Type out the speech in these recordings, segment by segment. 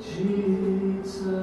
Jesus.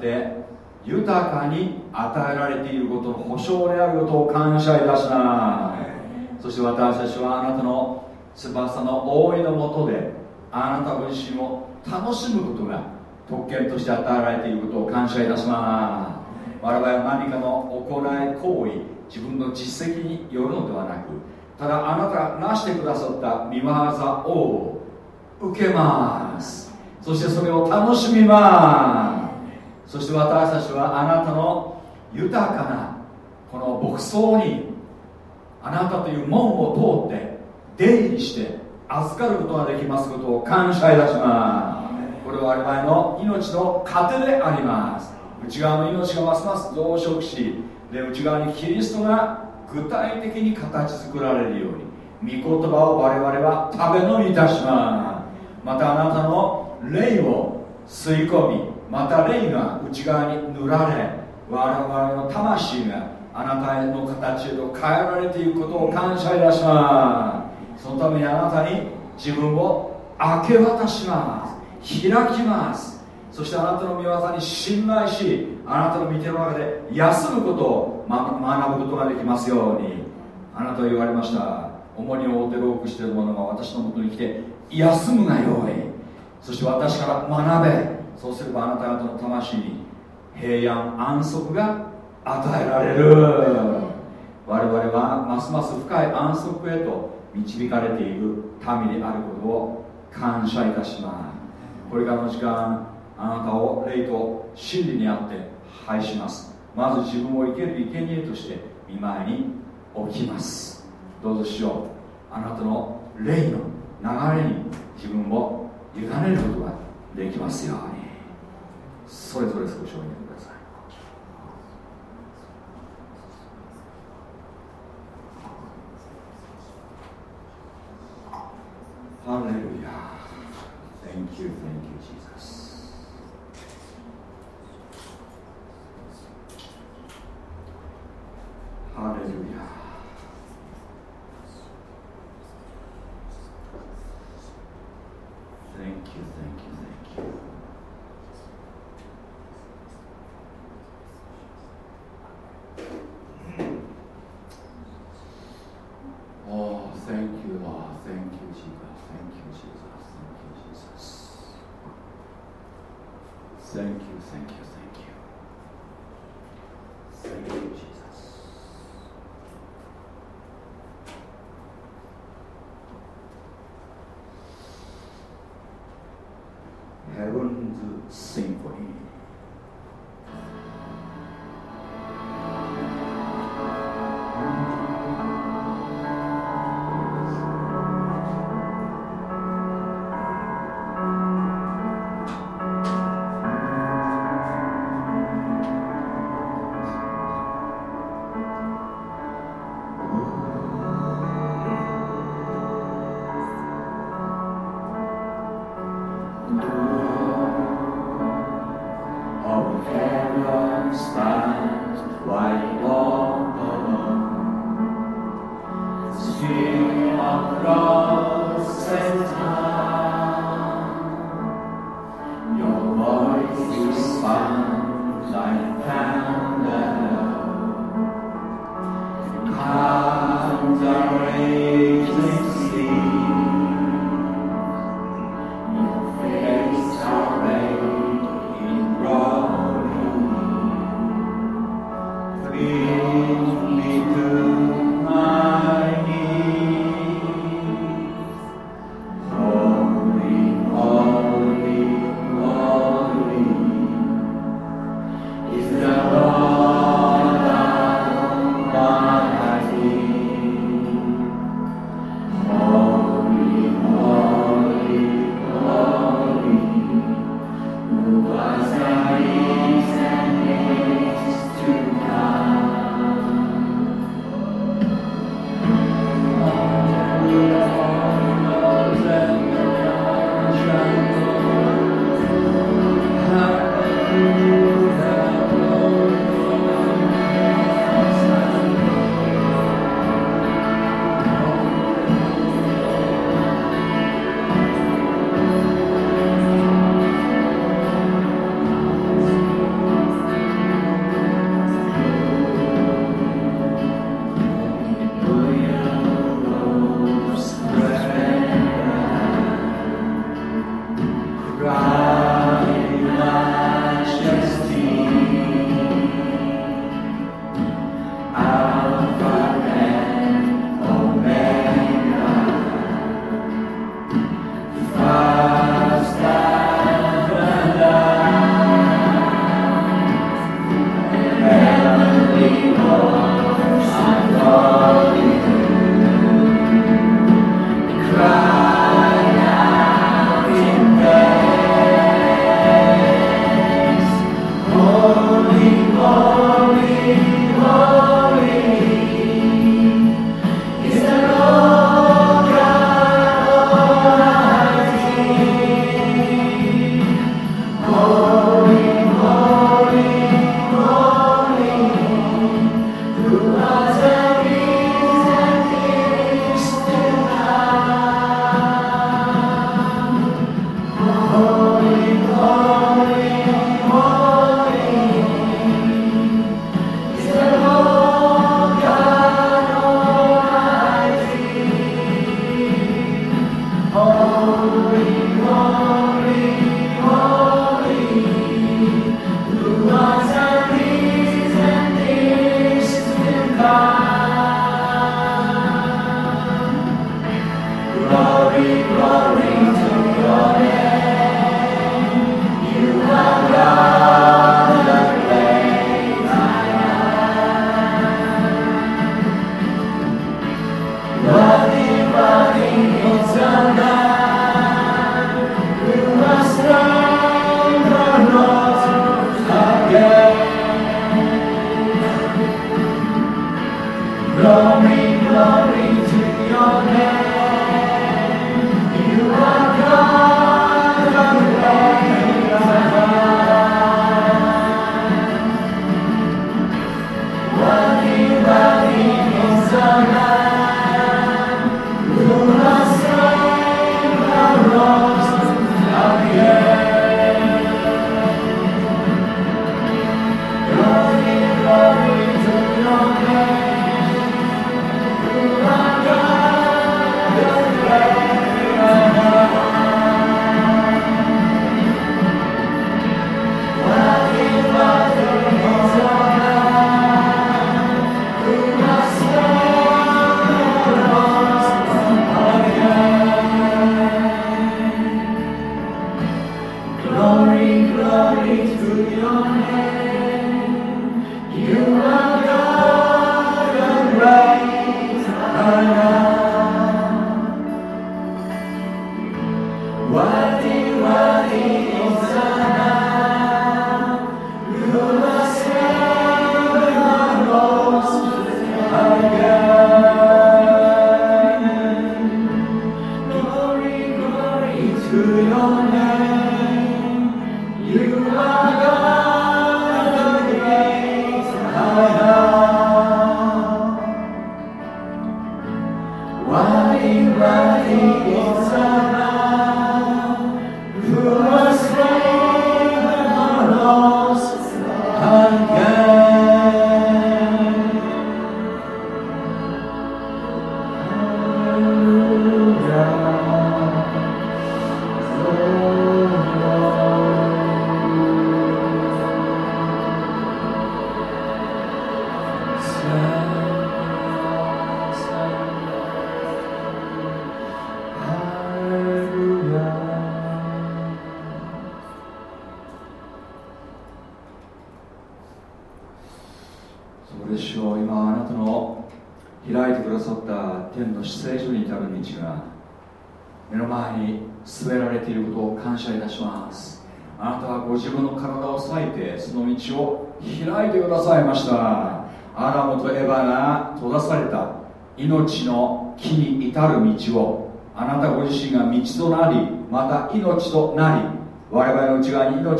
って豊かに与えられていることの保証であることを感謝いたします。そして私たちはあなたの翼の覆いのもとであなたご自身を楽しむことが特権として与えられていることを感謝いたします。我々は何かの行い行為自分の実績によるのではなくただあなたが成してくださった見業を受けます。そしてそれを楽しみますそして私たちはあなたの豊かなこの牧草にあなたという門を通って出入りして預かることができますことを感謝いたします。これは我々の命の糧であります。内側の命がますます増殖しで内側にキリストが具体的に形作られるように御言葉を我々は食べ飲みいたします。またあなたの霊を吸い込みまた霊が内側に塗られ我々の魂があなたへの形へと変えられていくことを感謝いたします。そのためにあなたに自分を明け渡します。開きます。そしてあなたの御業に信頼しあなたの御手の中で休むことを、学ぶことができますように。あなたは言われました。重荷を負ってロープしている者が私のもとに来て休むがよい。そして私から学べ。そうすればあなた方の魂に平安安息が与えられる。我々はますます深い安息へと導かれている民であることを感謝いたします。これからの時間あなたを霊と真理にあって拝します。まず自分を生ける生贄として見舞いに置きます。どうぞしよう。あなたの霊の流れに自分を委ねることができますように。それぞれ少しお祈りくださいハレルヤ Thank you, thank you, Jesus. Hallelujah. Thank you, thank you, thank you. Thank you, Jesus. Thank you, Jesus. Thank you, thank you, thank you. Thank you, Jesus. Heaven's Symphony.「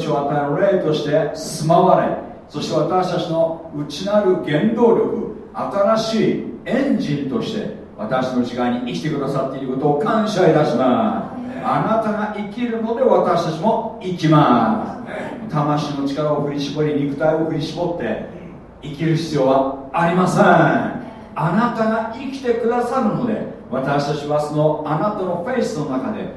命を与える霊として住まわれそして私たちの内なる原動力新しいエンジンとして私の内側に生きてくださっていることを感謝いたします。あなたが生きるので私たちも生きます。魂の力を振り絞り肉体を振り絞って生きる必要はありません。あなたが生きてくださるので私たちはそのあなたのフェイスの中で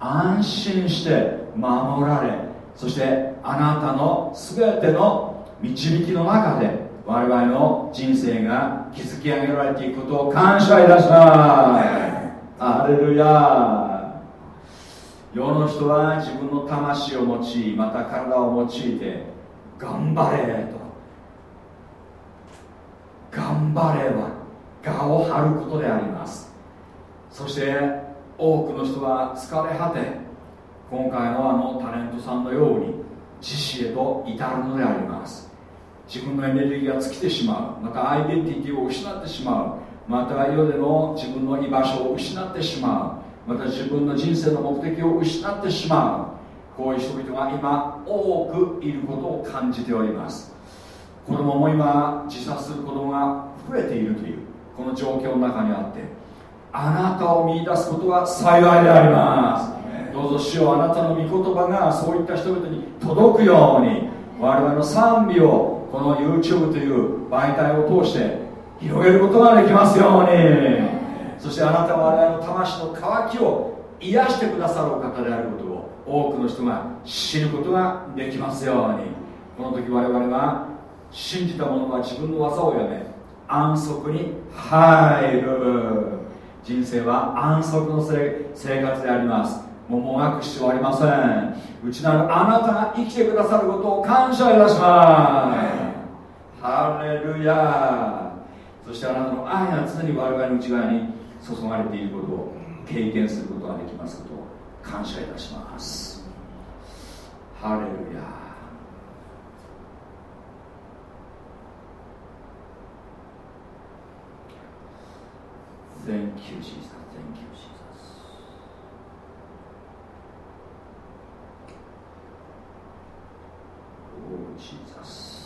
安心して守られそしてあなたの全ての導きの中で我々の人生が築き上げられていくことを感謝いたします。アレルヤ世の人は自分の魂を用いまた体を用いて頑張れと。頑張れは我を張ることであります。そして多くの人は疲れ果て今回のあのタレントさんのように自死へと至るのであります。自分のエネルギーが尽きてしまう。またアイデンティティを失ってしまう。また世での自分の居場所を失ってしまう。また自分の人生の目的を失ってしまう。こういう人々が今多くいることを感じております。子供も今自殺する子供が増えているというこの状況の中にあってあなたを見出すことは幸いであります。どうぞ主よあなたの御言葉がそういった人々に届くように我々の賛美をこの YouTube という媒体を通して広げることができますように。そしてあなたは我々の魂の渇きを癒してくださるお方であることを多くの人が知ることができますように。この時我々は信じた者は自分の技をやめ安息に入る。人生は安息の生活であります。もうもがく必要ありません。内なるあなたが生きてくださることを感謝いたします。ハレルヤ。そしてあなたの愛が常に我々の内側に注がれていることを経験することができますことを感謝いたします。ハレルヤ。Thank you, Jesus. Thank you, Oh, Jesus.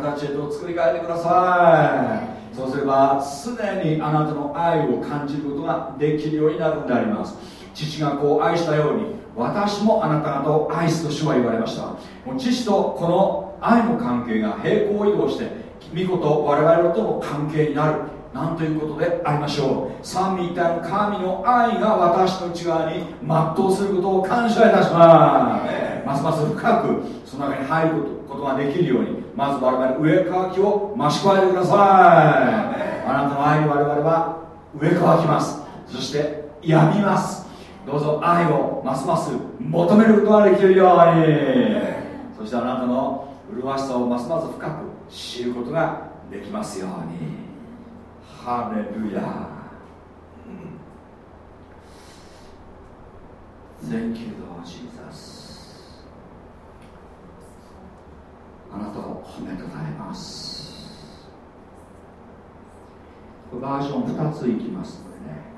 形へと作り変えてください。そうすれば常にあなたの愛を感じることができるようになるんであります。父がこう愛したように私もあなた方を愛すと主は言われました。もう父とこの愛の関係が平行移動して御子と我々との関係になるなんということでありましょう。三位一体の神の愛が私の内側に全うすることを感謝いたします。ますます深くその中に入ることができるようにまず我々上乾きを増し加えてください。あなたの愛に我々は上乾きます。そして病みます。どうぞ愛をますます求めることができるように。そしてあなたの麗しさをますます深く知ることができますように。ハレルヤ。Thank you, Lord Jesus. あなたを褒めたたえます。バージョン2ついきますのでね。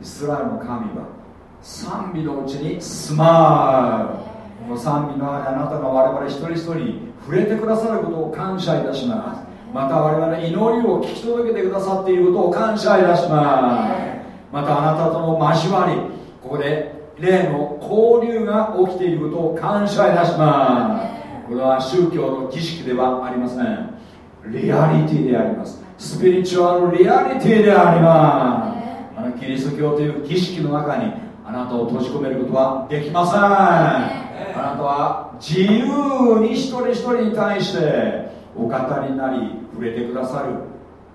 イスラエルの神は賛美のうちに住まうこの賛美のあなたが我々一人一人触れてくださることを感謝いたします。また我々祈りを聞き届けてくださっていることを感謝いたします。またあなたとの交わりここで霊の交流が起きていることを感謝いたします。これは宗教の儀式ではありません。リアリティであります。スピリチュアルリアリティであります。のキリスト教という儀式の中にあなたを閉じ込めることはできません。あなたは自由に一人一人に対してお語りになり触れてくださる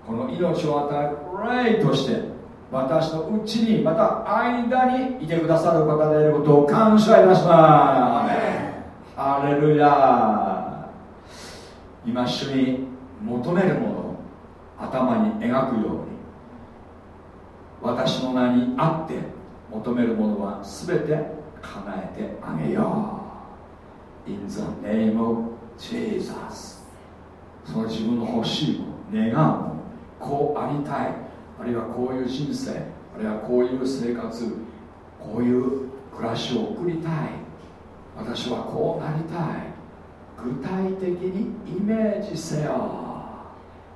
この命を与える霊として私のうちにまた間にいてくださる方であることを感謝いたします。ハレルヤ今主に求めるものを頭に描くように。私の名にあって求めるものは全て叶えてあげよう。In the name of Jesus その自分の欲しいもの願うこうありたい。あるいはこういう人生あるいはこういう生活こういう暮らしを送りたい。私はこうなりたい。具体的にイメージせよ。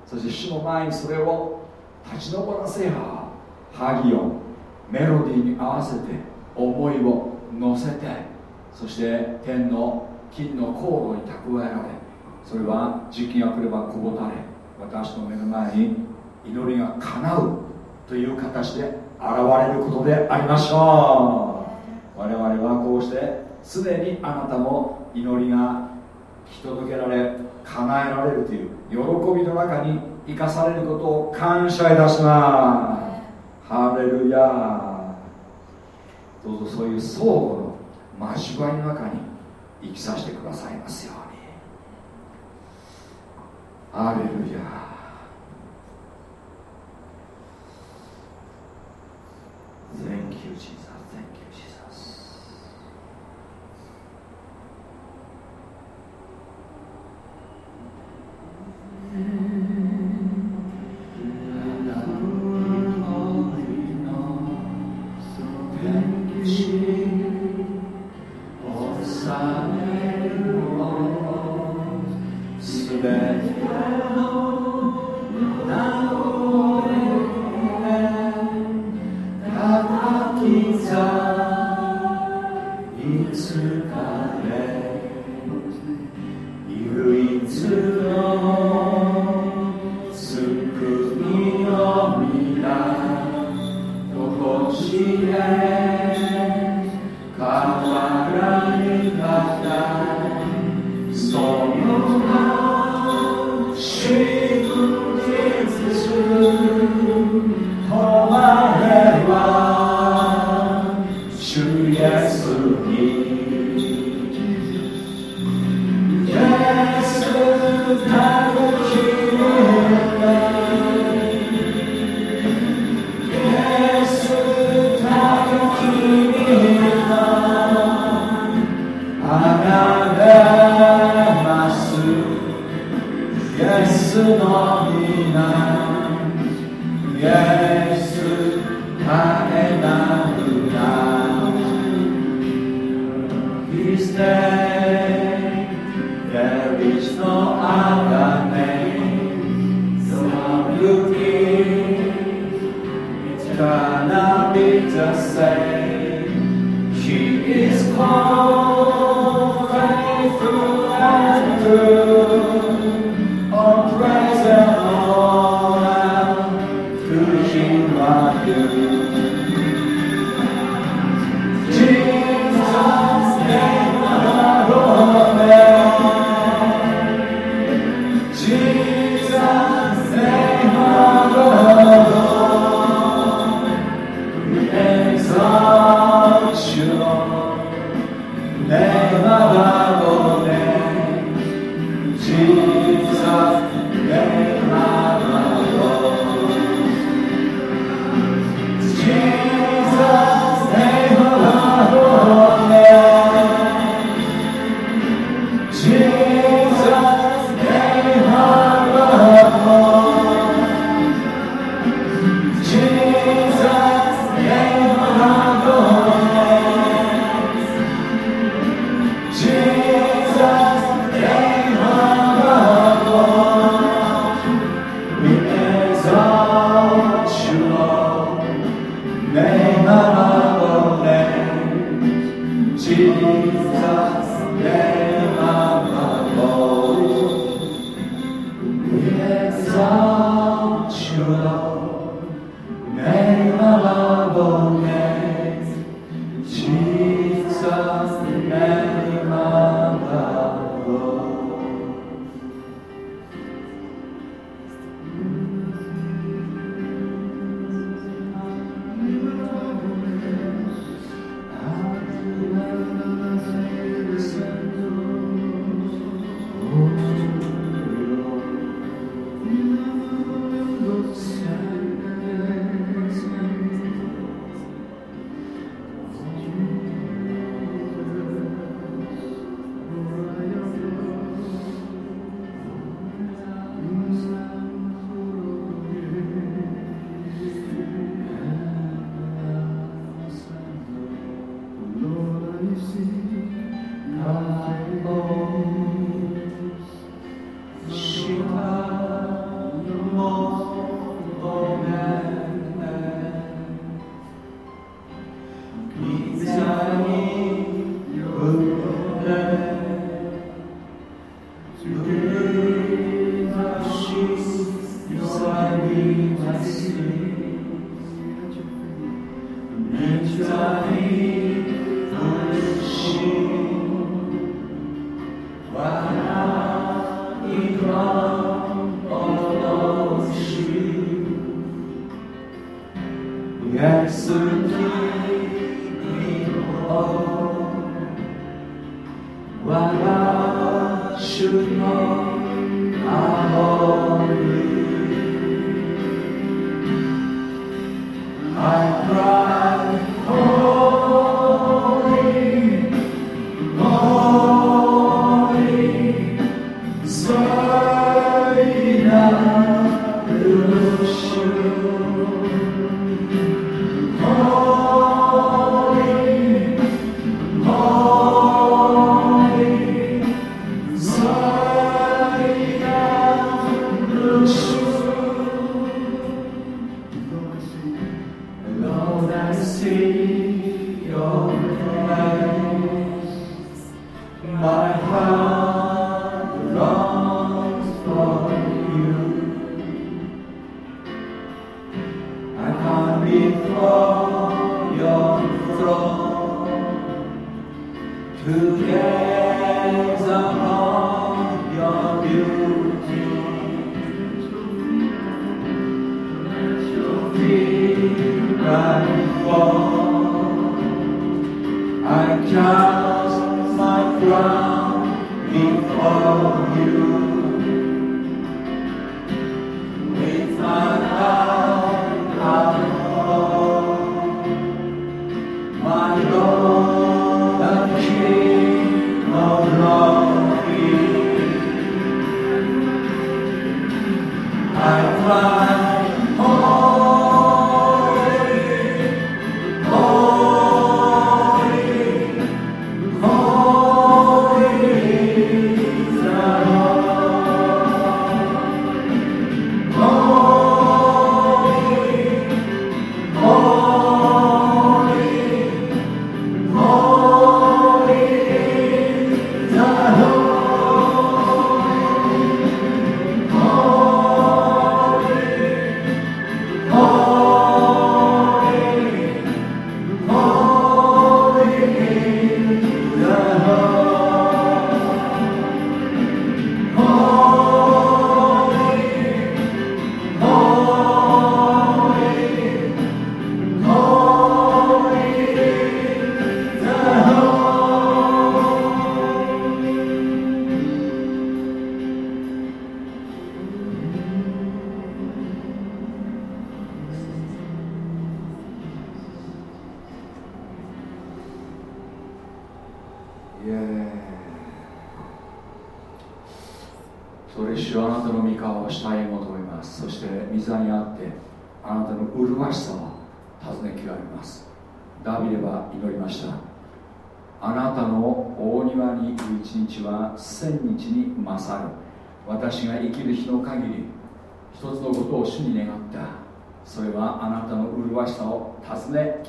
そして主の前にそれを立ち上らせよ。ハギオメロディーに合わせて思いを乗せてそして天の金の航路に蓄えられそれは時期が来ればこぼたれ私の目の前に祈りが叶うという形で現れることでありましょう。我々はこうしてすでにあなたも祈りが引き届けられ叶えられるという喜びの中に生かされることを感謝いたします。ハレルヤどうぞそういう相互の交わりの中に生きさせてくださいますようにハレルヤー Thank you, Jesus. Thank you, Jesus. す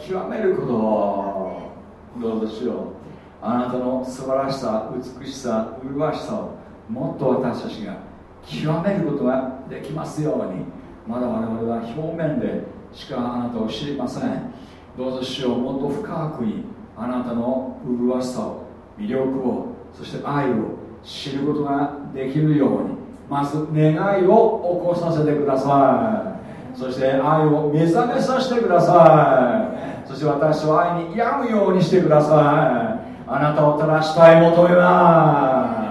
極めることどうでしょう。あなたの素晴らしさ美しさ麗しさをもっと私たちが極めることができますように。まだ我々は表面でしかあなたを知りません。どうぞ主をもっと深くにあなたの麗しさを魅力をそして愛を知ることができるように。まず願いを起こさせてください。そして愛を目覚めさせてください。そして私を愛に病むようにしてください。あなたを照らしたい求めま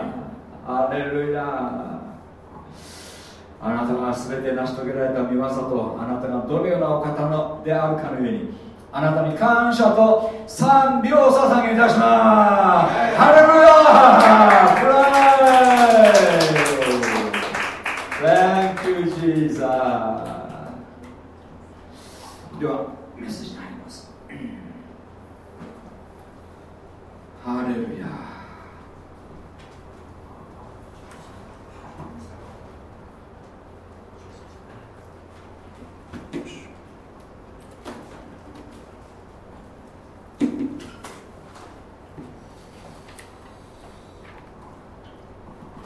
すレルヤあなたが全て成し遂げられた見業とあなたがどのようなお方のであるかのようにあなたに感謝と賛美を捧げいたします。ハレルヤプライ Thank you, Jesus ではメッセージに入りますハレルヤ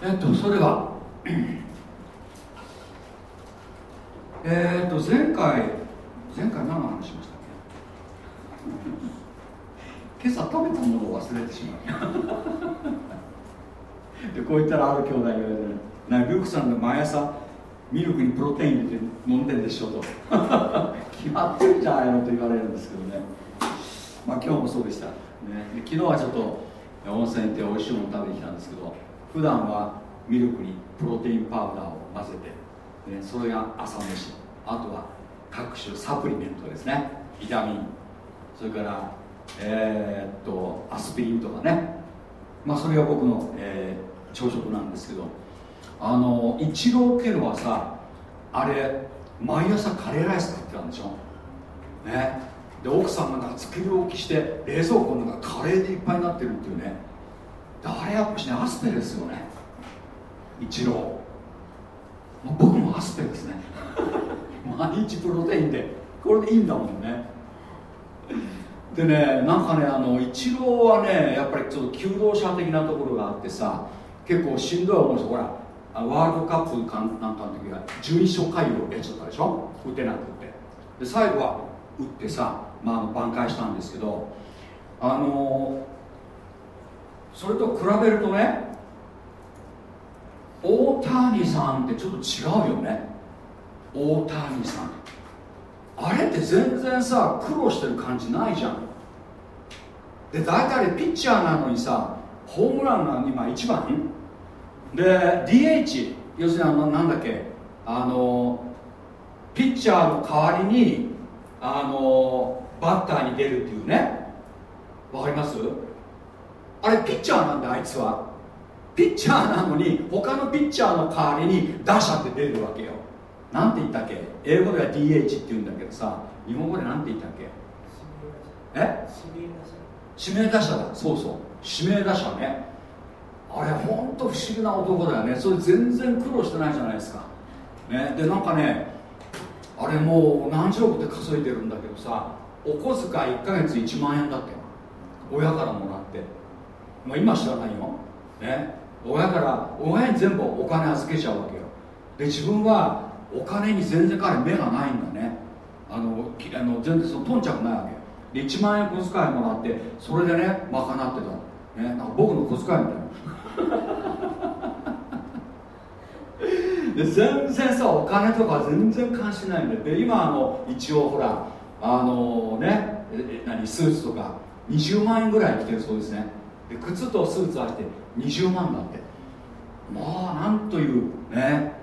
えっとそれはえっと前回前回何の話しましたっけ今朝食べたものを忘れてしまう。でこう言ったらある兄弟が言われてなルークさんが毎朝ミルクにプロテイン入れて飲んでんでしょと。決まってるじゃないのと言われるんですけどね。まあ今日もそうでした、ね、で昨日はちょっと温泉行って美味しいもの食べてきたんですけど普段はミルクにプロテインパウダーを混ぜて、ね、それが朝飯。あとは各種サプリメントですね。ビタミン。それからえー、っとアスピリンとかね。まあそれが僕の、えー、朝食なんですけど。あのイチローっていうのはさあれ毎朝カレーライス食ってたんでしょ？ね。で奥さんがなんか作り置きして冷蔵庫の中カレーでいっぱいになってるっていうね。あれやっぱしねアスペですよね。イチロー。僕もアスペですね。毎日プロテインで。これでいいんだもんね。でねなんかねあのイチローはねやっぱりちょっと求道者的なところがあってさ結構しんどい思いしてほらワールドカップかなんかの時は11勝回をやっちゃったでしょ？打てなくて。で最後は打ってさ、まあ、挽回したんですけどあのそれと比べるとね大谷さんってちょっと違うよね。大谷さん。あれって全然さ苦労してる感じないじゃん。で大体ピッチャーなのにさホームランが今1番？で DH 要するにあのなんだっけあのピッチャーの代わりにあのバッターに出るっていうね。わかります？あれピッチャーなんであいつは。ピッチャーなのに他のピッチャーの代わりに打者って出るわけよ。なんて言ったっけ？英語では DH って言うんだけどさ日本語でなんて言ったっけ？え？指名打者だ。そうそう。指名打者ね。あれ本当不思議な男だよね。それ全然苦労してないじゃないですか、ね、でなんかねあれもう何十億で稼いでるんだけどさお小遣い1ヶ月1万円だって。親からもらって、まあ、今知らないよ、ね、親から親に全部お金預けちゃうわけよ。で自分はお金に全然彼目がないんだね。あのあの全然その頓着ないわけで1万円小遣いもらってそれでね賄ってた、ね、なんか僕の小遣いみたいな。で全然さお金とか全然関心ないんだよ。で今あの一応ほらあのね何スーツとか20万円ぐらい着てるそうですね。で靴とスーツ合わせて20万だって。まあなんというね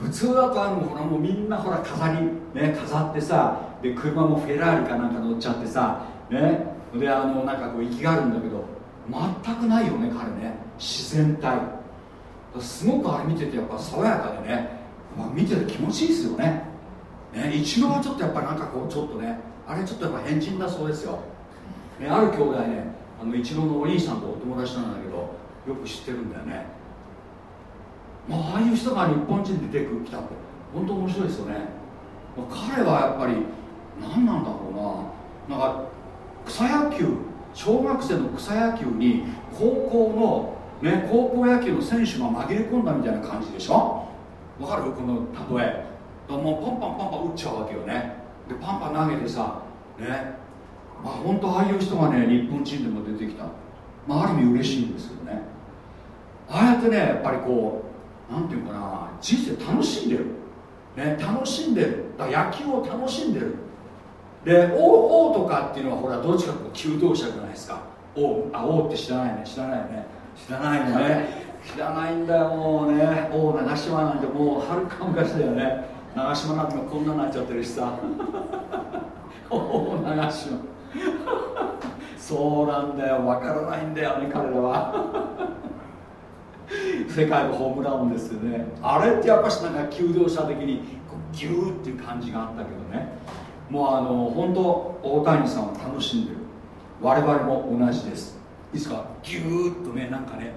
普通だとあのほらもうみんなほら飾りね飾ってさで車もフェラーリかなんか乗っちゃってさね。であのなんかこう息があるんだけど全くないよね彼ね。自然体。すごくあれ見ててやっぱ爽やかでね、まあ、見てて気持ちいいですよね。ね一度はちょっとやっぱなんかこうちょっとね。あれちょっとやっぱ変人だそうですよ、ね、ある兄弟ねあの一郎のお兄さんとお友達なんだけどよく知ってるんだよね。まあああいう人が日本人で出てきたって本当面白いですよね、まあ、彼はやっぱり何なんだろうな。なんか草野球小学生の草野球に高校の、ね、高校野球の選手が紛れ込んだみたいな感じでしょ？わかる？この例え。もうパンパンパンパン打っちゃうわけよね。でパンパン投げてさね。まあ本当ああいう人がね日本人でも出てきた。まあある意味嬉しいんですけどね。ああやってねやっぱりこうなんていうかな。人生楽しんでる。ね楽しんでる。だ野球を楽しんでる。で王王とかっていうのはほらどっちかというと求道者じゃないですか。王あ王って知らないね。知らないね。知らないのね。知らないんだよもうね。王長島なんてもうはるか昔だよね。長島なんてこんなになっちゃってるしさ。王長島。そうなんだよ。わからないんだよね彼らは。世界のホームランですよね。あれってやっぱしなんか求道者的にこうギューっていう感じがあったけどね。もうあの本当大谷さんは楽しんでる。我々も同じです。いいですかギューッとねなんかね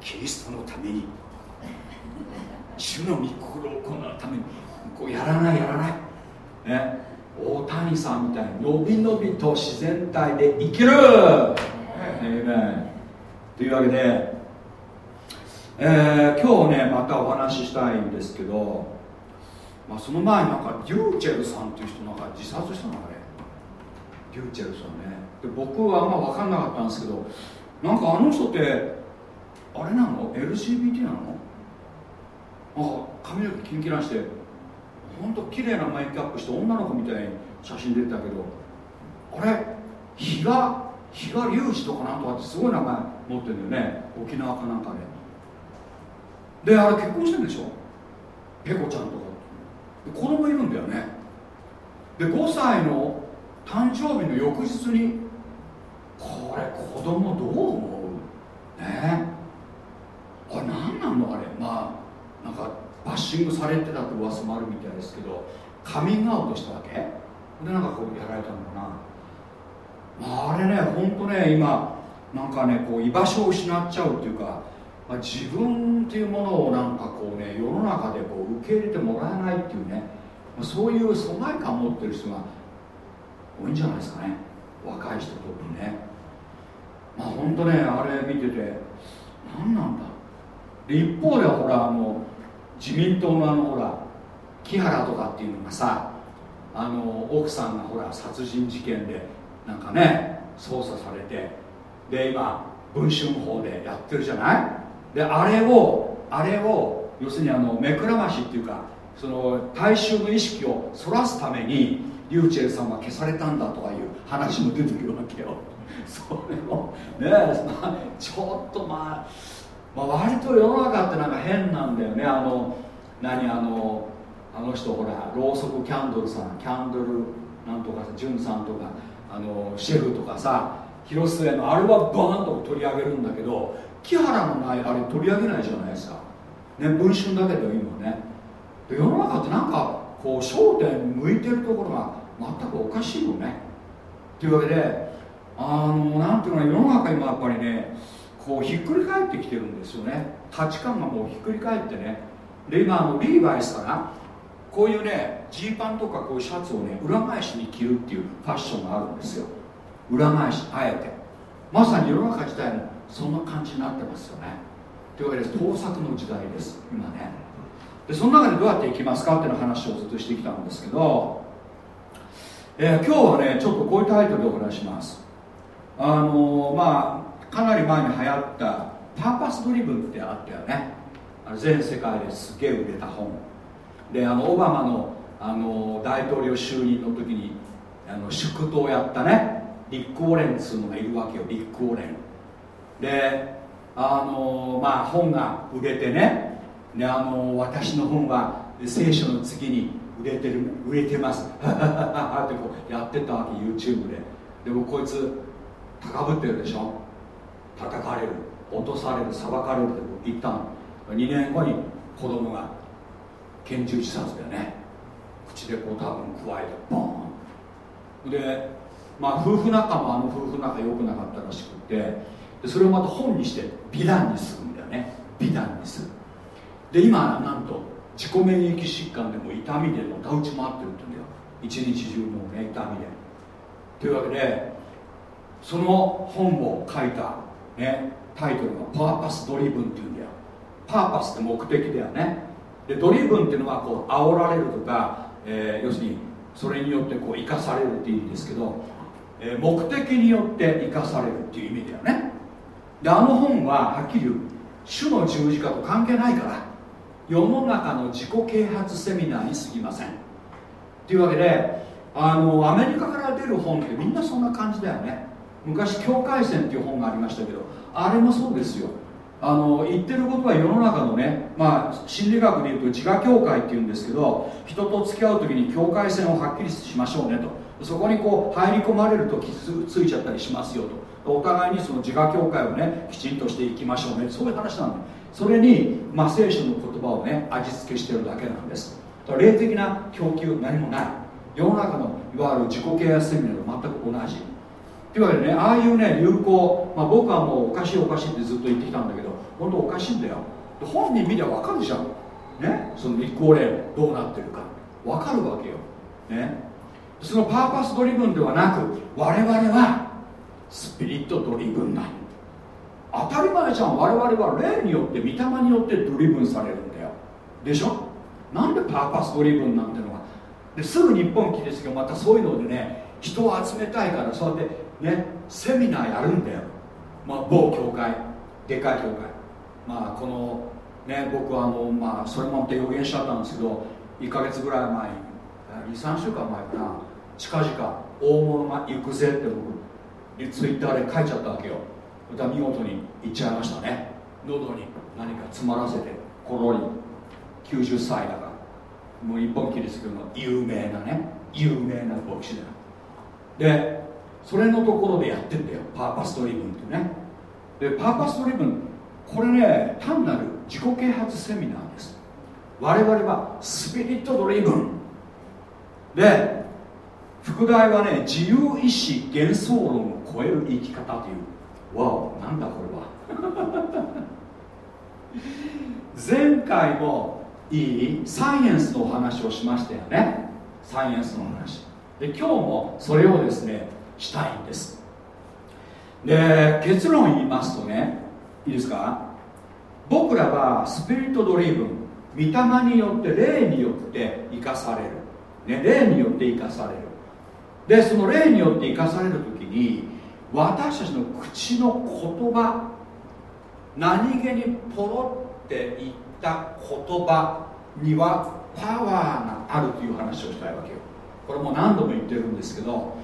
キリストのために主の御心を行うためにこうやらないやらない。ね。大谷さんみたいにのびのびと自然体で生きる、というわけで、えー、今日ねまたお話ししたいんですけどまあ、その前なんかデューチェルさんっていう人なんか自殺したのあれデューチェルさんね。で僕はあんま分かんなかったんですけどなんかあの人ってあれなの ?LGBT なの？あ髪の毛キンキランしてほんと綺麗なメイクアップして女の子みたいに写真出てたけどあれ？比嘉？比嘉隆二とかなんとかってすごい名前持ってるんだよね。沖縄かなんかで。であれ結婚してるんでしょ？ペコちゃんとか。子供いるんだよね。で5歳の誕生日の翌日にこれ子供どう思う？ね。あれ何なのあれ？まあなんかバッシングされてたって噂もあるみたいですけどカミングアウトしたわけ？でなんかこうやられたのかな、まあ、あれね本当ね今なんかねこう居場所を失っちゃうっていうか、まあ、自分っていうものをなんかこうね世の中でこう受け入れてもらえないっていうね、まあ、そういう疎外感を持ってる人が多いんじゃないですかね。若い人特にね。まあ本当ねあれ見てて何なんだ。で一方ではほらあの自民党のあのほら木原とかっていうのがさあの奥さんがほら殺人事件でなんかね捜査されてで今文春法でやってるじゃない？であれをあれを要するにあの目くらましっていうかその大衆の意識をそらすためにリュウチェルさんは消されたんだとかいう話も出てくるわけよ。それをねまあ、ちょっとまあ、まあ、割と世の中ってなんか変なんだよね。あの何あのあの人ほらろうそくキャンドルさんキャンドルなんとかジュンさんとかあのシェフとかさ広末のあれはバーンと取り上げるんだけど木原のないあれ取り上げないじゃないですか、ね、文春だけでいいもんね。で世の中ってなんかこう焦点向いてるところが全くおかしいよね。というわけであのなんていうの世の中今やっぱりねこうひっくり返ってきてるんですよね。価値観がもうひっくり返ってね。で今あのリーバイスかな。こういうねジーパンとかこういうシャツをね裏返しに着るっていうファッションがあるんですよ。裏返しあえて。まさに世の中自体もそんな感じになってますよね。というわけで盗作の時代です。今ね。でその中でどうやっていきますかっていう話をずっとしてきたんですけど、えー、今日はねちょっとこういうタイトルでお話します。あのー、まあかなり前に流行ったパーパスドリブンってあったよね。あの全世界ですげえ売れた本。であのオバマのあの大統領就任の時にあの祝祷をやったね。リック・オレンっつうのがいるわけよ。リック・オレン。であのまあ本が売れてねであの私の本は聖書の次に売れてる売れてます。ってこうやってたわけ YouTube で。でもこいつ高ぶってるでしょ？叩かれる落とされる裁かれるって言ったの。2年後に子供が拳銃自殺だよね。口でこう多分加えてボーン。でまあ夫婦仲もあの夫婦仲良くなかったらしくてそれをまた本にして美談にするんだよね。美談にする。で今なんと自己免疫疾患でも痛みでのた打ち回ってるって言うんだよ。一日中もうね痛みで。というわけでその本を書いた、ね、タイトルは「パーパスドリブン」っていうんだよ。パーパスって目的だよね。でドリブンっていうのはこう煽られるとか、えー、要するにそれによってこう生かされるっていう意味ですけど、えー、目的によって生かされるっていう意味だよね。であの本ははっきり言う。主の十字架と関係ないから。世の中の自己啓発セミナーにすぎません。というわけであのアメリカから出る本ってみんなそんな感じだよね。昔「境界線」っていう本がありましたけどあれもそうですよ。あの言ってることは世の中のね、まあ、心理学でいうと自我境界っていうんですけど人と付き合う時に境界線をはっきりしましょうねと。そこにこう入り込まれると傷ついちゃったりしますよと。お互いにその自我境界をねきちんとしていきましょうね。そういう話なんでそれに、まあ、聖書の言葉をね味付けしてるだけなんです。霊的な供給何もない。世の中のいわゆる自己啓発セミナーと全く同じ。というわけでねああいうね流行、まあ、僕はもうおかしいおかしいってずっと言ってきたんだけど本当おかしいんだよ。本人見りゃ分かるじゃん。ね？その立候例どうなってるか。分かるわけよ。ね？そのパーパスドリブンではなく我々はスピリットドリブンだ当たり前じゃん。我々は霊によって御霊によってドリブンされるんだよ。でしょ？なんでパーパスドリブンなんてのが。ですぐ日本来てすけどまたそういうのでね人を集めたいからそうやってねセミナーやるんだよ、まあ、某教会でかい教会。まあこのね僕はあのまあそれもまた予言しちゃったんですけど1か月ぐらい前23週間前かな。近々大物が行くぜって僕ツイッターで書いちゃったわけよ。また見事に言っちゃいましたね。喉に何か詰まらせてコロリ。90歳だから。もう一本キリスト教の有名なね有名な牧師だでそれのところでやってんだよ。パーパストリブンってね。でパーパストリブンこれね単なる自己啓発セミナーです。我々はスピリットドリブン。で副題はね自由意志幻想論。超える生き方という。わおなんだこれは。前回もいいサイエンスのお話をしましたよね。サイエンスの話。で今日もそれをですねしたいんです。で結論言いますとねいいですか？僕らはスピリットドリーブン御霊によって霊によって生かされる、ね、霊によって生かされる。でその霊によって生かされる時に私たちの口の言葉何気にポロって言った言葉にはパワーがあるという話をしたいわけよ。これも何度も言ってるんですけど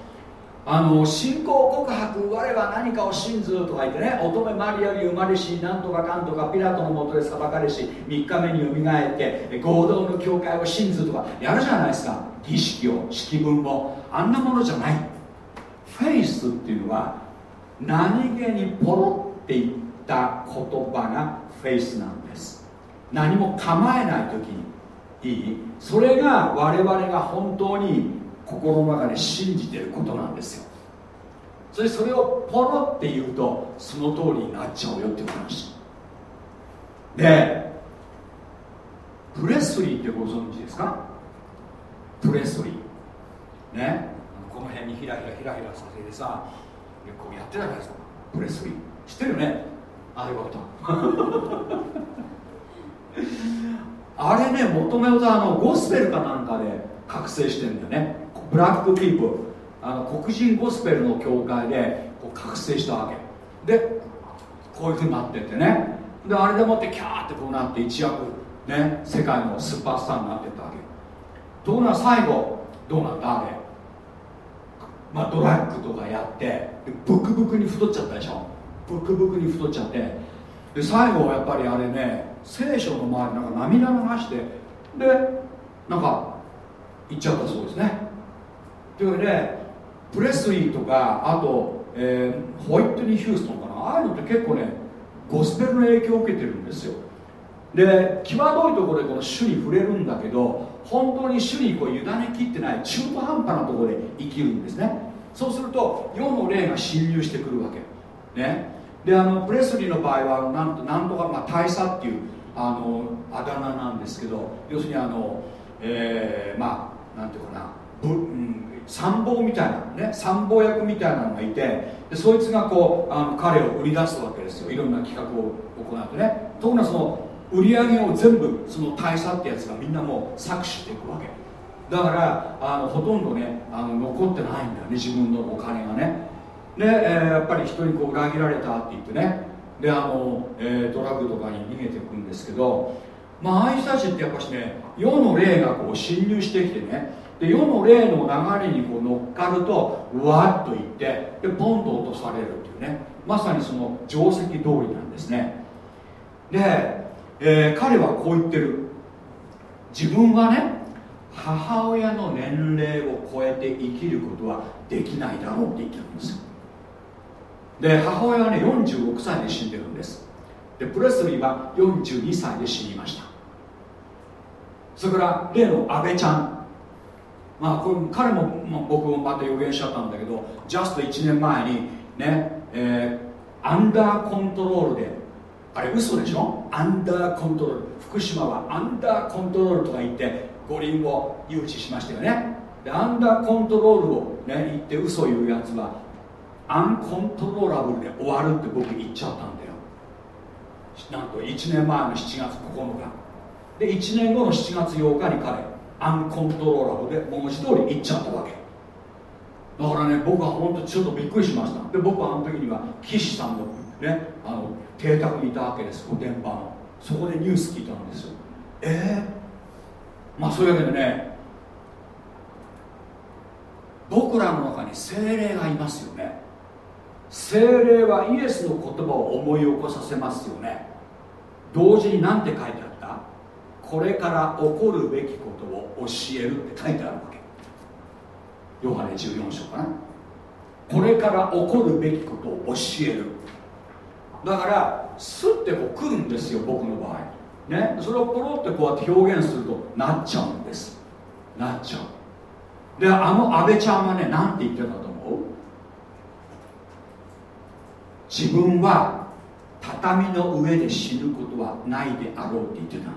あの信仰告白我は何かを信ずとか言ってね乙女マリアに生まれしなんとかかんとかピラトのもとで裁かれし3日目によみがえって合同の教会を信ずとかやるじゃないですか。儀式を式文を。あんなものじゃない。フェイスっていうのは何気にポロって言った言葉がフェイスなんです。何も構えない時にいい。それが我々が本当に心の中で信じてることなんですよ。それそれをポロって言うとその通りになっちゃうよっていう話。でプレスリーってご存知ですか？プレスリー。ね。の辺にひらひらひらひらさせてさこうやってたじゃないですか。プレスリー。知ってるよね？あよかったあれねもともとあのゴスペルかなんかで覚醒してんだよね。ブラックピープあの黒人ゴスペルの教会でこう覚醒したわけ。でこういうふうになってってね。であれでもってキャーってこうなって一躍ね世界のスーパースターになってったわけ。ところが最後どうなったあれ。まあドラッグとかやってブクブクに太っちゃったでしょ。ブクブクに太っちゃって。で最後はやっぱりあれね聖書の周りなんか涙流してでなんか行っちゃったそうですね。というわけでプレスリーとかあと、えー、ホイットニー・ヒューストンかな。ああいうのって結構ねゴスペルの影響を受けてるんですよ。で際どいところでこの主に触れるんだけど本当に主にこう委ねきってない中途半端なところで生きるんですね。そうすると世の霊が侵入してくるわけ。ね。であのプレスリーの場合はなんとなんとか、まあ、大佐っていうあのあだ名なんですけど要するにあの、えー、まあなんていうかなぶ、うん参謀みたいなね参謀役みたいなのがいてでそいつがこうあの彼を売り出すわけですよ。いろんな企画を行ってね。ところがその売り上げを全部その大佐ってやつがみんなもう搾取していくわけ。だからあのほとんどねあの残ってないんだよね自分のお金がね。で、えー、やっぱり人にこう裏切られたって言ってね。であの、えー、ドラッグとかに逃げていくんですけど。まあああいう人たちってやっぱしね世の霊がこう侵入してきてね。で世の霊の流れにこう乗っかるとわっといってでポンと落とされるっていうね。まさにその定石通りなんですね。で、えー、彼はこう言ってる。自分はね母親の年齢を超えて生きることはできないだろうって言ってるんですよ。で母親はね46歳で死んでるんです。でプレスリーは42歳で死にました。それから例の安倍ちゃん。まあ、これ彼も、まあ、僕もまた予言しちゃったんだけどジャスト1年前にね、えー、アンダーコントロールであれ嘘でしょ？アンダーコントロール福島はアンダーコントロールとか言って五輪を誘致しましたよね。でアンダーコントロールを、ね、言って嘘言うやつはアンコントローラブルで終わるって僕言っちゃったんだよ。なんと1年前の7月9日。で1年後の7月8日に彼アンコントローラブルで文字通り言っちゃったわけ。だからね僕は本当ちょっとびっくりしました。で僕はあの時には岸さんのねあの邸宅にいたわけです御殿場の。そこでニュース聞いたんですよ。ええー、まあそういうわけでね僕らの中に精霊がいますよね。精霊はイエスの言葉を思い起こさせますよね。同時に何て書いてあった？これから起こるべきことを教えるって書いてあるわけ。ヨハネ14章かな。これから起こるべきことを教える。だからスッてこう来るんですよ僕の場合。ね。それをポロってこうやって表現するとなっちゃうんです。なっちゃう。であの安倍ちゃんはね何て言ってたと思う？自分は畳の上で死ぬことはないであろうって言ってた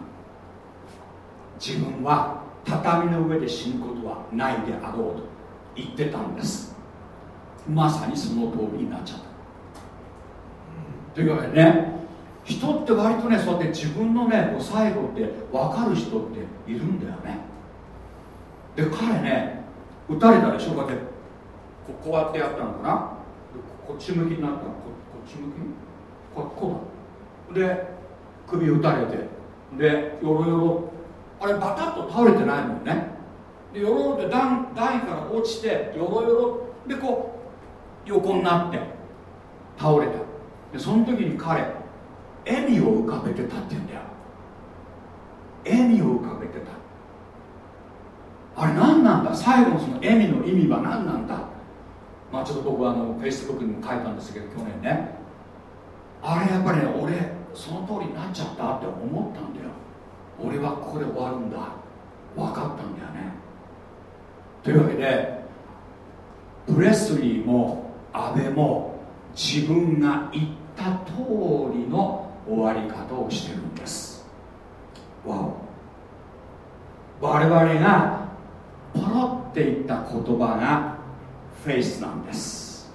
自分は畳の上で死ぬことはないであろうと言ってたんです。まさにその通りになっちゃった。というわけでね人って割とねそうやって自分のねこう最後って分かる人っているんだよね。で彼ね撃たれたでしょこうやって。こうやってやったのかな。こっち向きになったの。ここっち向きここうだ。で首打たれて。でよろよろあれバタッと倒れてないもんね。でよろよろって台台から落ちてよろよろでこう横になって倒れた。でその時に彼笑みを浮かべてたって言うんだよ。笑みを浮かべてた。あれ何なんだ？最後のその笑みの意味は何なんだ？まあちょっと僕はあのフェイスブックにも書いたんですけど去年ね。あれやっぱりね俺その通りになっちゃったって思ったんだよ。俺はここで終わるんだ。分かったんだよね。というわけでプレスリーも安倍も自分が言ったた通りの終わり方をしてるんです。わお。我々がポロって言った言葉がフェイスなんです。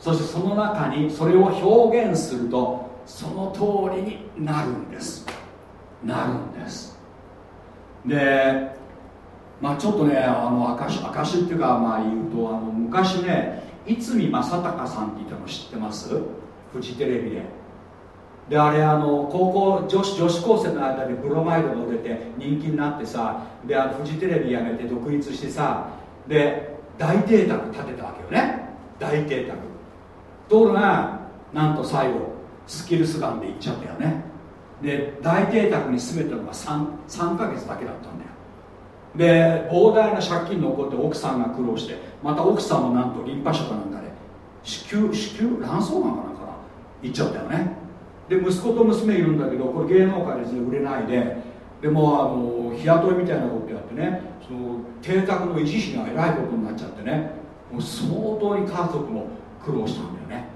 そしてその中にそれを表現するとその通りになるんです。なるんです。でまあちょっとねあの証証っていうかまあ言うとあの昔ね逸見正隆さんって言ったの知ってます？フジテレビでであれあの高校女子女子高生の間でブロマイドが出て人気になってさであのフジテレビ辞めて独立してさで大邸宅建てたわけよね。大邸宅。ところがなんと最後スキルスガンで行っちゃったよね。で大邸宅に住めたのが 3, 3ヶ月だけだったんだよ。で膨大な借金残って奥さんが苦労してまた奥さんもなんとリンパ腫かなんかで子宮子宮卵巣がんかな？行っちゃったよね。で息子と娘いるんだけどこれ芸能界で売れないで。でもあの日雇いみたいなことやってねその邸宅の維持費がえらいことになっちゃってね。もう相当に家族も苦労したんだよね。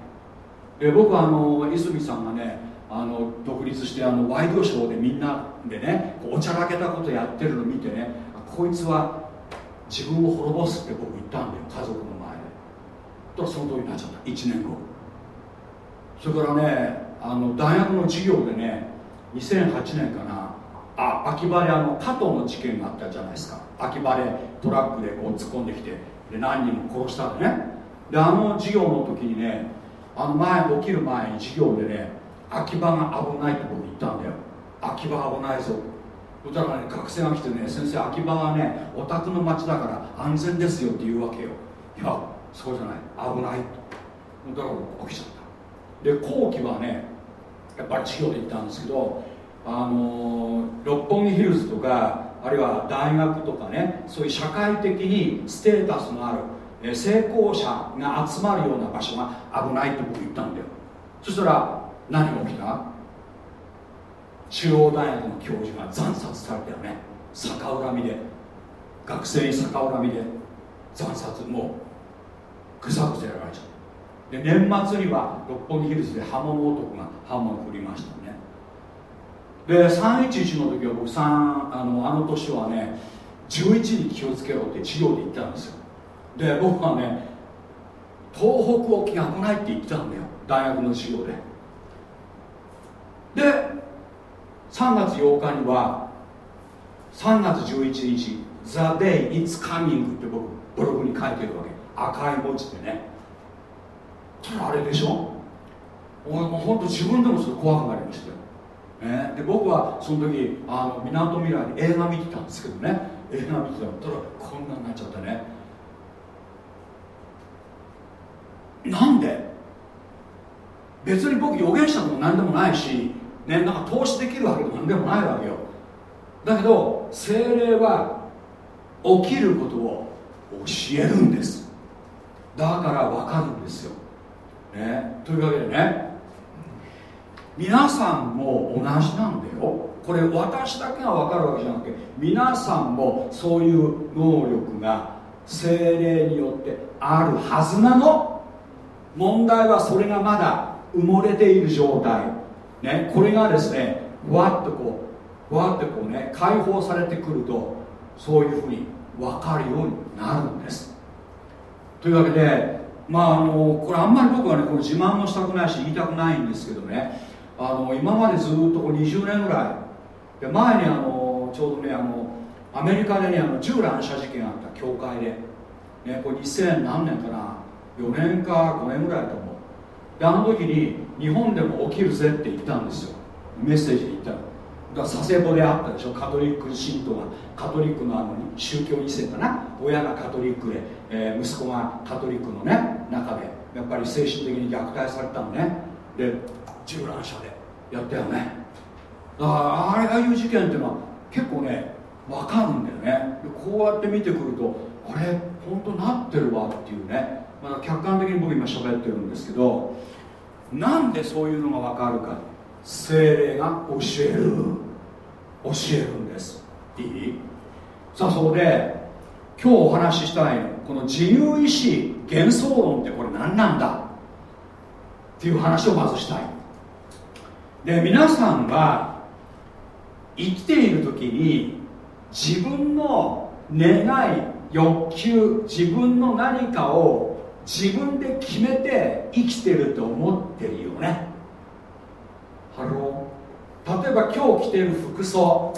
で僕はあの泉さんがねあの独立してあのワイドショーでみんなでねおちゃらけたことやってるの見てねこいつは自分を滅ぼすって僕言ったんだよ家族の前で。とその通りになっちゃった。1年後。それからねあの大学の授業でね2008年かなあ秋葉であの加藤の事件があったじゃないですか。秋葉でトラックでこう突っ込んできてで何人も殺したんでね。であの授業の時にねあの前起きる前に授業でね秋葉が危ないって僕言ったんだよ。秋葉危ないぞ。そしたらね学生が来てね先生秋葉はねお宅の町だから安全ですよって言うわけよ。いやそうじゃない。危ない。だから起きちゃった。で後期はねやっぱり授業で言ったんですけどあの六本木ヒルズとかあるいは大学とかねそういう社会的にステータスのある成功者が集まるような場所が危ないって僕言ったんだよ。そしたら何が起きた？中央大学の教授が惨殺されたよね。逆恨みで。学生に逆恨みで惨殺。もうぐさぐさやられちゃうで年末には六本木ヒルズで刃物男が刃物振りましたね。で311の時は僕3あのあの年はね11に気をつけろって授業で言ったんですよ。で僕はね東北沖危ないって言ってたんだよ。大学の授業で。で3月8日には3月11日「The Day It's Coming」って僕ブログに書いてるわけ。赤い文字でね。あれでしょ？俺も本当自分でもそれ怖くなりましたよ、ね、で僕はその時あのみなとみらいに映画見てたんですけどね。映画見てたらこんなになっちゃってね。なんで？別に僕予言者でも何でもないし、ね、なんか投資できるわけでも何でもないわけよ。だけど精霊は起きることを教えるんです。だから分かるんですよ、ね、というわけでね。皆さんも同じなんだよ。これ私だけが分かるわけじゃなくて皆さんもそういう能力が精霊によってあるはずなの。問題はそれがまだ埋もれている状態、ね、これがですねわっとこうわってこうね解放されてくるとそういうふうに分かるようになるんです。というわけでまああのこれあんまり僕はねこの自慢もしたくないし言いたくないんですけどね。あの今までずっとこう20年ぐらい。で前にあのちょうどねあのアメリカでねあの銃乱射事件あった教会で、ね、これ2000何年かな。4年か5年ぐらいだと思う。であの時に日本でも起きるぜって言ったんですよ。メッセージで言ったの。だ佐世保であったでしょ？カトリック信徒がカトリックのあの宗教2世かな？親がカトリックで、えー、息子がカトリックのね中でやっぱり精神的に虐待されたのね。で銃乱射でやったよね。だからああいう事件っていうのは結構ね分かるんだよね。こうやって見てくるとあれ本当なってるわっていうね、まあ、客観的に僕今喋ってるんですけどなんでそういうのが分かるか精霊が教える。教えるんです。いい？さあそこで今日お話ししたいのこの自由意志幻想論ってこれ何なんだ？っていう話をまずしたい。で皆さんは生きている時に自分の願い欲求自分の何かを自分で決めて生きてると思ってるよねハロー例えば今日着ている服装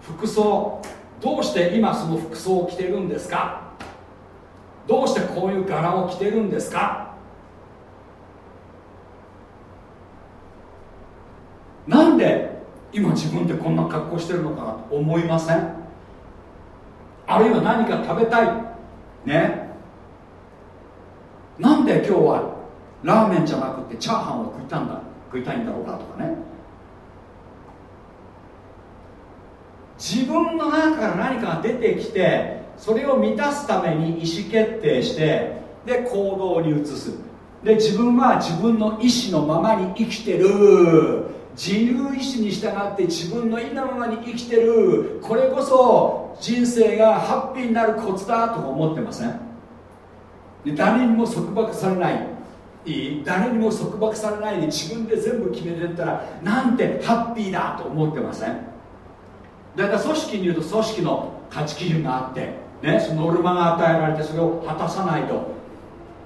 服装どうして今その服装を着てるんですか？どうしてこういう柄を着てるんですか？なんで今自分でこんな格好してるのかなと思いません？あるいは何か食べたい？ね？なんで今日はラーメンじゃなくてチャーハンを食いたんだ食いたいんだろうかとかね。自分の中から何かが出てきてそれを満たすために意思決定してで行動に移す。で自分は自分の意思のままに生きてる。自由意志に従って自分の意のままに生きてる。これこそ人生がハッピーになるコツだと思ってません？で誰にも束縛されない。いい？誰にも束縛されないで自分で全部決めてったらなんてハッピーだと思ってません？だから組織に言うと組織の価値基準があって、ね、そのノルマが与えられてそれを果たさないと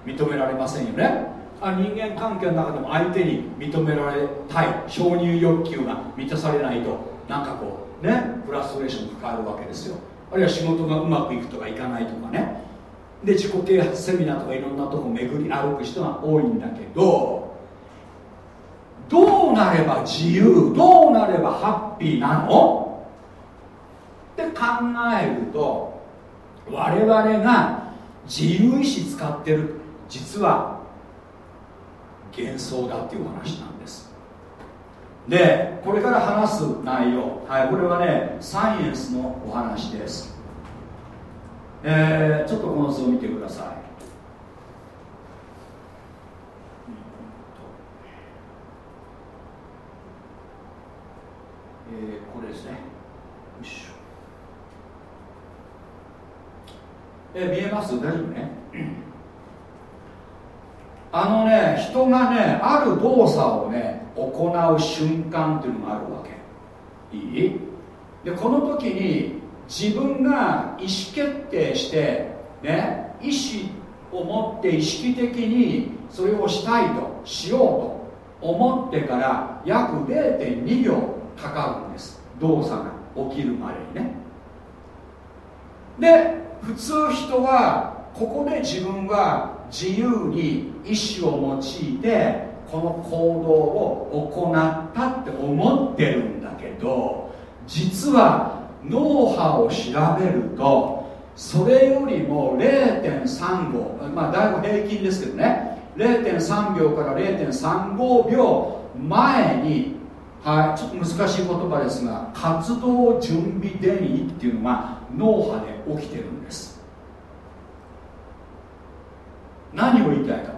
認められませんよね。あ人間関係の中でも相手に認められたい承認欲求が満たされないとなんかこうねフラストレーションがかかるわけですよ。あるいは仕事がうまくいくとかいかないとかね。で自己啓発セミナーとかいろんなとこ巡り歩く人が多いんだけどどうなれば自由どうなればハッピーなの？って考えると我々が自由意志使ってる実は幻想だっていう話なんです。でこれから話す内容はいこれはねサイエンスのお話です。えー、ちょっとこの図を見てください。えー、これですねよいしょえ、見えます？大丈夫ね。あのね人がねある動作をね行う瞬間っていうのがあるわけ。いい？でこの時に自分が意思決定してね意思を持って意識的にそれをしたいとしようと思ってから約0.2秒かかるんです。動作が。起きるまでにね。で普通人はここで自分は自由に意思を用いてこの行動を行ったって思ってるんだけど実は脳波を調べるとそれよりも0.35まあだいぶ平均ですけどね。0.3秒から0.35秒前にはいちょっと難しい言葉ですが活動準備電位っていうのが脳波で起きてるんです。何を言いたいか。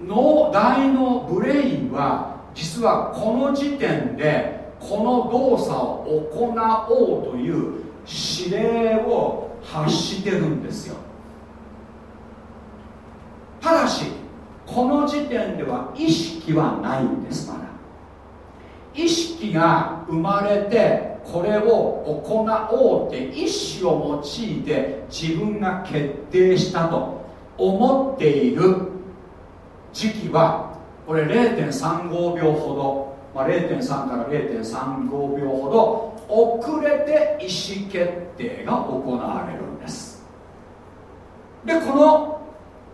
脳大脳ブレインは実はこの時点でこの動作を行おうという指令を発してるんですよ。ただしこの時点では意識はないんですまだ。意識が生まれてこれを行おうって意志を用いて自分が決定したと思っている。時期はこれ0.35秒ほど、まあ、0.3から0.35秒ほど。遅れて意思決定が行われるんです。でこの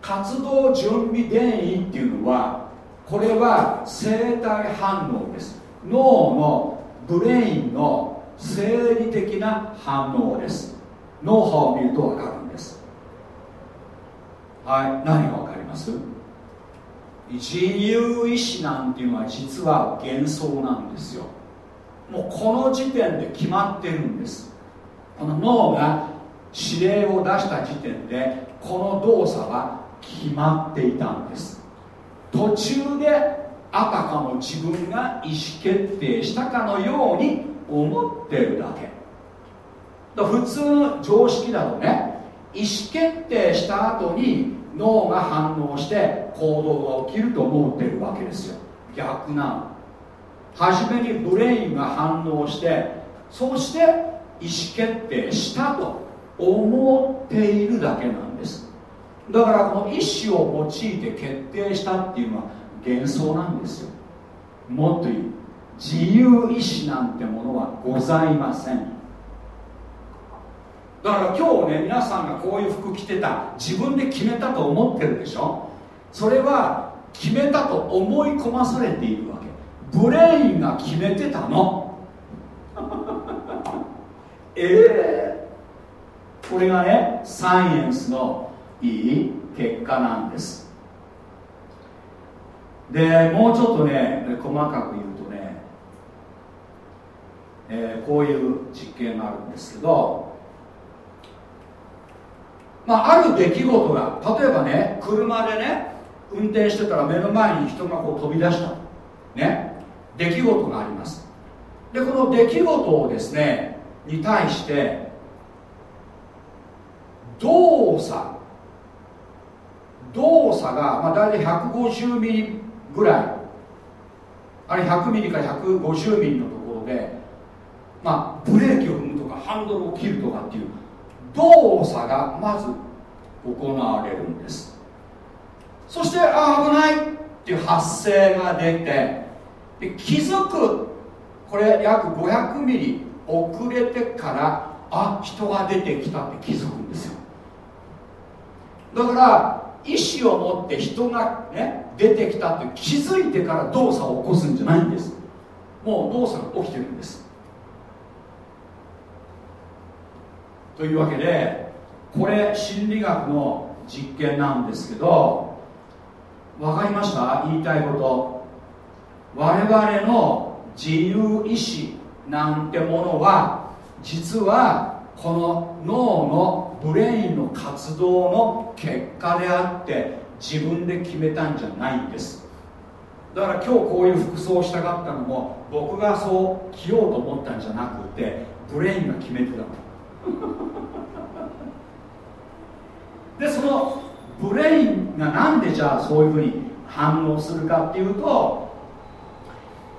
活動準備電位っていうのはこれは生体反応です。脳のブレインの生理的な反応です。脳波を見ると分かるんです。はい何が分かります？自由意志なんていうのは実は幻想なんですよ。もうこの時点で決まってるんです。この脳が指令を出した時点でこの動作は決まっていたんです。途中であたかも自分が意思決定したかのように思ってるだけ。だ普通常識だとね意思決定した後に脳が反応して行動が起きると思ってるわけですよ。逆な初めにブレインが反応してそして意思決定したと思っているだけなんです。だからこの意思を用いて決定したっていうのは幻想なんですよ。もっと言う。自由意志なんてものはございません。だから今日ね皆さんがこういう服着てた自分で決めたと思ってるでしょ？それは決めたと思い込まされているわけ。ブレインが決めてたの。ええ。ー、これがねサイエンスのいい結果なんです。でもうちょっとね細かく言うとね、えー、こういう実験があるんですけど、まあ、ある出来事が例えばね車でね運転してたら目の前に人がこう飛び出したね。出来事があります。でこの出来事をですねに対して動作。動作が、まあ、大体150ミリぐらい。あれ100ミリから150ミリのところでまあブレーキを踏むとかハンドルを切るとかっていう動作がまず行われるんです。そしてあ危ないっていう発生が出てで気づく。これ約500ミリ遅れてからあ人が出てきたって気づくんですよ。だから意思を持って人がね出てきたって気づいてから動作を起こすんじゃないんです。もう動作が起きてるんです。というわけでこれ心理学の実験なんですけど分かりました？言いたいこと。我々の自由意志なんてものは実はこの脳のブレインの活動の結果であって自分で決めたんじゃないんです。だから今日こういう服装をしたかったのも僕がそう着ようと思ったんじゃなくて brain が決めてたの。でその brain がなんでじゃあそういうふうに反応するかっていうと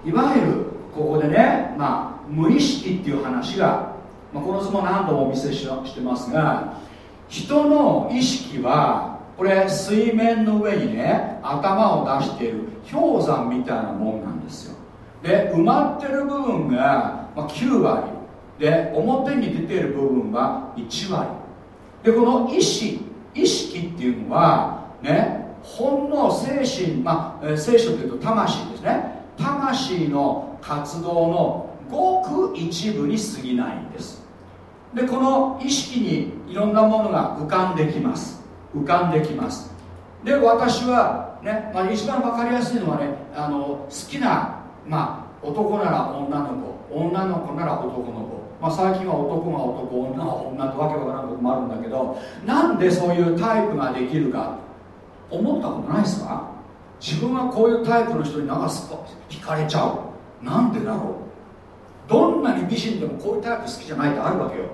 いわゆるここでね、まあ、無意識っていう話が、まあ、この図も何度もお見せしてますが人の意識はこれ水面の上にね頭を出している氷山みたいなもんなんですよ。で埋まってる部分が、ま9割。で表に出ている部分は1割。でこの意識意識っていうのはねほんの精神まあ聖書というと魂ですね。魂の活動のごく一部に過ぎないんですでこの意識にいろんなものが浮かんできます。浮かんできます。で私はね、まあ、一番分かりやすいのはねあの好きな、まあ、男なら女の子女の子なら男の子、まあ、最近は男が男女が女ってわけわからんこともあるんだけどなんでそういうタイプができるか思ったことないですか？自分はこういうタイプの人になんか惹かれちゃう。なんでだろう？どんなに美人でもこういうタイプ好きじゃないってあるわけよ。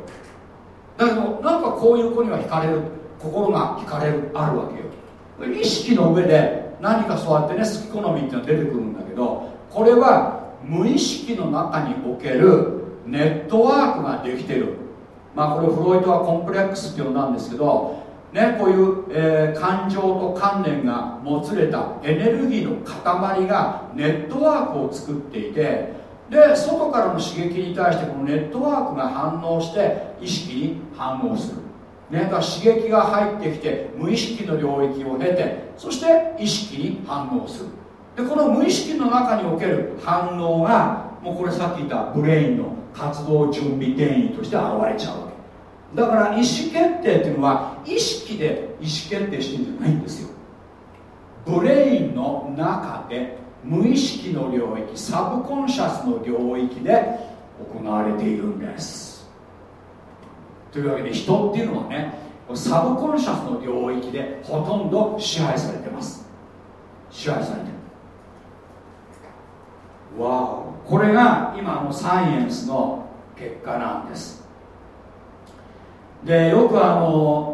だけどなんかこういう子には惹かれる心が惹かれるあるわけよ。意識の上で何かそうやってね好き好みっていうのは出てくるんだけどこれは無意識の中におけるネットワークができてる。まあこれフロイトはコンプレックスって呼んだんですけどね、こういう、えー、感情と観念がもつれたエネルギーの塊がネットワークを作っていてで外からの刺激に対してこのネットワークが反応して意識に反応する、ね、だから刺激が入ってきて無意識の領域を経てそして意識に反応する。でこの無意識の中における反応がもうこれさっき言ったブレインの活動準備転移として現れちゃうわけ。だから意思決定っていうのは意識で意思決定してるんじゃないんですよ。brain の中で無意識の領域 subconscious の領域で行われているんです。というわけで人っていうのはね subconscious の領域でほとんど支配されてます。支配されてる。 wow これが今のサイエンスの結果なんです。でよくあの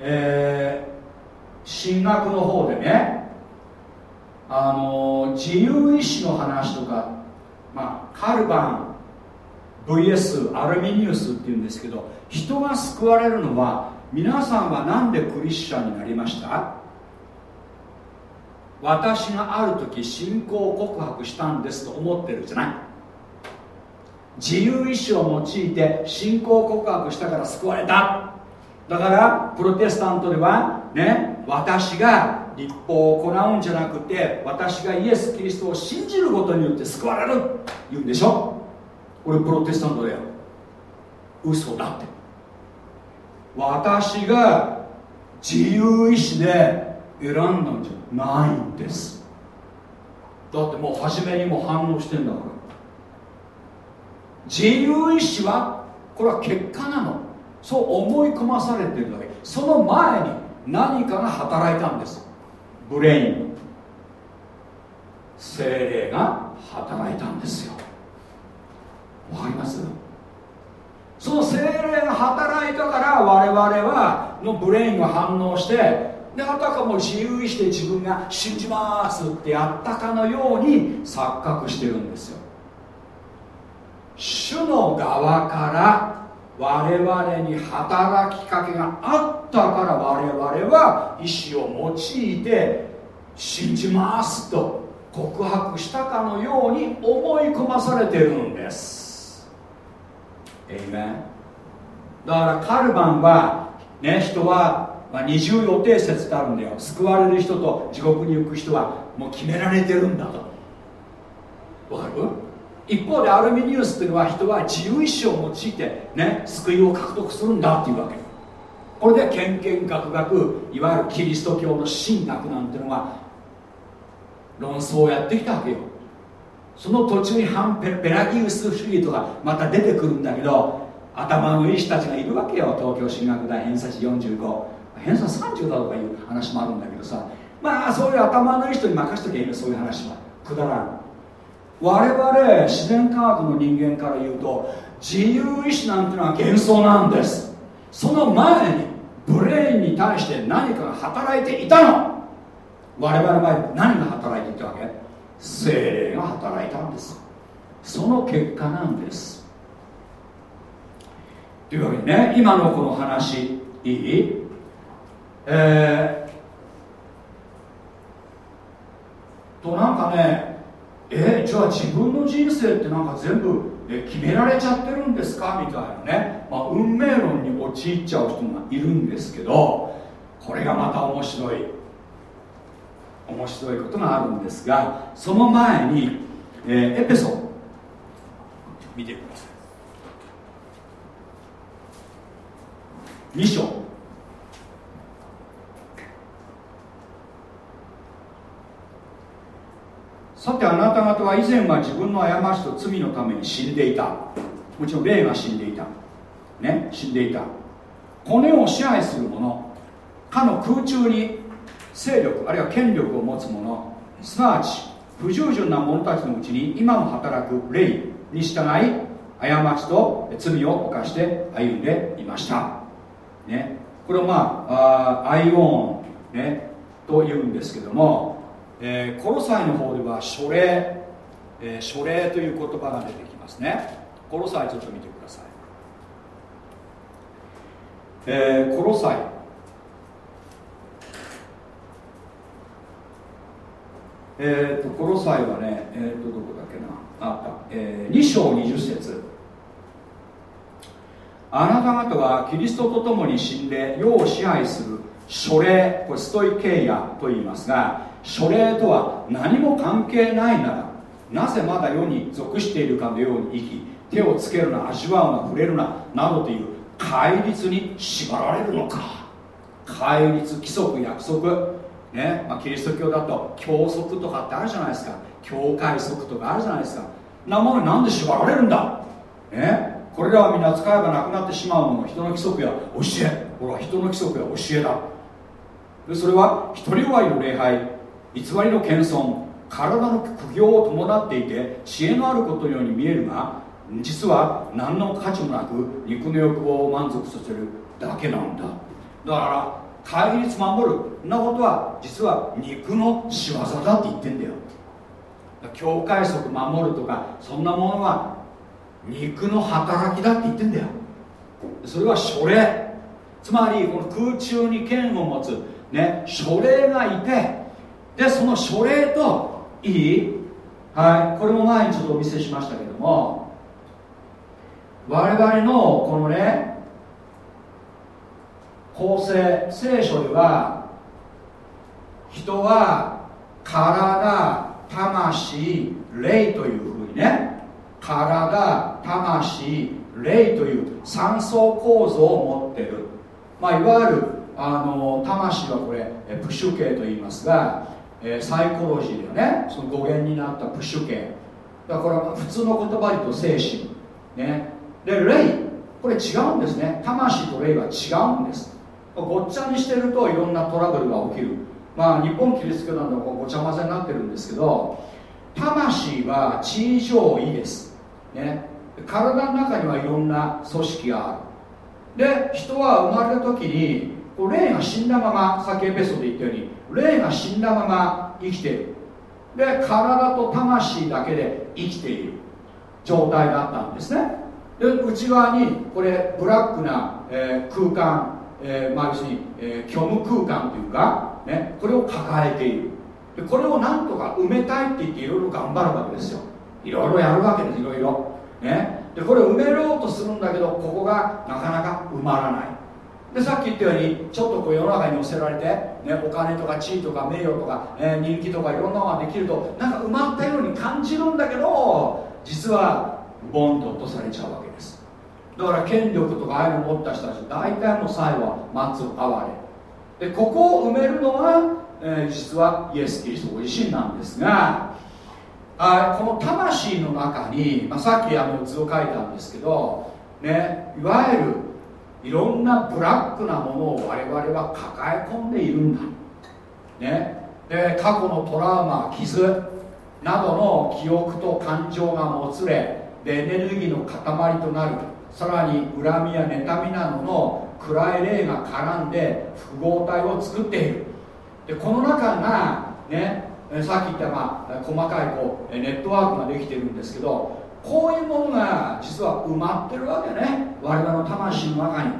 えー、神学の方でねあの自由意志の話とか、まあ、カルバン VS アルミニウスっていうんですけど人が救われるのは皆さんは何でクリスチャンになりました？私がある時信仰を告白したんですと思ってるじゃない。自由意志を用いて信仰告白したから救われた。だからプロテスタントではね私が立法を行うんじゃなくて私がイエス・キリストを信じることによって救われる言うんでしょ？俺プロテスタントだよ。嘘だって。私が自由意志で選んだんじゃないんです。だってもう初めにも反応してんだから。自由意志はこれは結果なの。そう思い込まされてるだけ。その前に何かが働いたんです。 brain 聖霊が働いたんですよ。わかります？その聖霊が働いたから我々はの brain が反応してであたかも自由意志で自分が信じますってやったかのように錯覚してるんですよ。主の側から我々に働きかけがあったから我々は意志を用いて信じますと告白したかのように思い込まされているんです。えいめだからカルバンはね人は、まあ、二重予定説ってあるんだよ。救われる人と地獄に行く人はもう決められてるんだと。わかる？一方でアルミニウスっていうのは人は自由意志を用いてね救いを獲得するんだっていうわけ。これで献献学学いわゆるキリスト教の神学なんていうのが論争をやってきたわけよ。その途中にハンペペラギウス主義とかまた出てくるんだけど頭のいい人たちがいるわけよ。東京進学大偏差値45偏差30だとかいう話もあるんだけどさ。まあそういう頭のいい人に任せときゃいいのそういう話は。くだらん。我々自然科学の人間から言うと自由意志なんてのは幻想なんです。その前にブレインに対して何かが働いていたの。我々の場合何が働いていたわけ？精霊が働いたんです。その結果なんです。というわけでね今のこの話いい？えー、となんかね自分の人生ってなんか全部え決められちゃってるんですか？みたいなね、まあ、運命論に陥っちゃう人がいるんですけどこれがまた面白い。面白いことがあるんですがその前に、えー、エペソ。見てください。2章さてあなた方は以前は自分の過ちと罪のために死んでいた。もちろん霊が死んでいた。ね死んでいた。骨を支配する者かの空中に勢力あるいは権力を持つ者すなわち不従順な者たちのうちに今も働く霊に従い過ちと罪を犯して歩んでいました、ね、これをまああアイオン、ね、というんですけども、えー、コロサイの方では書霊、えー、書霊という言葉が出てきますね。コロサイちょっと見てください、えー、コロサイ。えーと、この際はね、えーと、どこだっけな。あった、えー、2章20節。あなた方はキリストと共に死んで世を支配する書霊これストイケイヤと言いますが書霊とは何も関係ないならなぜまだ世に属しているかのように生き手をつけるな味わうな触れるななどという戒律に縛られるのか。戒律規則約束。ねまあ、キリスト教だと教則とかってあるじゃないですか。教会則とかあるじゃないですか。なものになんで縛られるんだ、ね、これらはみんな使えばなくなってしまうもの。人の規則や教え。ほら人の規則や教えだ。でそれは独りよいの礼拝。偽りの謙遜体の苦行を伴っていて知恵のあることのように見えるが実は何の価値もなく肉の欲望を満足させるだけなんだ。だから戒律守るんなことは実は肉の仕業だって言ってんだよ。境界則守るとかそんなものは肉の働きだって言ってんだよ。それは書霊つまりこの空中に剣を持つ、ね、書霊がいてでその書霊といい？はい。これも前にちょっとお見せしましたけども我々のこのね構成聖書では人は体魂霊というふうにね体魂霊という三層構造を持ってる、まあ、いわゆるあの魂はこれプッシュ系と言いますが、えー、サイコロジーでね。その語源になったプッシュ系だから普通の言葉で言うと精神ね。で霊。これ違うんですね。魂と霊は違うんです。ごっちゃにしてるといろんなトラブルが起きる。まあ日本キリスト教なんでごちゃ混ぜになってるんですけど魂は地上位です、ね、体の中にはいろんな組織がある。で人は生まれた時に霊が死んだままさっきエペソで言ったように霊が死んだまま生きている。で体と魂だけで生きている。状態だったんですね。で内側にこれブラックな、えー、空間えー、まあ、要するに、えー、虚無空間というか、ね、これを抱えている。でこれをなんとか埋めたいって言っていろいろ頑張るわけですよ。いろいろやるわけですいろいろ、ね、でこれを埋めようとするんだけどここがなかなか埋まらない。でさっき言ったようにちょっとこう世の中に乗せられて、ね、お金とか地位とか名誉とか、えー、人気とかいろんなのができるとなんか埋まったように感じるんだけど実はボンと落とされちゃうわけです。だから権力とか愛を持った人たち大体の際は待つ哀れ。でここを埋めるのは、えー、実はイエス・キリストご自身なんですがあこの魂の中に、まあ、さっきあの図を書いたんですけど、ね、いわゆるいろんなブラックなものを我々は抱え込んでいるんだ、ね、で過去のトラウマ傷などの記憶と感情がもつれでエネルギーの塊となる。さらに恨みや妬みなどの暗い霊が絡んで複合体を作っている。でこの中がねさっき言った、まあ、細かいこうネットワークができてるんですけどこういうものが実は埋まってるわけね。我々の魂の中に。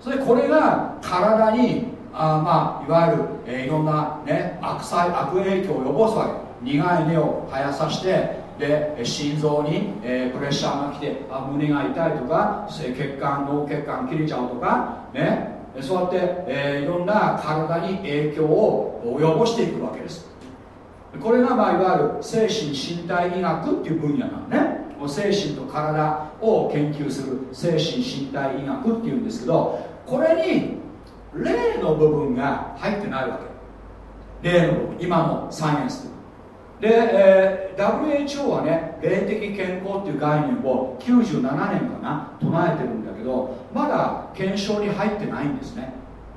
それでこれが体にあまあいわゆる、えー、いろんな、ね、悪細悪影響を及ぼすわけ。苦い根を生やさしてで心臓に、えー、プレッシャーが来てあ胸が痛いとか血管脳血管切れちゃうとかね。そうやって、えー、いろんな体に影響を及ぼしていくわけです。これがまあいわゆる精神身体医学っていう分野なのね。精神と体を研究する精神身体医学っていうんですけどこれに霊の部分が入ってないわけ。霊の部分今のサイエンスで、えー、WHO はね霊的健康っていう概念を97年かな唱えてるんだけどまだ検証に入ってないんですね。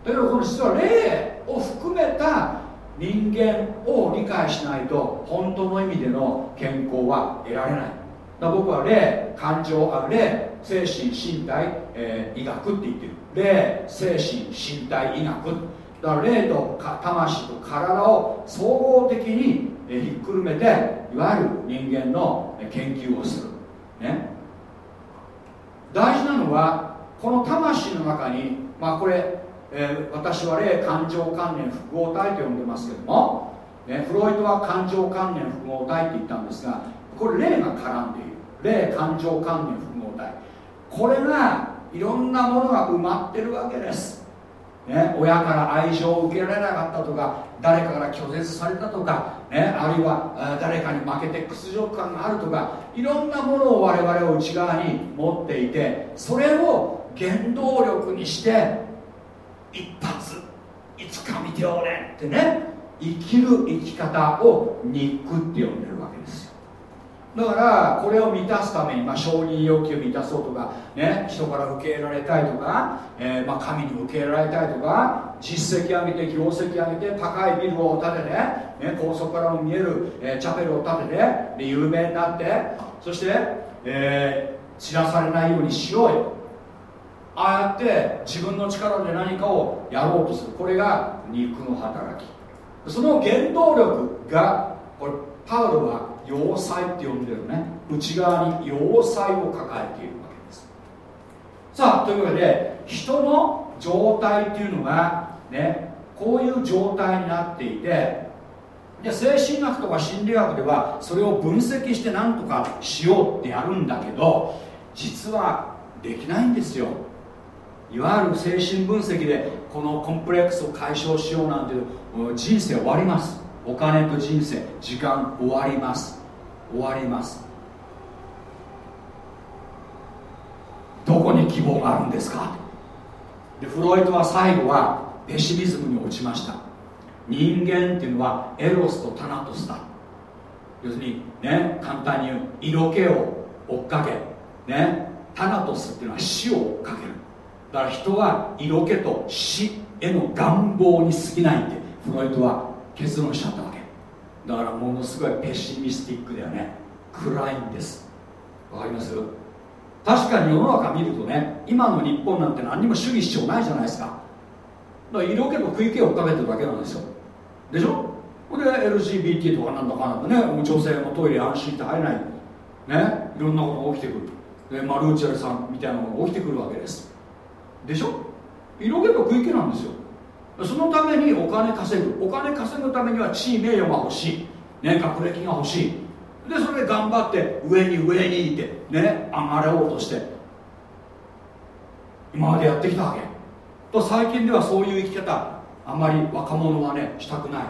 だけどこの実は霊を含めた人間を理解しないと本当の意味での健康は得られない。だ僕は霊感情あ霊精神身体、えー、医学って言ってる。霊精神身体医学。だから霊と魂と体を総合的にひっくるめていわゆる人間の研究をする、ね、大事なのはこの魂の中にまあこれ、えー、私は霊感情関連複合体と呼んでますけども、ね、フロイトは感情関連複合体って言ったんですがこれ霊が絡んでいる。霊感情関連複合体。これがいろんなものが埋まってるわけです。ね、親から愛情を受けられなかったとか誰かから拒絶されたとか、ね、あるいは誰かに負けて屈辱感があるとかいろんなものを我々は内側に持っていてそれを原動力にして一発いつか見ておれってね生きる生き方を肉って呼んでるわけですよ。だからこれを満たすために、まあ、承認要求を満たそうとか、ね、人から受け入れられたいとか、えー、まあ、神に受け入れられたいとか実績上げて業績上げて高いビルを建てて、ね、高速からも見える、えー、チャペルを建ててで有名になってそして、えー、散らされないようにしようよ。ああやって自分の力で何かをやろうとする。これが肉の働き。その原動力がこれパウロは要塞って呼んでるね。内側に要塞を抱えているわけです。さあというわけで人の状態っていうのがねこういう状態になっていてで精神学とか心理学ではそれを分析して何とかしようってやるんだけど実はできないんですよ。いわゆる精神分析でこのコンプレックスを解消しようなんていう人生終わります。お金と人生時間終わります。終わります。どこに希望があるんですか？でフロイトは最後はペシミズムに落ちました。人間っていうのはエロスとタナトスだ。要するにね簡単に言う色気を追っかけ。ねタナトスっていうのは死を追っかける。だから人は色気と死への願望に過ぎないってフロイトは結論しちゃったわけ。だからものすごいペシミスティックだよね。暗いんです。わかります？確かに世の中見るとね今の日本なんて何にも主義主張ないじゃないですか。だから色気と食い気を追っかけてるだけなんですよ。でしょ？で LGBT とかなんだかなんだね女性もトイレ安心って入れない。ね？いろんなことが起きてくる。でマルーチェルさんみたいなのが起きてくるわけです。でしょ？色気と食い気なんですよ。そのためにお金稼ぐ。お金稼ぐためには地位名誉が欲しい、ね、学歴が欲しい。でそれで頑張って上に上にいてね上がれようとして。今までやってきたわけ。と最近ではそういう生き方あんまり若者はねしたくない。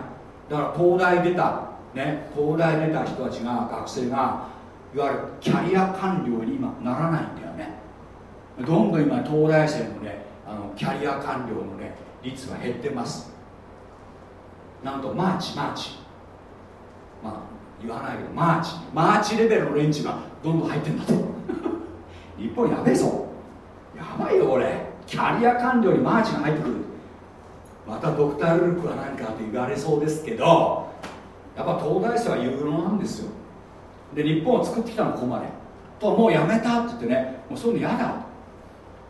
だから東大出た。ね東大出た人たちが学生がいわゆるキャリア官僚に今ならないんだよね。どんどん今東大生のねあのキャリア官僚のね率は減ってます。なんとマーチマーチ。まあ言わないけどマーチ。マーチレベルの連中がどんどん入ってんだと日本やべえぞ。やばいよ俺キャリア官僚にマーチが入ってくる。またドクター・ルルクは何かって言われそうですけどやっぱ東大生は有能なんですよ。で日本を作ってきたのここまで。ともうやめたって言ってねもうそういうの嫌だ。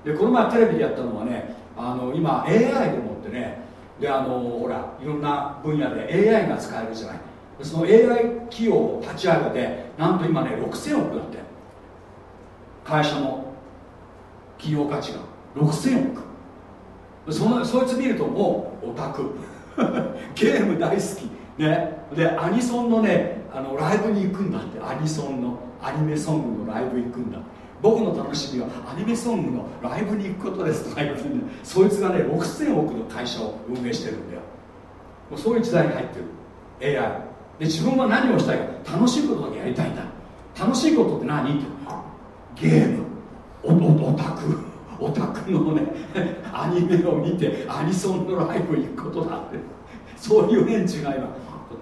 でこの前テレビでやったのはねあの今 AI でもってねであのほらいろんな分野で AI が使えるじゃない。その AI 企業を立ち上げてなんと今ね6000億だって。会社の企業価値が。6000億。そのそいつ見るともうオタク。ゲーム大好き。ね。でアニソンのねあのライブに行くんだって。アニソンのアニメソングのライブ行くんだ。って僕の楽しみはアニメソングのライブに行くことですとか言ってそいつがね6000億の会社を運営してるんだよ。もうそういう時代に入ってる。AI で自分は何をしたいか。楽しいことだけやりたいんだ。楽しいことって何？ってゲーム。オタク。オタクのね アニメを見てアニソンのライブに行くことだって。そういう連中が今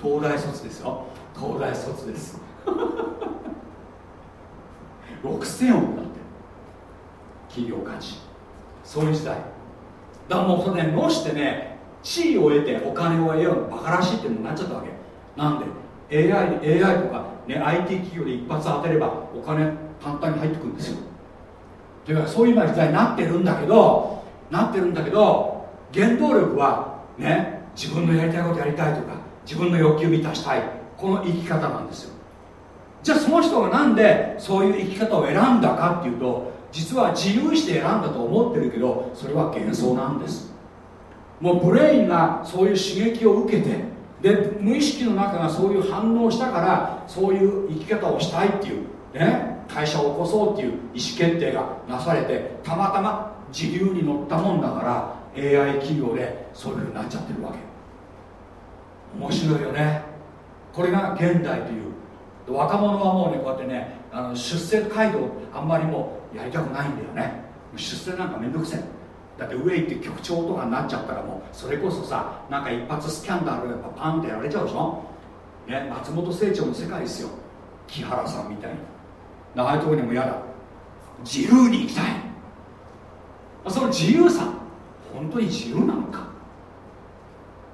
東大卒ですよ。東大卒です。6000億だって。企業価値。そういう時代。だからもうそれねのしてね地位を得てお金を得ようバカらしいってなっちゃったわけ。なんで AI, AI とか、ね、IT 企業で一発当てればお金簡単に入ってくるんですよ。というかそういう時代になってるんだけどなってるんだけど原動力はね自分のやりたいことやりたいとか自分の欲求満たしたい。この生き方なんですよ。じゃあその人がなんでそういう生き方を選んだかっていうと実は自由意志で選んだと思ってるけどそれは幻想なんです。もうブレインがそういう刺激を受けてで無意識の中がそういう反応したからそういう生き方をしたいっていうね会社を起こそうっていう意思決定がなされてたまたま自流に乗ったもんだから AI 企業でそういうふうになっちゃってるわけ。面白いよね。これが現代という若者はもうねこうやってねあの出世街道あんまりもうやりたくないんだよね。出世なんかめんどくせえ。だって上行って局長とかになっちゃったらもうそれこそさなんか一発スキャンダルやっぱパンってやられちゃうでしょ。ね松本清張の世界ですよ。木原さんみたいに。ああいうとこにも嫌だ。自由に行きたい。その自由さ本当に自由なのか。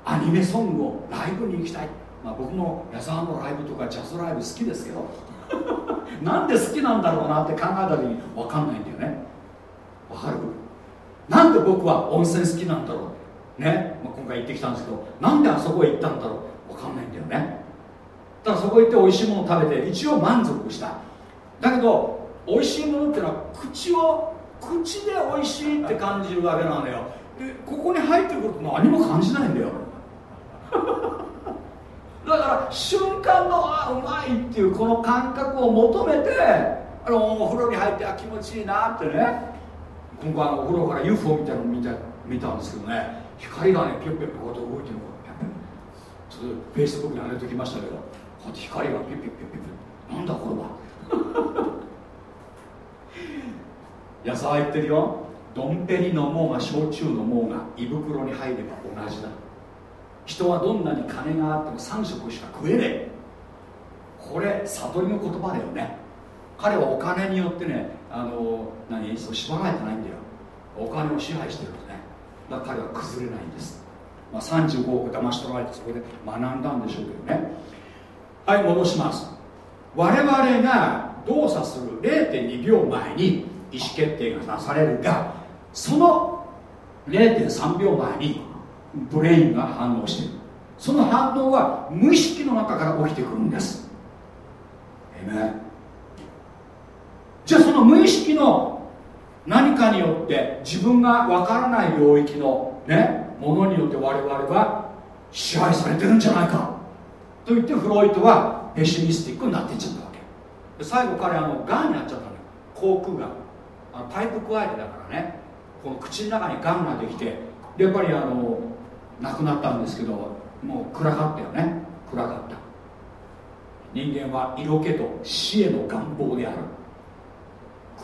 アニメソングをライブに行きたい、まあ、僕も矢沢のライブとかジャズライブ好きですけど。なんで好きなんだろうなって考えた時に分かんないんだよね。わかる？なんで僕は温泉好きなんだろう？ね、まあ、今回行ってきたんですけど。なんであそこへ行ったんだろう？分かんないんだよね。ただそこ行って美味しいもの食べて一応満足した。だけど美味しいものってのは口を口で美味しいって感じるわけなのよ。でここに入ってくると何も感じないんだよ。だから瞬間のあうまいっていうこの感覚を求めてあのお風呂に入ってあ気持ちいいなってね。今回あのお風呂から UFO みたいなの見た見たんですけどね。光がねピュッピュッこうやって動いてるのちょっとフェイスブックに上げておきましたけどこうやって光がピュッピュッピュッピュッなんだこれは。矢沢言ってるよ。ドンペリ飲もうが焼酎飲もうが胃袋に入れば同じだ。人はどんなに金があっても3食しか食えねえ。これ悟りの言葉だよね。彼はお金によってねあの何そう縛られてないんだよ。お金を支配してるんですね。だから彼は崩れないんです、まあ、35億騙し取られてそこで学んだんでしょうけどね。はい戻します。我々が動作する0.2秒前に意思決定がなされるがその0.3秒前にブレインが反応している。その反応は無意識の中から起きてくるんです。えめじゃあその無意識の何かによって自分がわからない領域のねものによって我々は支配されてるんじゃないか。と言ってフロイトはペシミスティックになっていっちゃったわけ。最後彼あのがんになっちゃったのよ。口腔がんタイプ加えてだからね。この口の中にがんができてでやっぱりあの亡くなったんですけどもう暗かったよね。暗かった。人間は色気と死への願望である。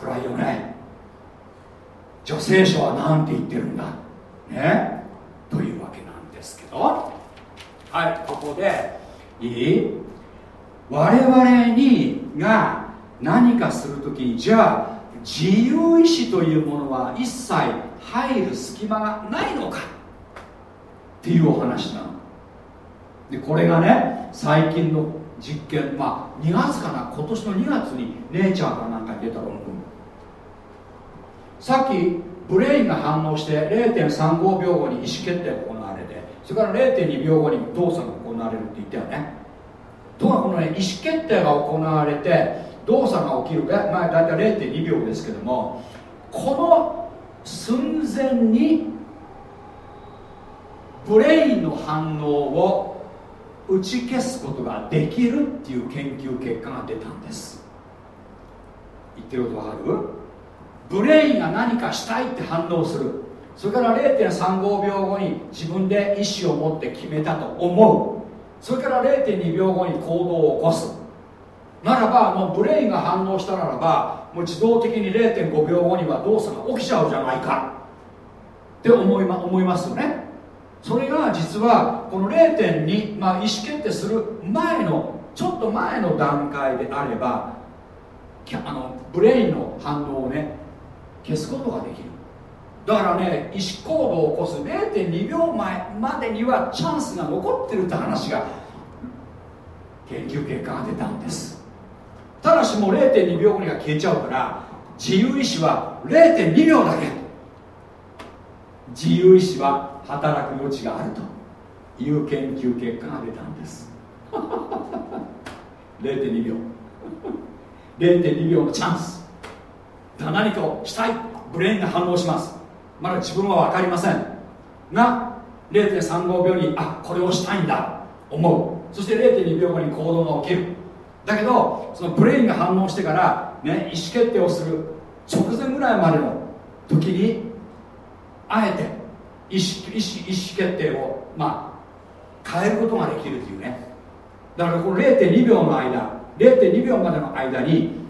暗いよね。女性書は何て言ってるんだ。ね。というわけなんですけど。はいここでいい？我々にが何かするときにじゃあ自由意志というものは一切入る隙間がないのか？っていうお話なの。でこれがね最近の実験まあ2月かな？今年の2月にネイチャーかなんかに出た論文さっきブレインが反応して0.35秒後に意思決定が行われてそれから0.2秒後に動作が行われるって言ったよね。ところがこのね意思決定が行われて動作が起きる。まあ大体0.2秒ですけどもこの寸前に brain の反応を打ち消すことができるっていう研究結果が出たんです。言ってることわかる？ brain が何かしたいって反応する。それから0.35秒後に自分で意思を持って決めたと思う。それから0.2秒後に行動を起こす。ならばもう brain が反応したならばもう自動的に0.5秒後には動作が起きちゃうじゃないか。って思い,、ま、思いますよね。それが実はこの0.2、まあ、意思決定する前のちょっと前の段階であればあの brain の反応をね消すことができる。だからね意思行動を起こす0.2秒前までにはチャンスが残ってるって話が研究結果が出たんです。ただしもう0.2秒後には消えちゃうから自由意志は0.2秒だけ。自由意志は働く余地があるという研究結果が出たんです。0.2秒。0.2秒のチャンス。だ何かをしたい。ブレインが反応します。まだ自分は分かりません。が0.35秒にあこれをしたいんだ。思う。そして0.2秒後に行動が起きる。だけどその brain が反応してから、ね、意思決定をする直前ぐらいまでの時にあえて意思意思意思決定を、まあ、変えることができるというね。だからこの0.2秒の間0.2秒までの間に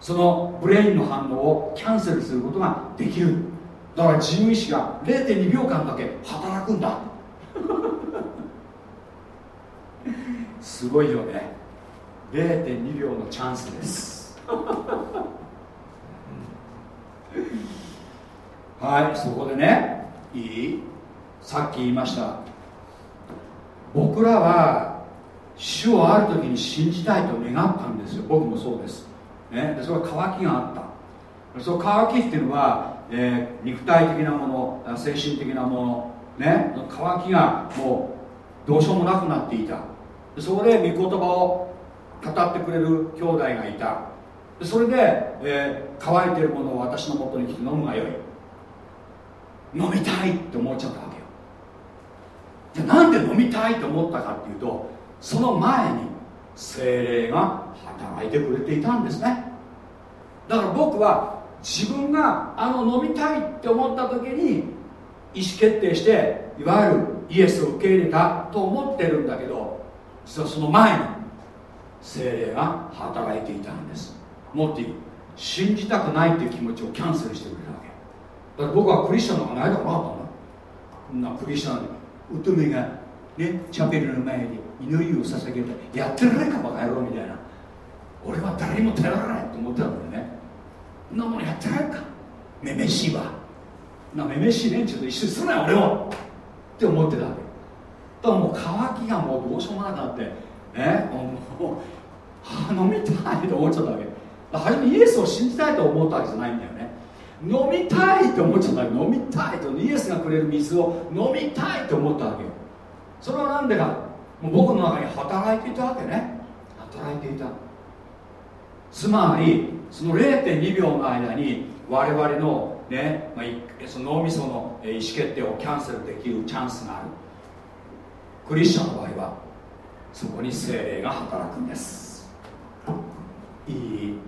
その brain の反応をキャンセルすることができる。だから自由意志が0.2秒間だけ働くんだ。すごいよね。0.2秒のチャンスです。はいそこでねいい？さっき言いました。僕らは主をある時に信じたいと願ったんですよ。僕もそうです、ね、でそれは渇きがあった。その渇きっていうのは、えー、肉体的なもの精神的なものね。渇きがもうどうしようもなくなっていた。そこで御言葉を語ってくれる兄弟がいた。それで、えー、乾いてるものを私のもとに来て飲むがよい。飲みたいって思っちゃったわけよ。じゃあなんで飲みたいと思ったかっていうとその前に精霊が働いてくれていたんですね。だから僕は自分があの飲みたいって思った時に意思決定していわゆるイエスを受け入れたと思ってるんだけど実はその前に精霊が働いていたんです。もっと言う。信じたくないっていう気持ちをキャンセルしてくれたわけ。だから僕はクリスチャンなんかないだろうなかったんなクリスチャン乙女がねチャペルの前に祈りを捧げてやってられかバカ野郎みたいな俺は誰にも頼らないと思ってたんだよね。そんなものやってられるかめめしいわなめめしい連中と一緒にすなよ俺を。って思ってたわけ。だからもう渇きがもうどうしようもなくなってねもう飲みたいと思っちゃったわけ。初めイエスを信じたいと思ったわけじゃないんだよ。飲みたいと思っちゃった飲みたいとイエスがくれる水を飲みたいと思ったわけよ。それは何でか。もう僕の中に働いていたわけね。働いていた。つまりその0.2秒の間に我々のね、まあ、その脳みその意思決定をキャンセルできるチャンスがある。クリスチャンの場合はそこに精霊が働くんです。いい。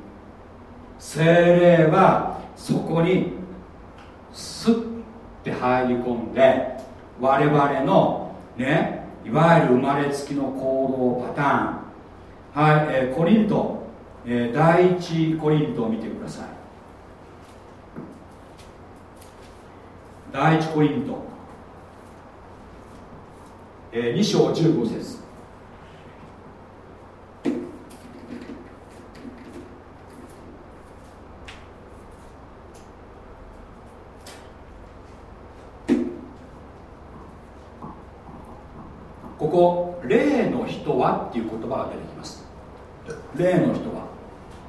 精霊はそこにスッて入り込んで我々のねいわゆる生まれつきの行動パターン。はい、えー、コリント、えー、第一コリントを見てください。第一コリント、えー、2章15節。ここ霊の人はっていう言葉が出てきます。霊の人は。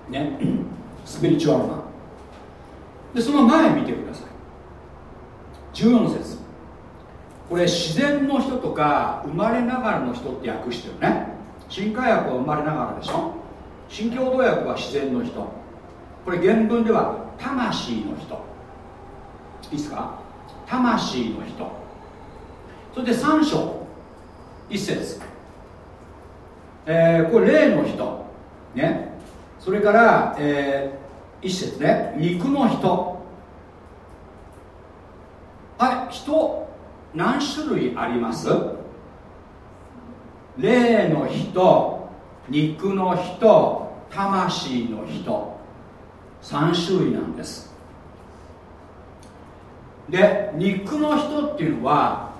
ね。スピリチュアルな。でその前見てください。14節。これ自然の人とか生まれながらの人って訳してるね。新海訳は生まれながらでしょ。新共同訳は自然の人。これ原文では魂の人。いいですか？魂の人。それで3章。一節、えー、これ霊の人。ね。それから、えー、一節ね。肉の人。はい。人何種類あります？霊の人肉の人魂の人。3種類なんです。で肉の人っていうのは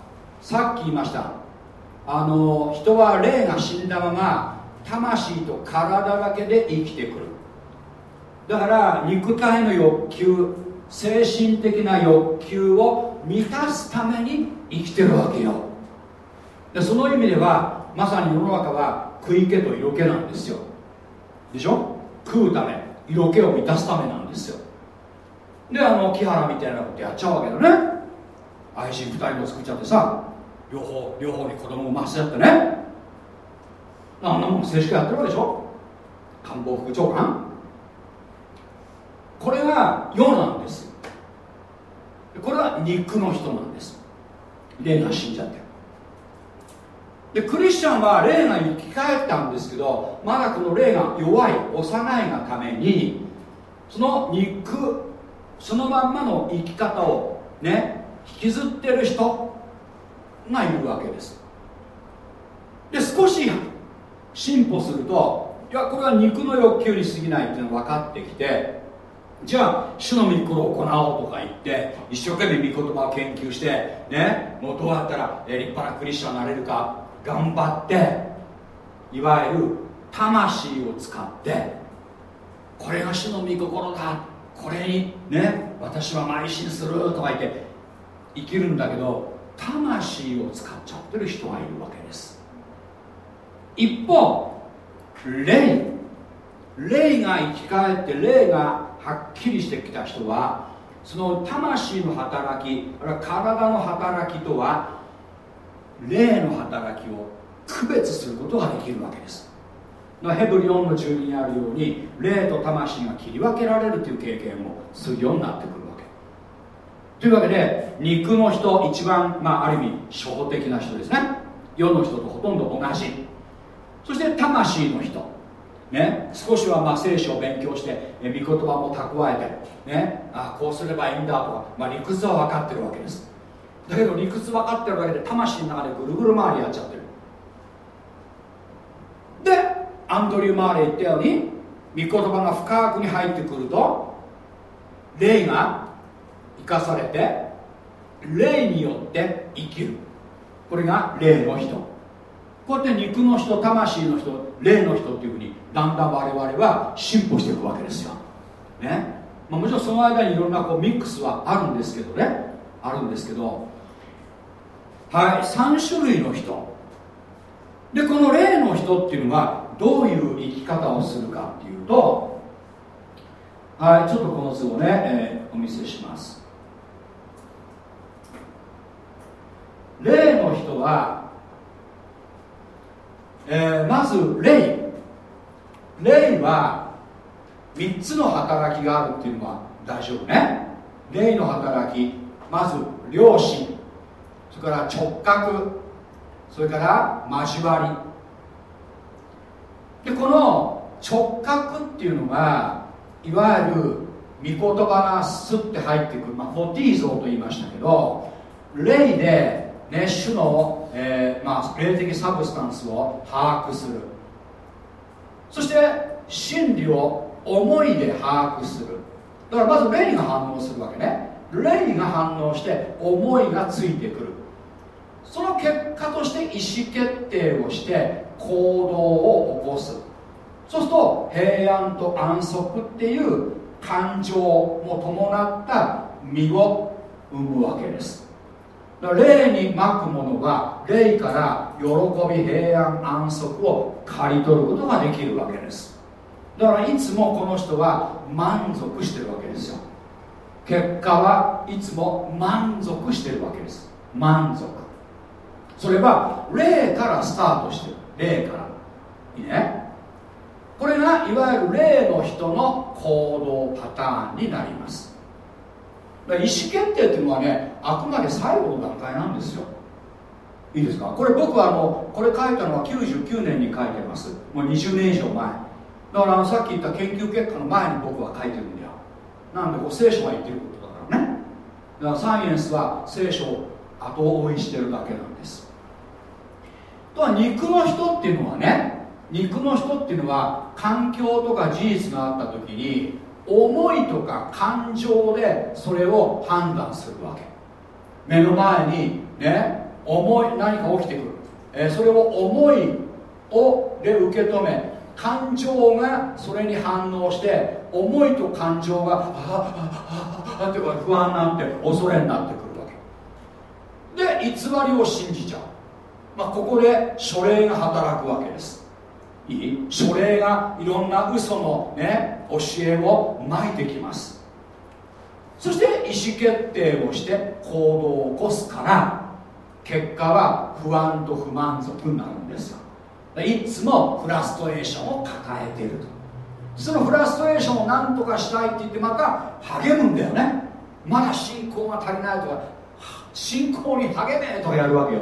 さっき言いました。あの人は霊が死んだまま魂と体だけで生きてくる。だから肉体の欲求精神的な欲求を満たすために生きてるわけよ。でその意味ではまさに世の中は食い気と色気なんですよ。でしょ？食うため色気を満たすためなんですよ。であの木原みたいなことやっちゃうわけだね。愛人2人も作っちゃってさ。両方両方に子供を産ませちゃってね。あんなもん正式やってるわけでしょ？官房副長官。これが世なんです。これは肉の人なんです。霊が死んじゃって。でクリスチャンは霊が生き返ったんですけどまだこの霊が弱い幼いがためにその肉そのまんまの生き方をね引きずってる人がいるわけです。で少し進歩するといやこれは肉の欲求に過ぎないっていうのが分かってきてじゃあ主の御心を行おうとか言って一生懸命御言葉を研究してねもうどうやったら立派なクリスチャンになれるか頑張っていわゆる魂を使ってこれが主の御心だこれにね私は邁進するとか言って生きるんだけど魂を使っちゃってる人がいるわけです。一方霊。霊が生き返って霊がはっきりしてきた人はその魂の働きあるいは体の働きとは霊の働きを区別することができるわけです。ヘブリオンの12にあるように霊と魂が切り分けられるという経験をするようになってくる。というわけで肉の人一番、まあ、ある意味初歩的な人ですね。世の人とほとんど同じ。そして魂の人。ね、少しはまあ聖書を勉強して御言葉も蓄えて、ね、あこうすればいいんだとか、まあ、理屈は分かってるわけです。だけど理屈分かってるだけで魂の中でぐるぐる回りやっちゃってる。でアンドリュー・マーレ言ったように御言葉が深くに入ってくると霊が生かされて霊によって生きる。これが霊の人。こうやって肉の人魂の人霊の人っていうふうにだんだん我々は進歩していくわけですよ、ね。まあ、もちろんその間にいろんなこうミックスはあるんですけどね。あるんですけど。はい。3種類の人。でこの霊の人っていうのはどういう生き方をするかっていうと。はい。ちょっとこの図をね、えー、お見せします。霊の人は、えー、まず霊霊は3つの働きがあるっていうのは大丈夫ね。霊の働きまず良心それから直角。それから交わり。でこの直角っていうのがいわゆる御言葉がスッて入ってくる、まあ、フォティー像と言いましたけど霊で、ね、主の、えーまあ、霊的サブスタンスを把握する。そして真理を思いで把握する。だからまず霊が反応するわけね。霊が反応して思いがついてくる。その結果として意思決定をして行動を起こす。そうすると平安と安息っていう感情も伴った実を生むわけです。霊にまくものは霊から喜び平安安息を刈り取ることができるわけです。だからいつもこの人は満足してるわけですよ。結果はいつも満足してるわけです。満足。それは霊からスタートしてる。霊から。いいね。これがいわゆる霊の人の行動パターンになります。意思決定っていうのはねあくまで最後の段階なんですよ。いいですか？これ僕はあのこれ書いたのは99年に書いてます。もう20年以上前。だからあのさっき言った研究結果の前に僕は書いてるんだよ。なんでこう聖書が言ってることだからね。だからサイエンスは聖書を後追いしてるだけなんです。とは肉の人っていうのはね肉の人っていうのは環境とか事実があった時に思いとか感情でそれを判断するわけ。目の前にね思い何か起きてくる、えー、それを思いをで受け止め感情がそれに反応して思いと感情があああああって不安になって恐れになってくるわけ。で偽りを信じちゃう、まあ、ここで書類が働くわけです。いい？書類がいろんな嘘のね教えをまいてきます。そして意思決定をして行動を起こすから結果は不安と不満足になるんですよ。いつもフラストレーションを抱えていると。そのフラストレーションを何とかしたいって言ってまた励むんだよね。まだ信仰が足りないとか信仰に励めとかやるわけよ。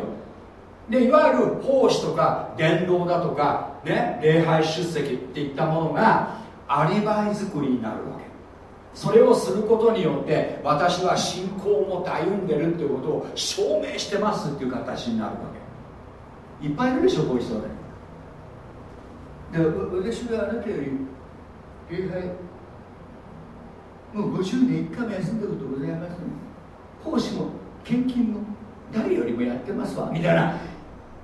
でいわゆる奉仕とか伝道だとか、ね、礼拝出席っていったものがアリバイ作りになるわけ。それをすることによって私は信仰を持って歩んでるっていうことを証明してますっていう形になるわけ。いっぱいいるでしょこういう人ね。で私はあなたより礼拝もう50年1回も休んだことございません奉仕も献金も誰よりもやってますわみたいな。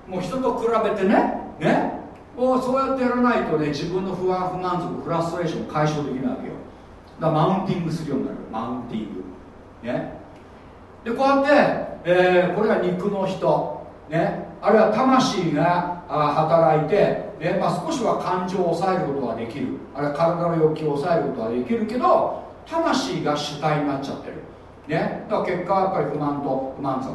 もう人と比べてね。ねもうそうやってやらないとね自分の不安不満足フラストレーション解消できないわけよ。だからマウンティングするようになる。マウンティング。ね。でこうやって、えー、これが肉の人。ね。あるいは魂が働いて、ね。まあ、少しは感情を抑えることができる。あるいは体の欲求を抑えることができるけど魂が主体になっちゃってる、ね、だから結果はやっぱり不満と不満足。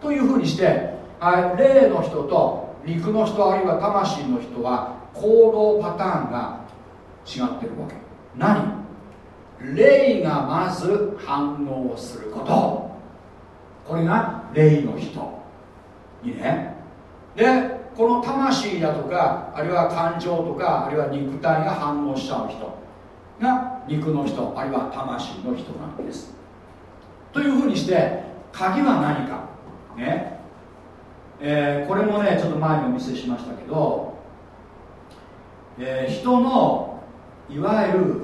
というふうにしてはい、霊の人と肉の人あるいは魂の人は行動パターンが違ってるわけ。何？霊がまず反応すること。これが霊の人。いいね。でこの魂だとかあるいは感情とかあるいは肉体が反応しちゃう人。が肉の人あるいは魂の人なんです。というふうにして鍵は何か。ね。えー、これもねちょっと前にお見せしましたけど、えー、人のいわゆる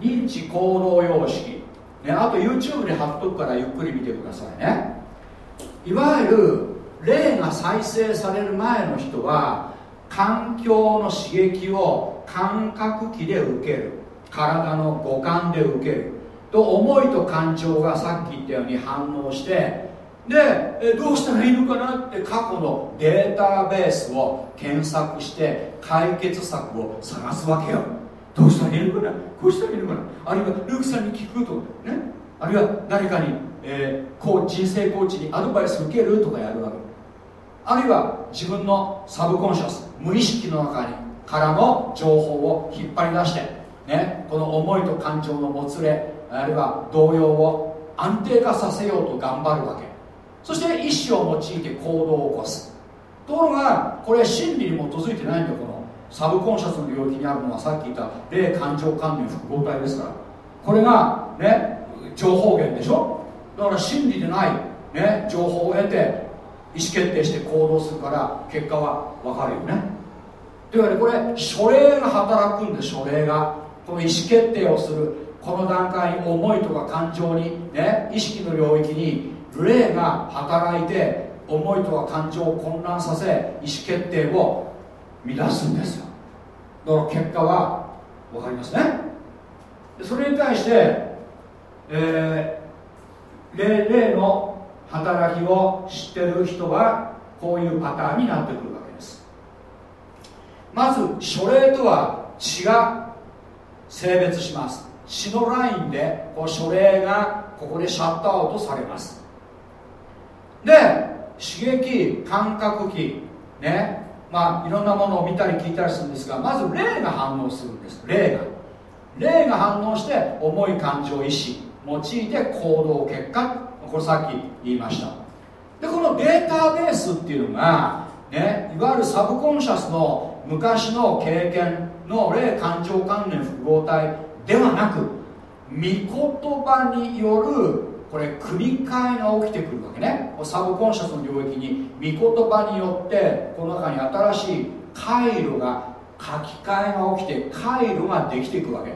認知行動様式、ね、あと YouTube で貼っとくからゆっくり見てくださいね。いわゆる霊が再生される前の人は環境の刺激を感覚器で受ける。体の五感で受ける。と思いと感情がさっき言ったように反応してでえどうしたらいいのかなって過去のデータベースを検索して解決策を探すわけよ。どうしたらいいのかな？こうしたらいいのかな？あるいはルークさんに聞くとね？あるいは誰かに、えー、こう人生コーチにアドバイス受けるとかやるわけ。あるいは自分のサブコンシャス無意識の中にからの情報を引っ張り出して、ね、この思いと感情のもつれあるいは動揺を安定化させようと頑張るわけ。そして意思を用いて行動を起こす。ところがこれ真理に基づいてないんだよ。このサブコンシャスの領域にあるのはさっき言った霊感情関連複合体ですから。これがね情報源でしょ。だから真理でない、ね、情報を得て意思決定して行動するから結果は分かるよね。というわけでこれ書類が働くんで書類が。この意思決定をするこの段階に思いとか感情にね意識の領域に霊が働いて思いとか感情を混乱させ意思決定を乱すんですよ。だから結果は分かりますね。それに対して、えー、霊霊の働きを知ってる人はこういうパターンになってくるわけです。まず諸霊とは血が聖別します。血のラインでこう諸霊がここでシャットアウトされます。で刺激感覚器ね。まあいろんなものを見たり聞いたりするんですがまず霊が反応するんです。霊が。霊が反応して重い感情意志用いて行動結果。これさっき言いました。でこのデータベースっていうのが、ね、いわゆるサブコンシャスの昔の経験の霊感情関連複合体ではなく御言葉によるこれ組み換えが起きてくるわけね。サブコンシャスの領域に御言葉によってこの中に新しい回路が書き換えが起きて回路ができていくわけ、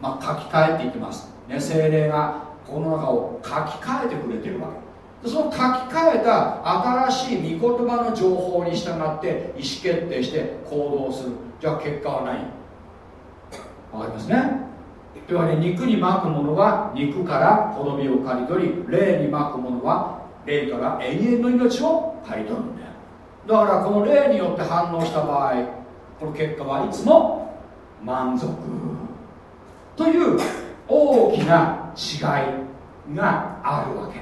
まあ、書き換えって言ってます、ね、精霊がこの中を書き換えてくれてるわけ。その書き換えた新しい御言葉の情報に従って意思決定して行動する。じゃあ結果は何？わかりますね。というわけで肉にまくものは肉から滅びを刈り取り霊にまくものは霊から永遠の命を刈り取るんだよ。だからこの霊によって反応した場合この結果はいつも満足。という大きな違いがあるわけ。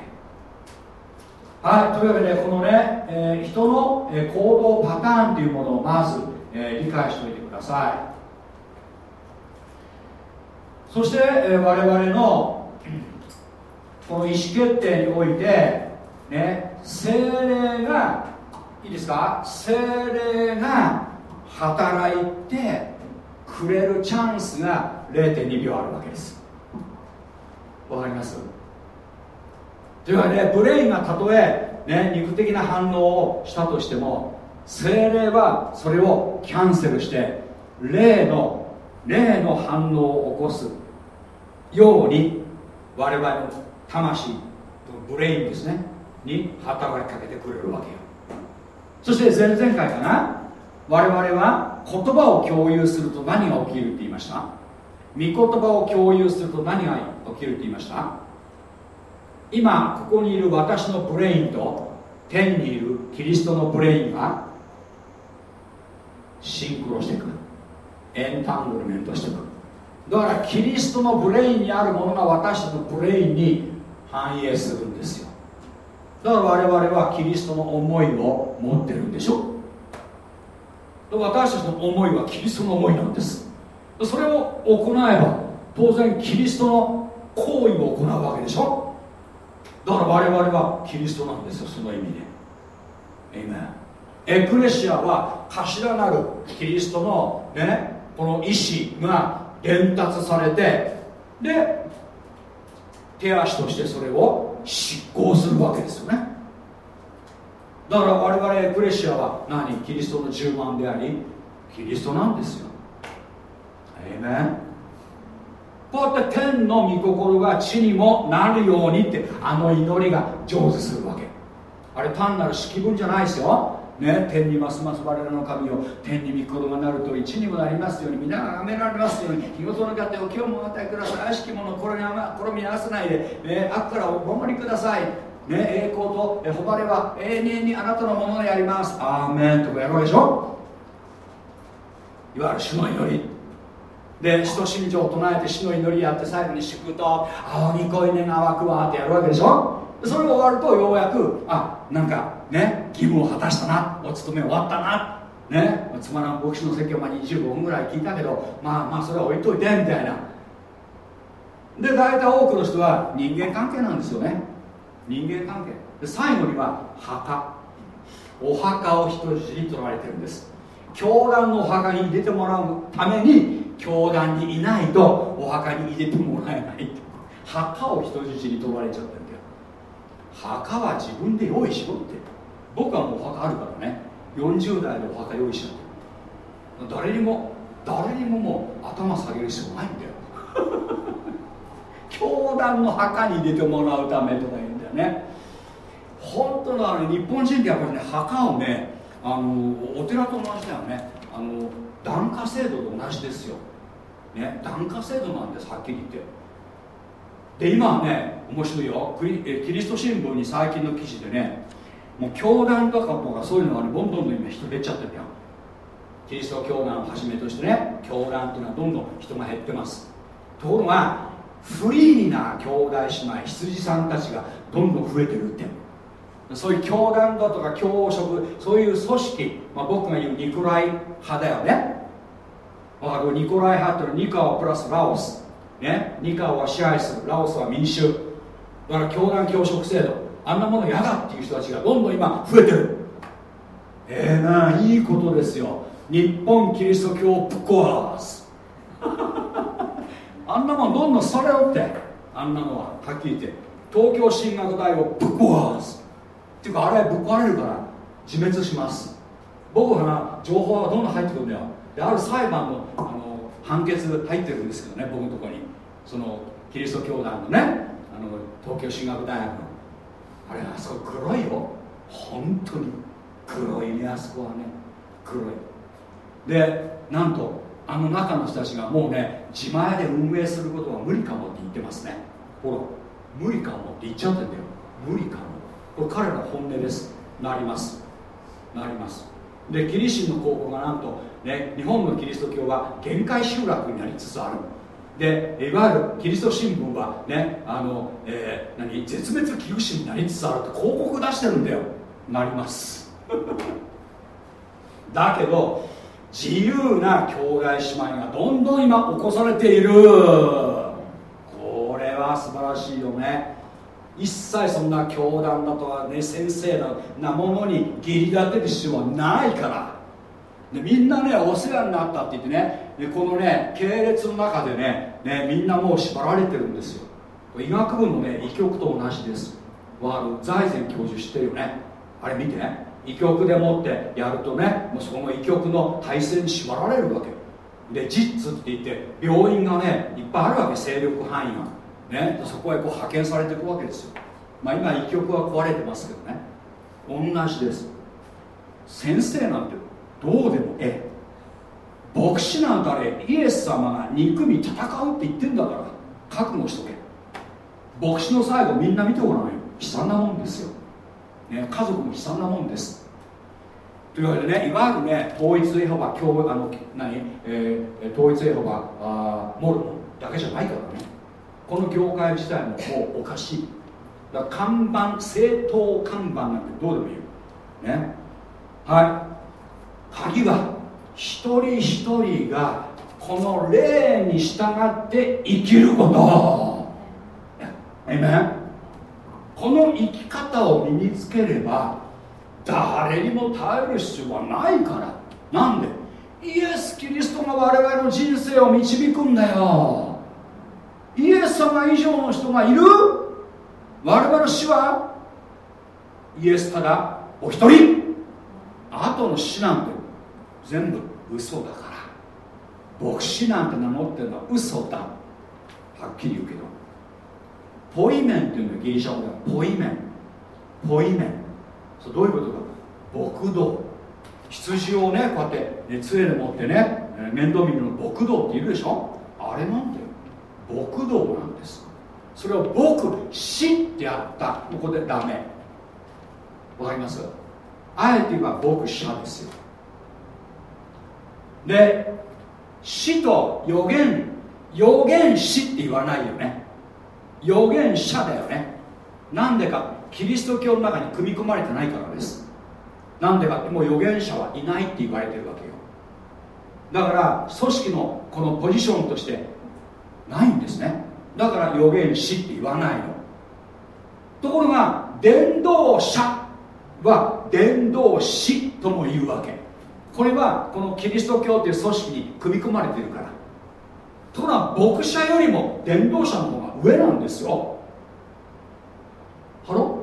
はいというわけでこのね、えー、人の、行動パターンというものをまず、えー、理解しておいてください。そして、えー、我々のこの意思決定においてね精霊がいいですか？精霊が働いてくれるチャンスが0.2秒あるわけです。わかります？というわけでブレインがたとえ、ね、肉的な反応をしたとしても精霊はそれをキャンセルして霊の霊の反応を起こす。ように我々の魂と brain ですねに働きかけてくれるわけよ。そして前々回かな我々は言葉を共有すると何が起きるって言いました？御言葉を共有すると何が起きるって言いました？今ここにいる私の brain と天にいるキリストの brain がシンクロしてくる。entanglement してくる。だからキリストの brain にあるものが私たちの brain に反映するんですよ。だから我々はキリストの思いを持ってるんでしょ。私たちの思いはキリストの思いなんです。それを行えば当然キリストの行為を行うわけでしょ。だから我々はキリストなんですよその意味で。エメンエクレシアは頭なるキリストのねこの意志が伝達されてで手足としてそれを執行するわけですよね。だから我々エクレシアは何？キリストの10万でありキリストなんですよ。えめんこうやって天の御心が地にもなるようにってあの祈りが成就するわけ。あれ単なる式文じゃないですよ。ね、天にますます我々の神を天に御子がなると一にもなりますように皆が崇められますように日ごとの糧を今日もお与えください。悪しき者これにこれに合わせないで、ね、悪からお守りください、ね、栄光と誉れは永遠にあなたのものであります。アーメン。とかやるわけでしょ？いわゆる主の祈り。で使徒信条を唱えて死の祈りやって最後に祝と青に恋根が湧くわってやるわけでしょ？それが終わるとようやくあなんかね義務を果たしたな。お勤め終わったな。ね。つまらん牧師の説教ま25分ぐらい聞いたけどまあまあそれは置いといてみたいな。で大体多くの人は人間関係なんですよね。人間関係。で最後には墓。お墓を人質に取られてるんです。教団のお墓に入れてもらうために教団にいないとお墓に入れてもらえない。墓を人質に取られちゃってるんだよ。墓は自分で用意しろって。僕はもうお墓あるからね。40代でお墓用意しちゃ。誰にも誰にももう頭下げる必要ないんだよ。教団の墓に入れてもらうためとか言うんだよね。本当のあの日本人ってやっぱりね墓をねあのお寺と同じだよね。あの檀家制度と同じですよ、ね、檀家制度なんですはっきり言って。で今はね面白いよ。キリスト新聞に最近の記事でねもう教団とかとかそういうのがねどんどんどん今人減っちゃってるよキリスト教団をはじめとしてね教団っていうのはどんどん人が減ってます。ところがフリーな兄弟姉妹羊さんたちがどんどん増えてるってそういう教団だとか教職そういう組織、まあ、僕が言うニコライ派だよね。わかるニコライ派っていうのはニカオプラスラオス。ね、ニカオは支配する。ラオスは民衆。だから教団教職制度。あんなもの嫌だっていう人たちがどんどん今増えてる。ええー、ないいことですよ。日本キリスト教ぶっ壊すあんなもんどんどんそれをってあんなのははっきり言って東京進学大をぶっ壊すっていうかあれぶっ壊れるから自滅します。僕は情報はどんどん入ってくるんだよ。である裁判のあの判決入ってるんですけどね僕のとこに。そのキリスト教団のねあの東京進学大学のあれあそこ黒いよ。本当に。黒いねあそこはね。黒い。でなんとあの中の人たちがもうね自前で運営することは無理かもって言ってますね。ほら無理かもって言っちゃってんだよ。無理かも。これ彼らの本音です。なります。なります。でキリシンの高校がなんと、ね、日本のキリスト教は限界集落になりつつある。でいわゆるキリスト新聞はねあの、えー、何絶滅危惧種になりつつあるって広告出してるんだよ。なります。だけど自由な兄弟姉妹がどんどん今起こされている。これは素晴らしいよね。一切そんな教団だとかね先生だなものに義理立てる必要はないから。でみんなねお世話になったって言ってねでこのね系列の中でねねみんなもう縛られてるんですよ。医学部のね医局と同じです。ワール財前教授知ってるよね。あれ見て。医局でもってやるとねもうそこの医局の体制に縛られるわけ。で実って言って病院がねいっぱいあるわけ勢力範囲が。ね、そこへこう派遣されていくわけですよ、まあ、今医局は壊れてますけどね。同じです。先生なんてどうでもええ。牧師なんてあれイエス様が憎み戦うって言ってんだから覚悟しとけ。牧師の最後みんな見てごらんよ。悲惨なもんですよ、ね、家族も悲惨なもんです。というわけでねいわゆるね統一エホバ教あの何、えー、統一エホバあモルモンだけじゃないからね。この業界自体ももうおかしい。だから看板政党看板なんてどうでもいいよ。ね。はい。鍵は一人一人がこの霊に従って生きること。この生き方を身につければ誰にも頼る必要はないから。なんで？イエス・キリストが我々の人生を導くんだよ。イエス様以上の人がいる？我々の死は？イエスただお一人。後の死なんて全部嘘だから。牧師なんて名乗ってるのは嘘だ。はっきり言うけど。ポイメンっていうのはギリシャ語だポイメン。ポイメン。そうどういうことか。牧道。羊をねこうやって、ね、杖で持ってね面倒見るの牧道っているでしょ。あれなんだよ。牧道なんです。それを牧師ってやった。ここでダメ。わかります？あえて言えば牧者ですよ。で死と予言予言師って言わないよね。予言者だよね。なんでかキリスト教の中に組み込まれてないからです。なんでかってもう預言者はいないって言われてるわけよ。だから組織のこのポジションとしてないんですね。だから預言師って言わないの。ところが伝道者は伝道師とも言うわけ。これはこのキリスト教っていう組織に組み込まれてるから。ところが牧者よりも伝道者の方が上なんですよ。ハロ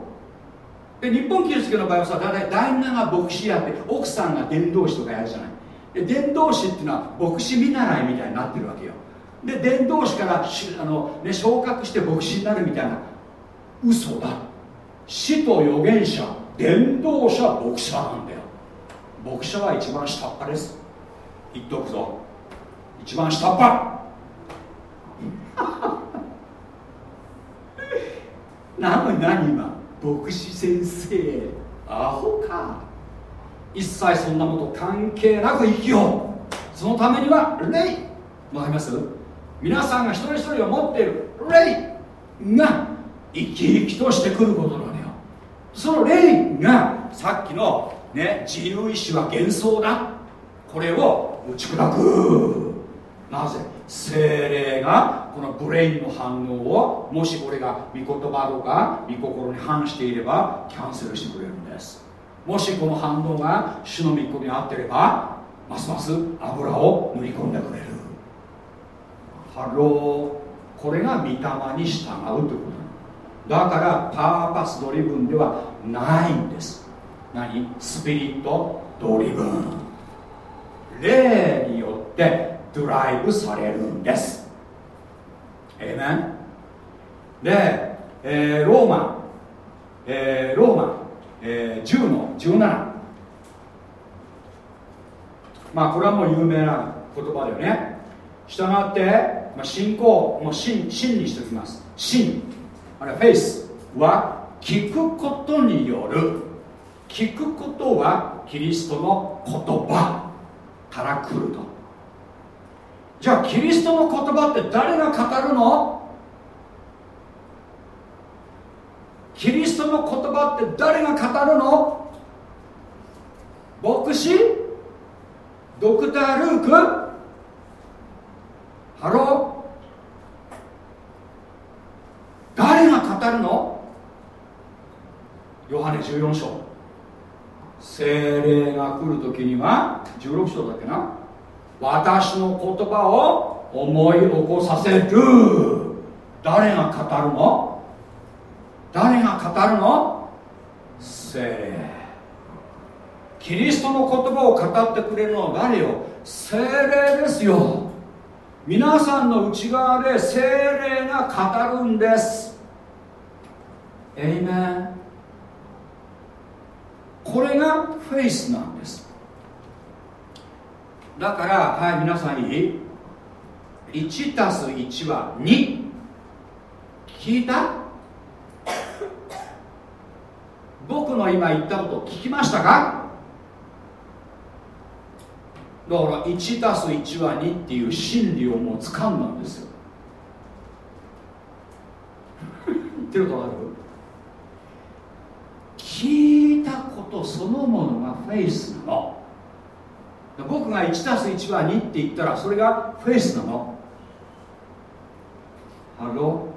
で日本キリスト教の場合はさ大体旦那が牧師やって奥さんが伝道師とかやるじゃない。で伝道師っていうのは牧師見習いみたいになってるわけよ。で伝道師からあの、ね、昇格して牧師になるみたいな嘘だ。死と預言者伝道者牧者なんだよ。牧者は一番下っ端です。言っとくぞ。一番下っ端。なのに何今？牧師先生。アホか。一切そんなこと関係なく生きよう。そのためには霊わかります？皆さんが一人一人が持っている霊が生き生きとしてくることなのよ。その霊がさっきの、ね、自由意志は幻想だ。これを打ち砕く。なぜ？聖霊がこの brain の反応をもしこれが御言葉とか御心に反していればキャンセルしてくれるんです。もしこの反応が主の御心に合ってればますます油を塗り込んでくれる。 Hello。これが御霊に従うということ。だから purpose driven ではないんです。何？スピリット？ドリブン。霊によってドライブされるんです。えめんで、えー、ローマ、えー、ローマ、えー、10の17まあこれはもう有名な言葉だよね。したがって、まあ、信仰もう信信にしておきます。信。あれフェイスは聞くことによる。聞くことはキリストの言葉から来ると。じゃあキリストの言葉って誰が語るの？キリストの言葉って誰が語るの？牧師？ドクター・ルーク？Hello？誰が語るの？ヨハネ14章。聖霊が来る時には16章だっけな私の言葉を思い起こさせる。誰が語るの？誰が語るの？聖霊。キリストの言葉を語ってくれるのは誰よ？聖霊ですよ。皆さんの内側で精霊が語るんです。エイメン。これがフェイスなんです。だからはい皆さんに1たす1は2聞いた？僕の今言ったこと聞きましたか？だから1たす1は2っていう真理をもう掴んだんですよ。言ってることある？聞いたことそのものがフェイスなの。僕が1たす1は2って言ったらそれがフェイスなの。ハロ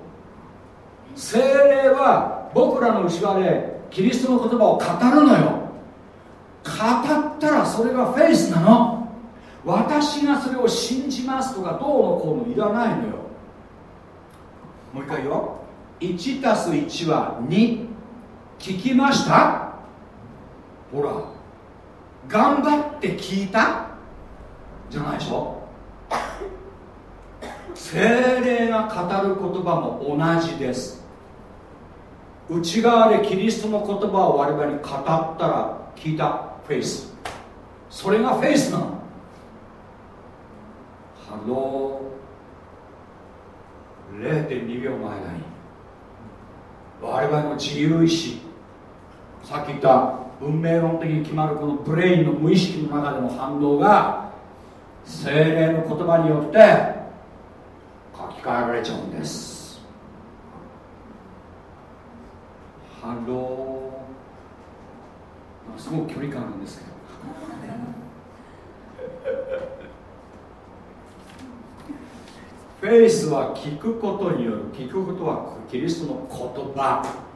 精霊は僕らの内側でキリストの言葉を語るのよ。語ったらそれがフェイスなの。私がそれを信じますとかどうのこうのいらないのよ。もう一回言よ1たす1は2聞きました？ほら頑張って聞いた？じゃないでしょ？精霊が語る言葉も同じです。内側でキリストの言葉を我々に語ったら聞いた？フェイス。それがフェイスなの。ハロー。0.2秒の間に。我々の自由意志。さっき言った運命論的に決まるこの brain の無意識の中での反応が聖霊の言葉によって書き換えられちゃうんです。ハローすごく距離感あるんですけど。フェイスは聞くことによる聞くことはキリストの言葉。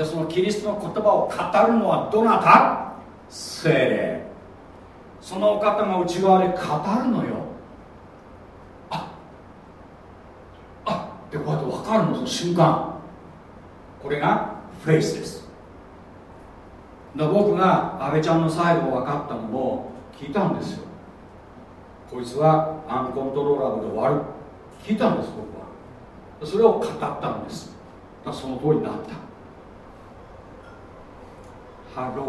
じゃあそのキリストの言葉を語るのはどなた？聖霊。そのお方が内側で語るのよ。ああでこうやって分かるのその瞬間。これがフェイスです。だ僕が安倍ちゃんの最後分かったのも聞いたんですよ。こいつはアンコントローラブで終わる。聞いたんです僕は。それを語ったんです。その通りになった。ハロ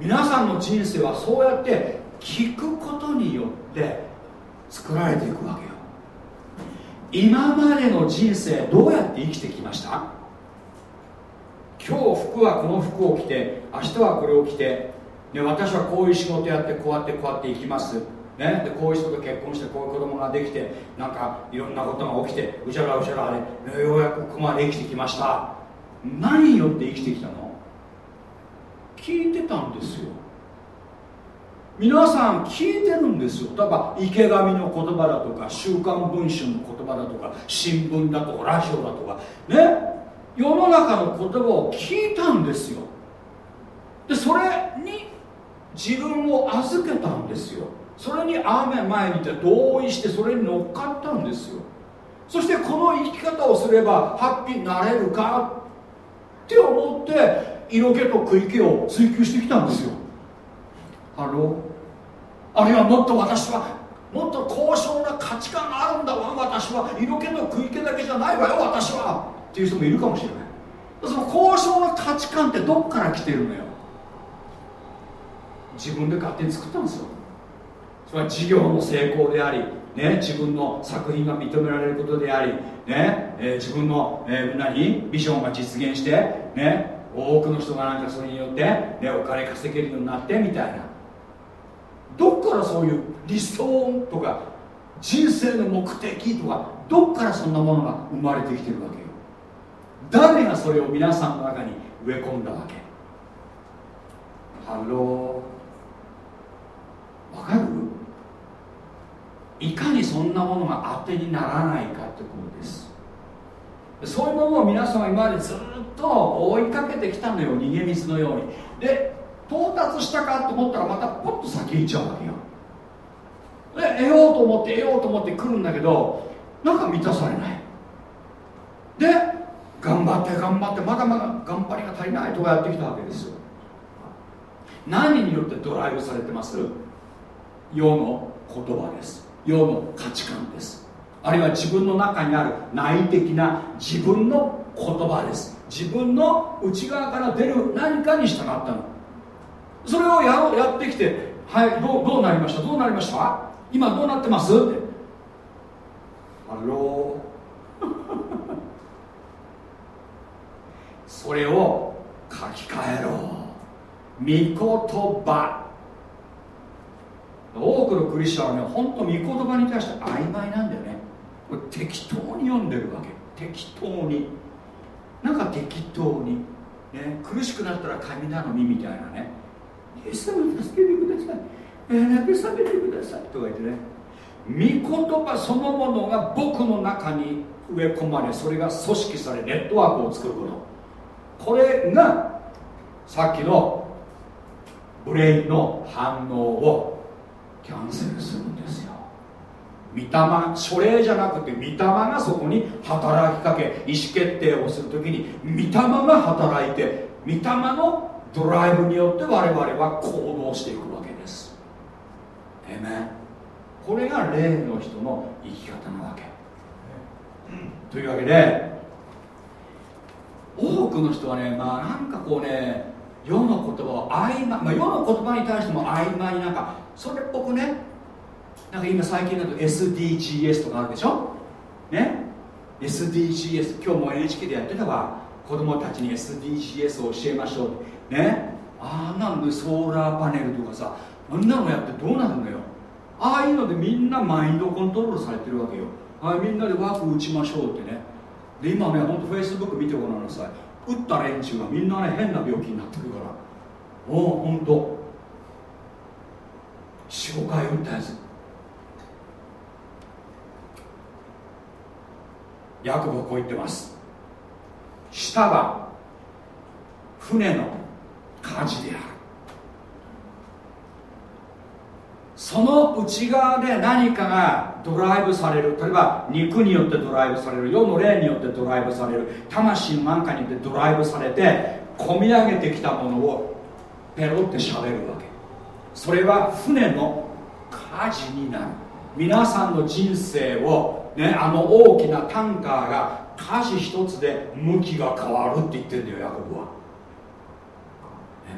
ー。皆さんの人生はそうやって聞くことによって作られていくわけよ。今までの人生どうやって生きてきました？今日服はこの服を着て明日はこれを着て、ね、私はこういう仕事やってこうやってこうやって行きます。ね、でこういう人と結婚してこういう子供ができてなんかいろんなことが起きてうちゃらうちゃらで、ね、ようやくここまで生きてきました。何によって生きてきたの？聞いてたんですよ。皆さん聞いてるんですよ。例えば池上の言葉だとか「週刊文春」の言葉だとか新聞だとかラジオだとか。ね？世の中の言葉を聞いたんですよ。でそれに自分を預けたんですよ。それに雨前にて同意してそれに乗っかったんですよ。そしてこの生き方をすればハッピーになれるかって思って色気と食い気を追求してきたんですよ。ハローあるいはもっと私はもっと高尚な価値観があるんだわ私は。色気と食い気だけじゃないわよ私は。っていう人もいるかもしれない。その高尚な価値観ってどっから来てるのよ。自分で勝手に作ったんですよ。それは事業の成功であり、ね、自分の作品が認められることであり、ねえー、自分の、えー、何ビジョンが実現して、ね、多くの人がなんかそれによって、ね、お金稼げるようになってみたいな。どっからそういう理想とか人生の目的とかどっからそんなものが生まれてきてるわけよ。誰がそれを皆さんの中に植え込んだわけ？ハロー。わかる？いかにそんなものが当てにならないかってことです。そういうものを皆さんは今までずっと追いかけてきたのよ逃げ水のように。で到達したかと思ったらまたポッと先行っちゃうわけよ。で得ようと思って得ようと思って来るんだけどなんか満たされない。で頑張って頑張ってまだまだ頑張りが足りないとかやってきたわけですよ。何によってドライブされてます？世の言葉です。世の価値観です。あるいは自分の中にある内的な自分の言葉です。自分の内側から出る何かに従ったの。それをややってきてはいどうどうなりました？どうなりました？今どうなってます？って。ハローそれを書き換えろ。御言葉。多くのクリスチャンはね本当御言葉に対して曖昧なんだよね。これ適当に読んでるわけ。適当に。なんか適当に、ね、苦しくなったら神頼みみたいなね。イエス様助けてください、え、慰めてください。とか言ってね。御言葉そのものが僕の中に植え込まれそれが組織されネットワークを作ること。これがさっきのブレインの反応をキャンセルするんですよ。御霊書霊じゃなくて御霊がそこに働きかけ意思決定をするときに御霊が働いて御霊のドライブによって我々は行動していくわけです。えめこれが霊の人の生き方なわけ、というわけで多くの人はねまあなんかこうね世の言葉を曖昧、まあ、世の言葉に対しても曖昧なんかそれっぽくね？なんか今最近だと SDGs とかあるでしょ？ね？SDGs 今日も NHK でやってたわ。子供たちに SDGs を教えましょう。ね？ああなんでソーラーパネルとかさあんなのやってどうなるのよ？ああいうのでみんなマインドコントロールされてるわけよ。あみんなでワーク打ちましょうってね。で今ねほんとフェイスブック見てごらんなさい。打った連中がみんなね変な病気になってくるから。おおほんと。45回打ったやつヤコブこう言ってます。下は船の舵である。その内側で何かがドライブされる。例えば肉によってドライブされる。世の霊によってドライブされる。魂のなんかによってドライブされて込み上げてきたものをペロってしゃべるわ。それは船の舵になる。皆さんの人生を、ね、あの大きなタンカーが舵一つで向きが変わるって言ってるんだよヤコブは、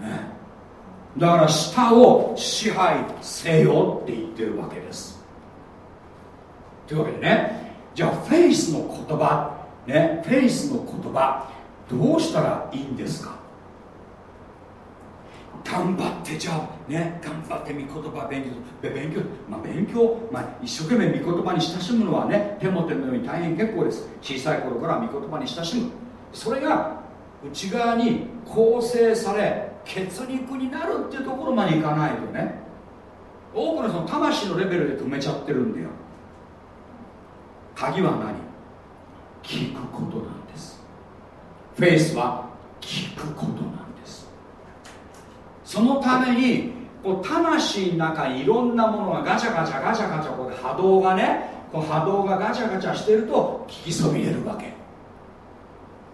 ね、だから下を支配せよって言ってるわけです。というわけでねじゃあフェイスの言葉ねフェイスの言葉どうしたらいいんですか？頑張ってじゃあね頑張って御言葉勉強。勉強まあ勉強、まあ、一生懸命御言葉に親しむのはね手も手のように大変結構です。小さい頃から御言葉に親しむ。それが内側に構成され血肉になるっていうところまでいかないとね多くのその魂のレベルで止めちゃってるんだよ。鍵は何？聞くことなんです。フェイスは聞くことなんです。そのためにこう魂の中にいろんなものがガチャガチャガチャガチャこう波動がねこの波動がガチャガチャしてると聞きそびれるわけ。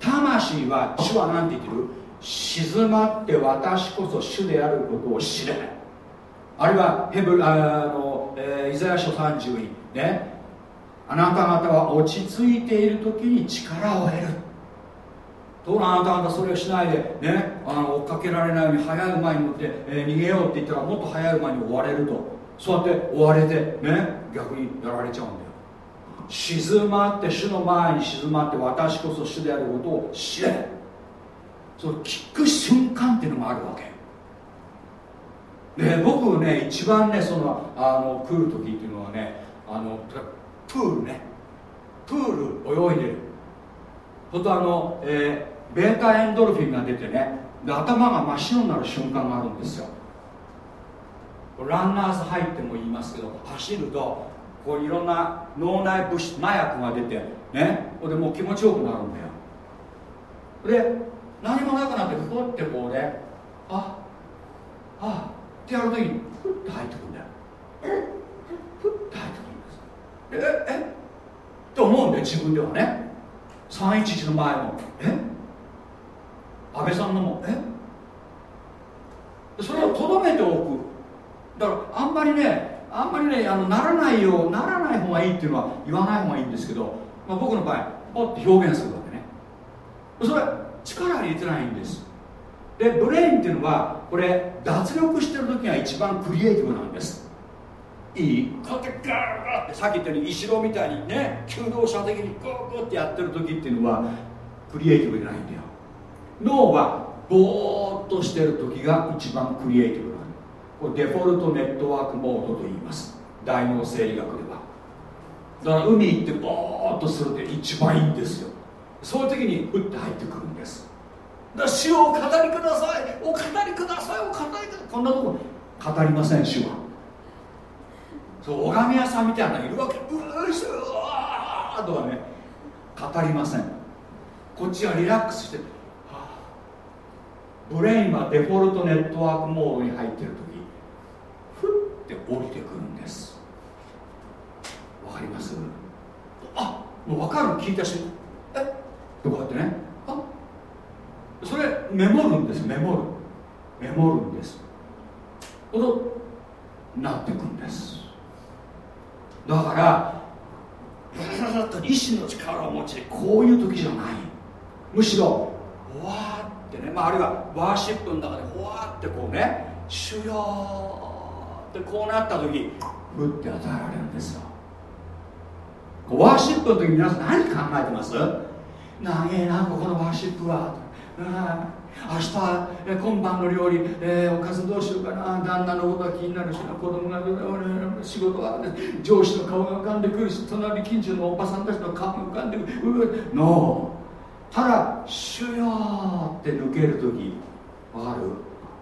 魂は主は何て言ってる？静まって私こそ主であることを知れあるいはヘブあの、えー、イザヤ書30にね。あなた方は落ち着いている時に力を得る。とあなた方それをしないでねあの追っかけられないように速い馬に乗って、えー、逃げようって言ったらもっと速い馬に追われると。そうやって追われてね逆にやられちゃうんだよ。静まって主の前に静まって私こそ主であることを知れ。その聞く瞬間っていうのもあるわけ。で僕ね一番ねそのあの来る時っていうのはねあのプールね。プール泳いでる。ほんとあの、えー、ベータエンドルフィンが出てねで頭が真っ白になる瞬間があるんですよ。ランナーズ入っても言いますけど走るとこういろんな脳内物質麻薬が出てねでもう気持ちよくなるんだよ。で何もなくなってふわってこうねああってやるときにふって入ってくるんだよ。ふって入ってくるんですええって思うんだよ自分ではね。311の前も。え？っ安倍さんのもえ？それをとどめておく。だからあんまりねあんまりねあのならないようならない方がいいっていうのは言わない方がいいんですけど、まあ、僕の場合ポッて表現するわけね。それ力入れてないんです。でブレインっていうのはこれ脱力してる時が一番クリエイティブなんです。いい。こうやってガーッってさっき言ったように石郎みたいにね求道者的にゴーゴーってやってる時っていうのはクリエイティブじゃないんだよ。脳はぼーっとしてる時が一番クリエイティブこれデフォルトネットワークモードと言います。大脳生理学では。だから海行ってボーっとするって一番いいんですよ。そういう時に打って入ってくるんです。だ主をお語りください。お語りください。お語りください。こんなとこ語りません主は。そう拝み屋さんみたいなのいるわけ。うわしーとはね語りません。こっちはリラックスして、ブレインはデフォルトネットワークモードに入ってる時って降りてくるんです。わかります？あもう分かる？聞いたし。え？ってこやってね。あそれメモるんです。メモる。メモるんです。ほどなってくんです。だから意志の力を持ちこういう時じゃない。むしろわーってね、まあ、あるいはワーシップの中でほわってこうね主よでこうなった時ふって与えられるんですよ。ワーシップの時皆さん何考えてます？長えなここのワーシップは。明日今晩の料理、えー、おかずどうしようかな。旦那のことは気になるし子供が仕事は上司の顔が浮かんでくるし隣近所のおばさんたちの顔が浮かんでくる。ノー。ただ「主よ」って抜ける時わかる？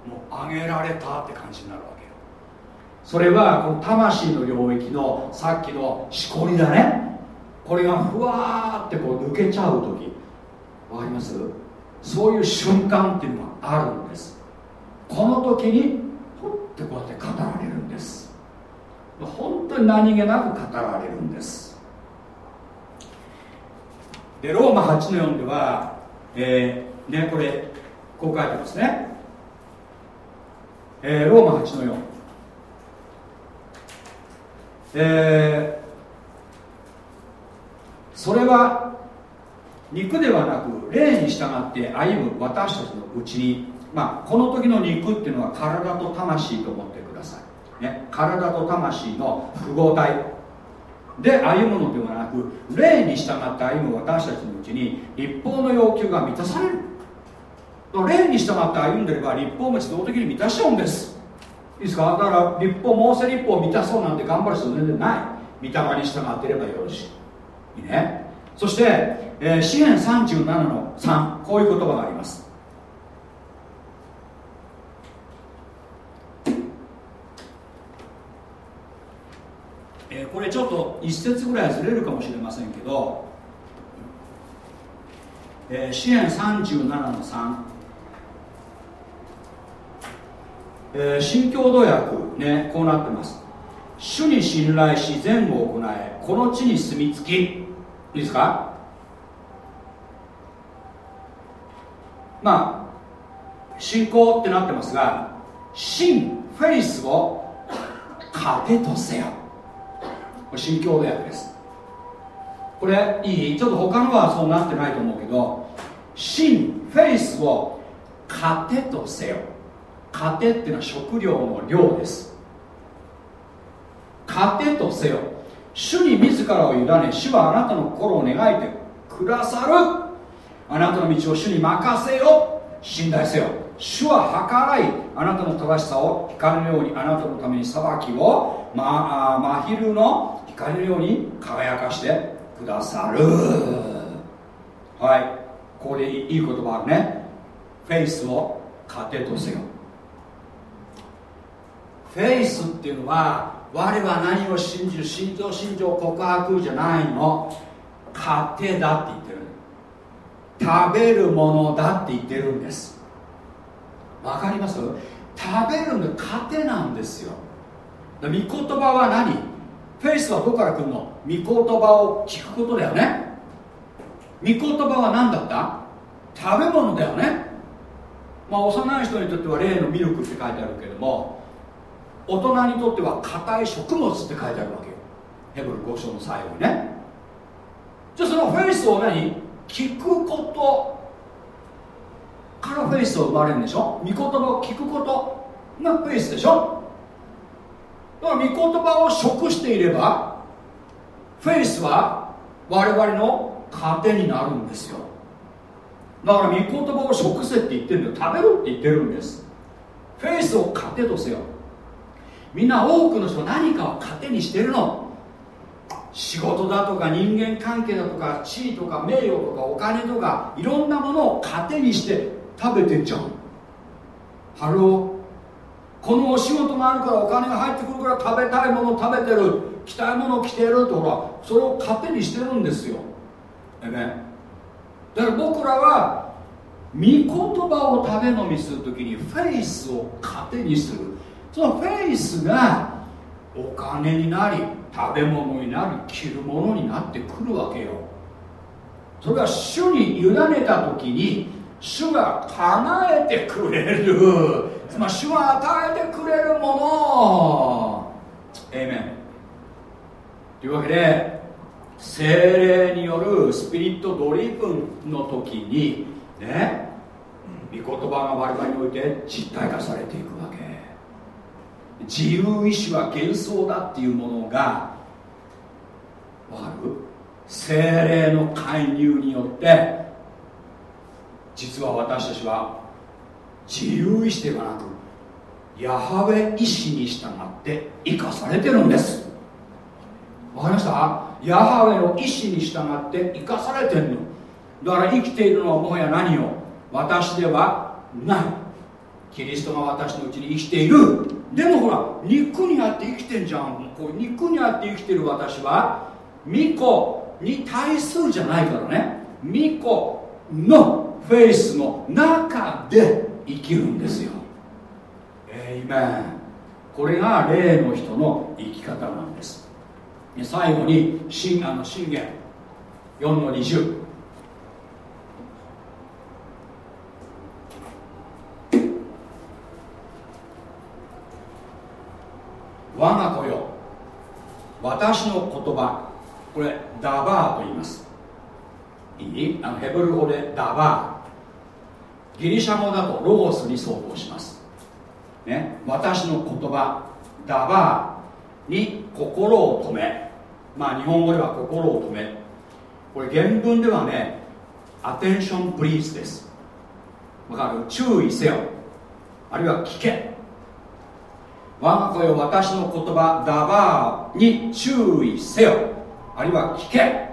もうあげられたって感じになるわけよ。それはこの魂の領域のさっきのしこりだね。これがふわーってこう抜けちゃう時。わかります？そういう瞬間っていうのがあるんです。この時にふってこうやって語られるんです。本当に何気なく語られるんです。でローマ8の4では、えー、ねこれこう書いてますね、えー、ローマ8の4えー、それは肉ではなく霊に従って歩む私たちのうちに、まあ、この時の肉っていうのは体と魂と思ってください、ね、体と魂の複合体。で歩むのではなく霊に従って歩む私たちのうちに立法の要求が満たされる。霊に従って歩んでれば立法も自動的に満たしちゃうんです。いいですか？だから立法モーセ立法を満たそうなんて頑張る必要全然ない。御霊に従っていればよろしい。いいね？そして、えー、詩篇37の3こういう言葉がありますえー、これちょっと一節ぐらいずれるかもしれませんけど、えー、37の3えー、新共同訳ねこうなってます。主に信頼し善を行えこの地に住み着き。いいですか？まあ信仰ってなってますが信フェイスを糧とせよ。これ信教で訳です。これいい？ちょっと他のはそうなってないと思うけど信フェイスを糧とせよ。糧っていうのは食料の量です。糧とせよ。主に自らを委ね主はあなたの心を描いてくださる。あなたの道を主に任せよ。信頼せよ。主は計らいあなたの正しさを光のようにあなたのために裁きを、まあ、真昼の光のように輝かしてくださる。はい。ここでいい言葉あるね。フェイスを糧とせよ。フェイスっていうのは我は何を信じる心情心情告白じゃないの。糧だって言ってる。食べるものだって言ってるんです。わかります？食べるの糧なんですよ。御言葉は何？フェイスはどこから来るの？御言葉を聞くことだよね。御言葉は何だった？食べ物だよね。まあ幼い人にとっては例のミルクって書いてあるけれども大人にとっては硬い食物って書いてあるわけよ。ヘブル5章の最後にね。じゃあそのフェイスを何？聞くことからフェイスを生まれるんでしょ？御言葉を聞くことがフェイスでしょ？だから御言葉を食していればフェイスは我々の糧になるんですよ。だから御言葉を食せって言ってるんだよ。食べろって言ってるんです。フェイスを糧とせよ。みんな多くの人何かを糧にしてるの。仕事だとか人間関係だとか地位とか名誉とかお金とかいろんなものを糧にして食べてっちゃう。ハロー。このお仕事があるからお金が入ってくるから食べたいもの食べてる着たいものを着てるってほらそれを糧にしてるんですよ。えねだから僕らは御言葉を食べ飲みするときにフェイスを糧にする。そのフェイスがお金になり食べ物になり着るものになってくるわけよ。それは主に委ねた時に主が叶えてくれる。つまり主が与えてくれるもの。エイメンというわけで精霊によるスピリットドリープの時にね御言葉が我々において実体化されていくわけ。自由意志は幻想だっていうものがわかる？精霊の介入によって実は私たちは自由意志ではなくヤハウェ意志に従って生かされてるんです。わかりました？ヤハウェの意志に従って生かされてるの。だから生きているのはもはや何を私ではない。キリストが私のうちに生きている。でもほら肉にあって生きてんじゃん。こう肉にあって生きてる私は巫女に対するじゃないからね。巫女のフェイスの中で生きるんですよ。えいめこれが霊の人の生き方なんです。最後に信あの信玄。4の20我が子よ。私の言葉。これダバーと言います。いい？あのヘブル語でダバー。ギリシャ語だとロゴスに相当します。ね。私の言葉ダバーに心を止め。まあ日本語では心を止め。これ原文ではねアテンションプリーズです。わかる？注意せよ。あるいは聞け。我が子よ私の言葉ダバーに注意せよ。あるいは聞け。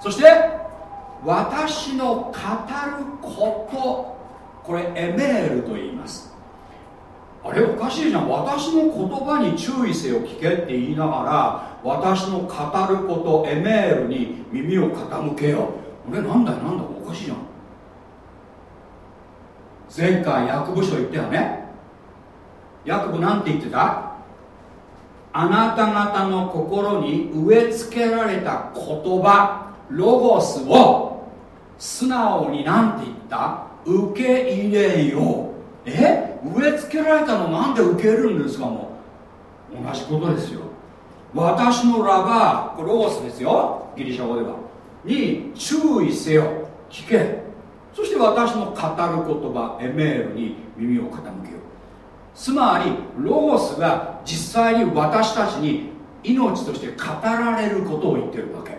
そして私の語ること。これエメールと言います。あれおかしいじゃん。私の言葉に注意せよ聞けって言いながら私の語ることエメールに耳を傾けよ。俺なんだよなんだおかしいじゃん。前回役部書言ったよね。ヤコブなんて言ってた？あなた方の心に植え付けられた言葉ロゴスを素直になんて言った？受け入れよ。うえ？植え付けられたのなんで受けるんですかも？う同じことですよ。私のラバーこれロゴスですよ。ギリシャ語では。に注意せよ。聞け。そして私の語る言葉エメールに耳を傾けよ。うつまりロゴスが実際に私たちに命として語られることを言ってるわけ。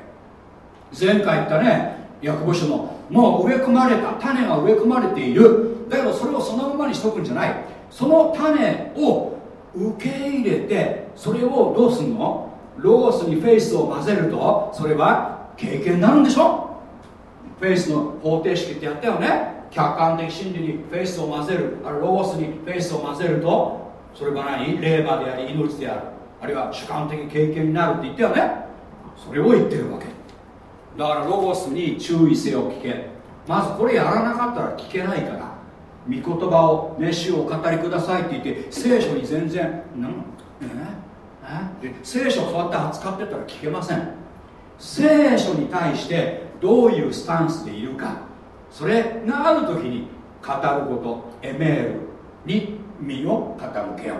前回言ったねヤコブ書のもう植え込まれた種が植え込まれている。だけどそれをそのままにしとくんじゃない。その種を受け入れてそれをどうすんの？ロゴスにフェイスを混ぜるとそれは経験になるんでしょ？フェイスの方程式ってやったよね。客観的真理にフェイスを混ぜる。あるロゴスにフェイスを混ぜるとそれは何？レーマであり命である。あるいは主観的経験になるって言ったよね。それを言ってるわけ。だからロゴスに注意せよ聞け。まずこれやらなかったら聞けないから御言葉を、ね、主をお語りくださいって言って聖書に全然「んえで聖書をそうやって扱ってたら聞けません。聖書に対してどういうスタンスでいるか。それがある時に語ることエメールに身を傾けよう。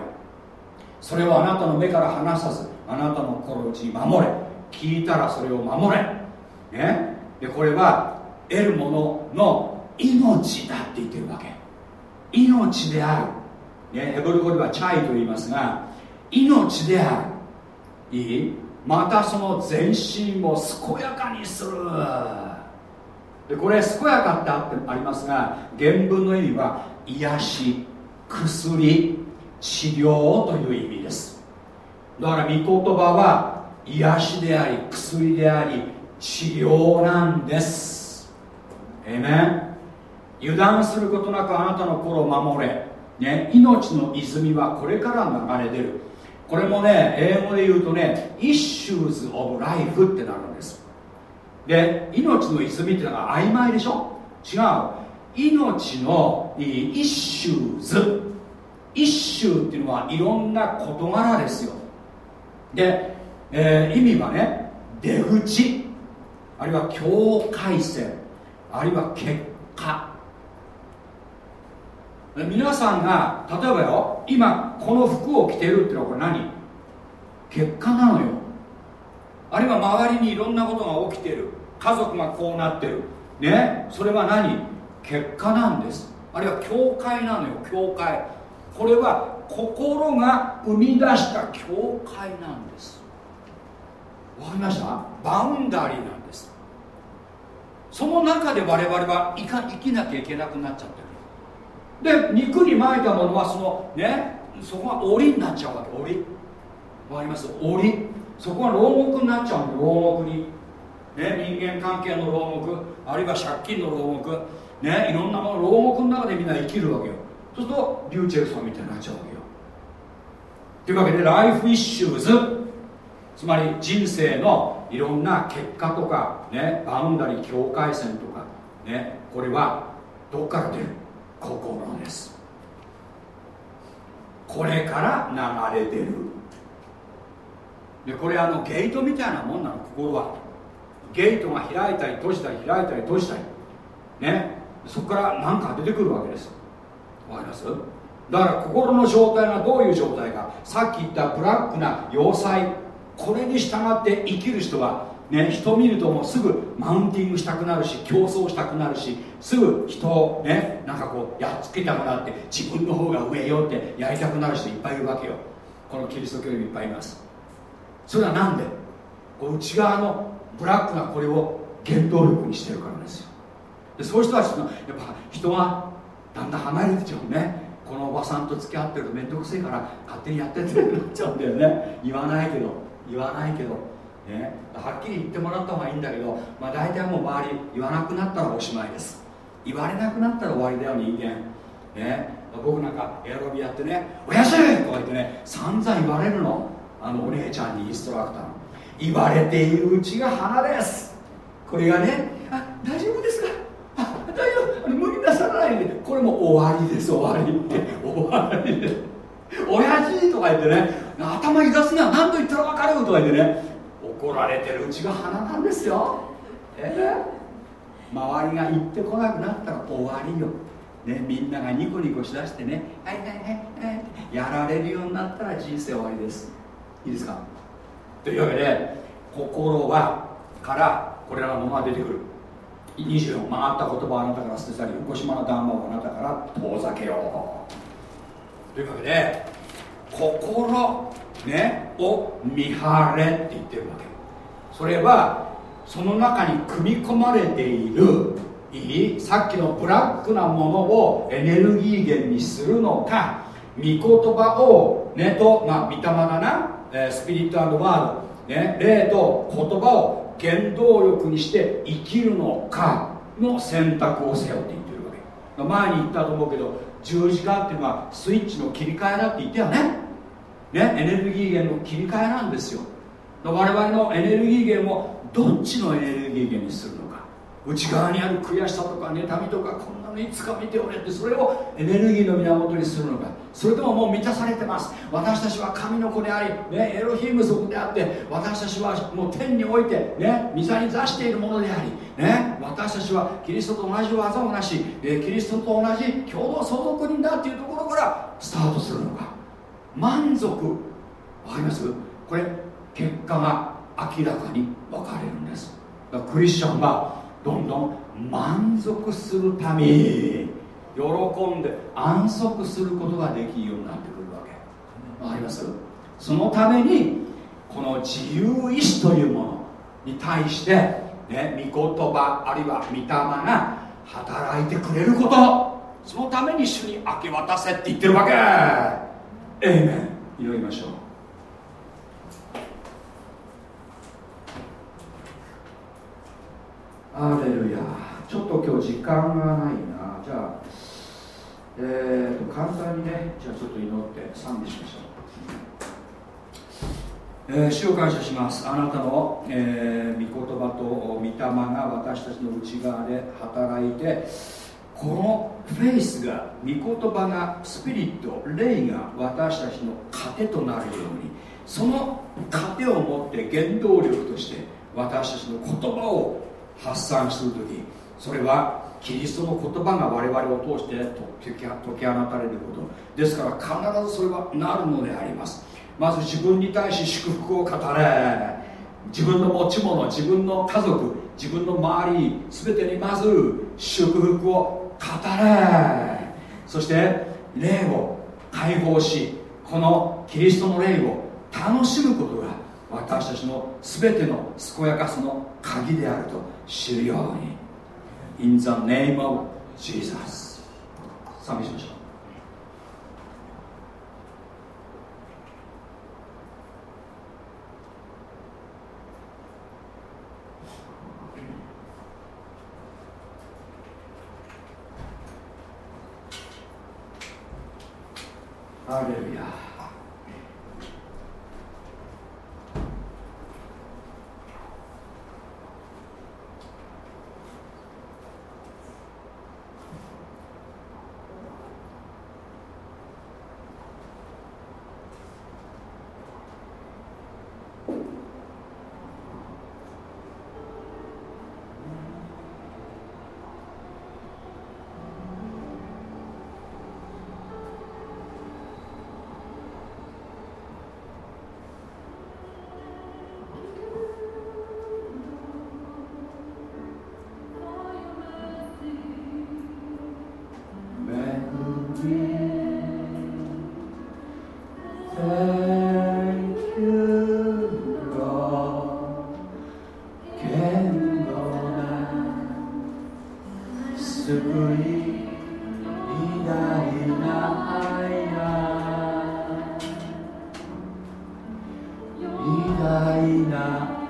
それをあなたの目から離さずあなたの心の内に守れ。聞いたらそれを守れ、ね、でこれは得るものの命だって言ってるわけ。命である、ね、ヘブル語ではチャイと言いますが命である。いい？またその全身を健やかにする。でこれ健やかってありますが原文の意味は癒し薬治療という意味です。だから御言葉は癒しであり薬であり治療なんです。えめん油断することなくあなたの心を守れ、ね、命の泉はこれから流れ出る。これもね英語で言うとね Issues of Life ってなるんです。で命の泉ってのが曖昧でしょ？違う。命の issues issue っていうのはいろんな事柄ですよ。で、えー、意味はね出口。あるいは境界線。あるいは結果。皆さんが例えばよ今この服を着てるってのはこれ何？結果なのよ。あるいは周りにいろんなことが起きてる。家族がこうなってる。ね？それは何？結果なんです。あるいは教会なのよ教会これは心が生み出した教会なんです。わかりました？バウンダリーなんです。その中で我々は生か生きなきゃいけなくなっちゃってる。で肉に巻いたものはそのねそこが檻になっちゃうわけ。檻。わかります？檻。そこが牢獄になっちゃうんで牢獄に、ね、人間関係の牢獄。あるいは借金の牢獄。ねいろんなもの牢獄の中でみんな生きるわけよ。そうするとりゅうちぇるさんみたいになっちゃうわけよ。というわけで life issues。つまり人生のいろんな結果とか、ね、 boundary 境界線とか、ね、これはどこから出る？心です。これから流れ出る。でこれあのゲートみたいなもんなの心は。ゲートが開いたり閉じたり開いたり閉じたり。ね。そこから何か出てくるわけです。わかります？だから心の状態がどういう状態か。さっき言ったブラックな要塞。これに従って生きる人はね人見るともうすぐマウンティングしたくなるし競争したくなるしすぐ人をねなんかこうやっつけたくなって自分の方が上よってやりたくなる人いっぱいいるわけよ。このキリスト教にいっぱいいます。それは何で？こう内側のブラックなこれを原動力にしてるからですよ。でそういう人たちのやっぱ人がだんだん離れてちゃうね。このおばさんと付き合ってると面倒くせえから勝手にやってってなっちゃうんだよね。言わないけど。言わないけど、ね、はっきり言ってもらった方がいいんだけど、まあ、大体もう周り言わなくなったらおしまいです。言われなくなったら終わりだよ人間。ね。僕なんかエアロビやってね「おやすみ!」とか言ってね散々言われるの。あのお姉ちゃんにインストラクター言われているうちが花です。これがねあ大丈夫ですかあ大丈夫。無理なさらないでこれも終わりです終わりって。終わりで親父とか言ってね頭揺らすには何度言ったら分かるとか言ってね。怒られてるうちが花なんですよ。ええ周りが言ってこなくなったら終わりよ。ね、みんながニコニコしだしてね、はいはいはい。はい、やられるようになったら人生終わりです。いいですか？というわけで、心は、からこれらのものが出てくる。24、曲がった言葉をあなたから捨て去り、横島の談話をあなたから遠ざけよう。というわけで、心、ね、を見張れって言ってるわけ。それは、その中に組み込まれているいいさっきのブラックなものをエネルギー源にするのか御言葉をねとまあ御霊だな、え、スピリットワード、ね、霊と言葉を原動力にして生きるのかの選択をせよって言ってるわけ前に言ったと思うけど十字架っていうのはスイッチの切り替えだって言ったよね。ねエネルギー源の切り替えなんですよ。我々のエネルギー源をどっちのエネルギー源にするのか。内側にある悔しさとか妬みとかこんのいつか見ておれってそれをエネルギーの源にするのか。それとももう満たされてます。私たちは神の子であり、ね、エロヒーム族であって私たちはもう天においてね御座に座しているものであり、ね、私たちはキリストと同じ技をなし、えキリストと同じ共同相続人だっていうところからスタートするのか。満足。わかります？これ結果が明らかに分かれるんです。クリスチャンはどんどん満足するために喜んで。安息することができるようになってくるわけ。わかります？そのためにこの自由意志というものに対して、ね、御言葉あるいは御霊が働いてくれること。そのために主に明け渡せって言ってるわけ。ええね祈りましょうアレルヤちょっと今日時間がないな。じゃあえーと簡単にねじゃあちょっと祈って賛美しましょう、えー、主を感謝します。あなたの、えー、御言葉と御霊が私たちの内側で働いてこのフェイスが御言葉がスピリット霊が私たちの糧となるようにその糧を持って原動力として私たちの言葉を発散する時それはキリストの言葉が我々を通して解き放たれること。ですから必ずそれはなるのであります。まず自分に対し祝福を語れ。自分の持ち物自分の家族自分の周り全てにまず祝福を語れ。そして霊を解放しこのキリストの霊を楽しむことが私たちの全ての健やかさの鍵であると知るように。In the name of Jesus 賛美しましょう。ハレルヤ na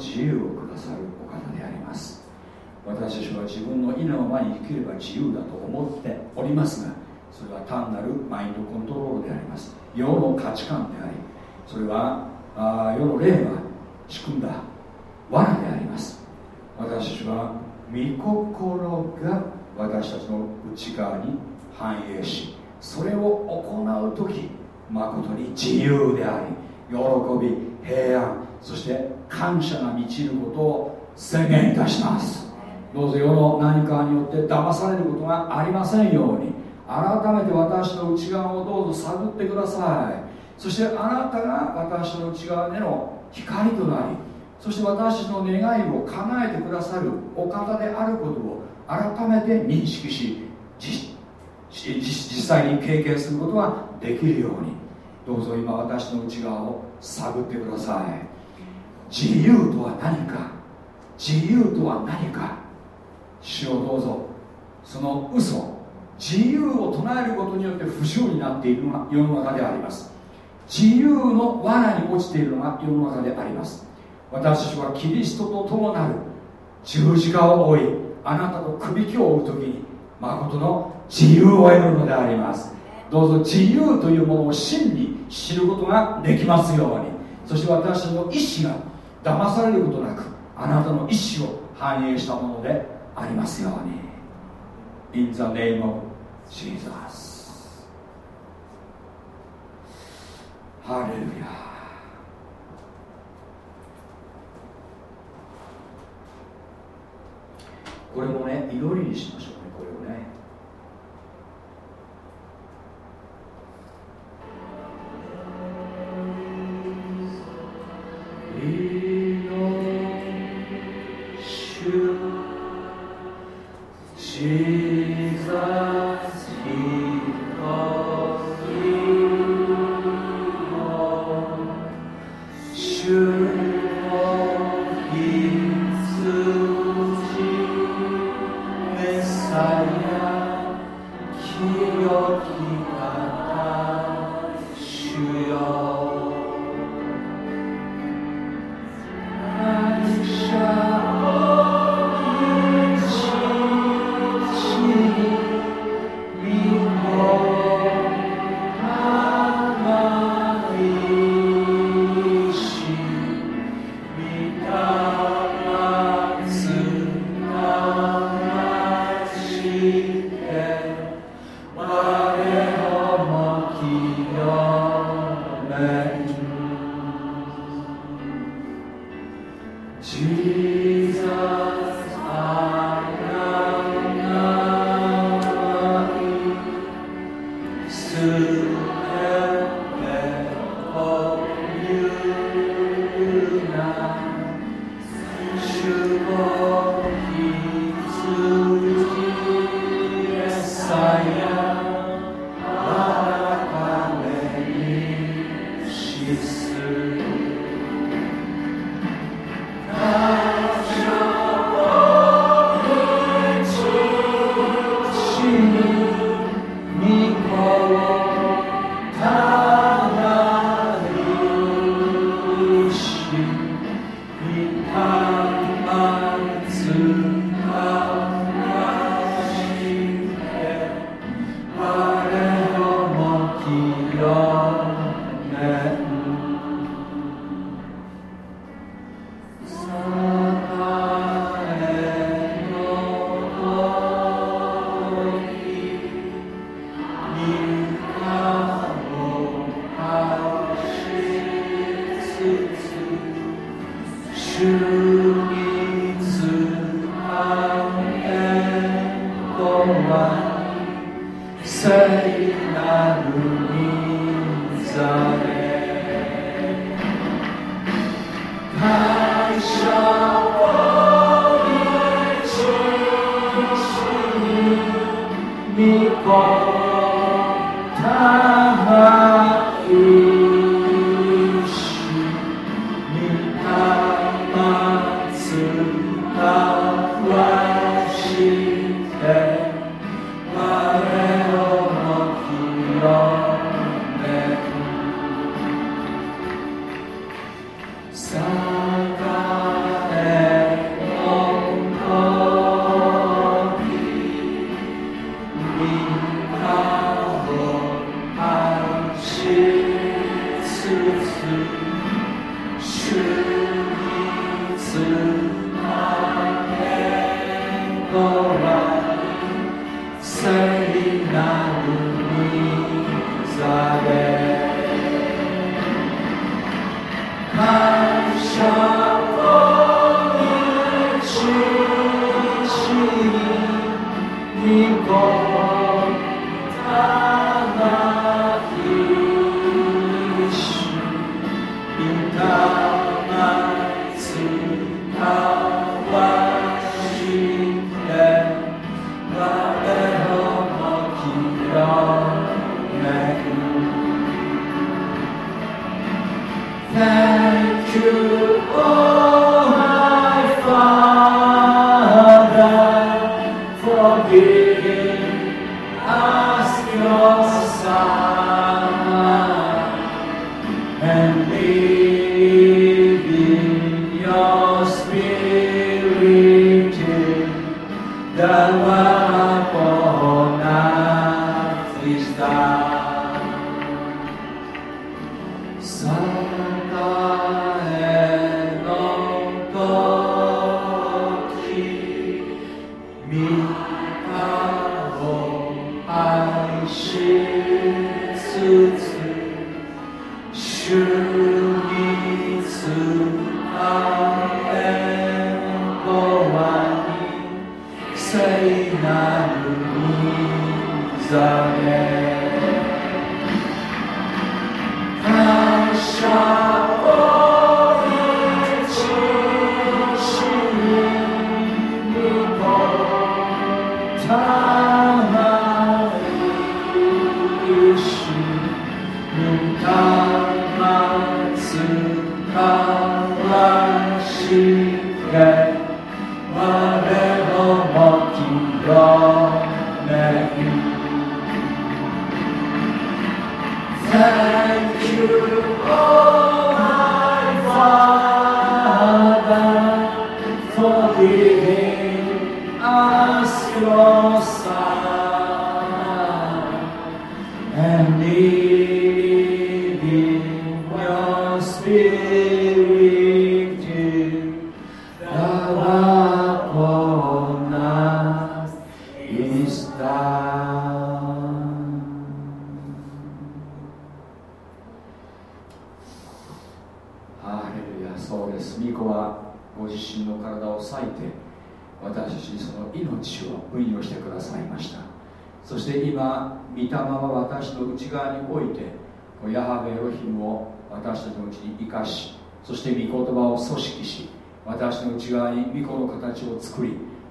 自由をくださるお方であります。私たちは自分の稲の前に生きれば自由だと思っておりますがそれは単なるマインドコントロールであります。世の価値観でありそれはあ世の霊は仕組んだ罠であります。私たちは御心が私たちの内側に反映しそれを行う時まことに自由であり喜び平安そして感謝が満ちることを宣言いたします。どうぞ世の何かによって騙されることがありませんように。改めて私の内側をどうぞ探ってください。そしてあなたが私の内側での光となりそして私の願いを叶えてくださるお方であることを改めて認識し実際に経験することができるように。どうぞ今私の内側を探ってください。自由とは何か？自由とは何か？主をどうぞ。その嘘自由を唱えることによって不自由になっているのが世の中であります。自由の罠に落ちているのが世の中であります。私たちはキリストと共なる。十字架を追いあなたとくびきを追う時に誠の自由を得るのであります。どうぞ自由というものを真に知ることができますように。そして私の意志が騙されることなくあなたの意志を反映したものでありますように。In the name of Jesus. ハレルヤこれもね祈りにしましょう。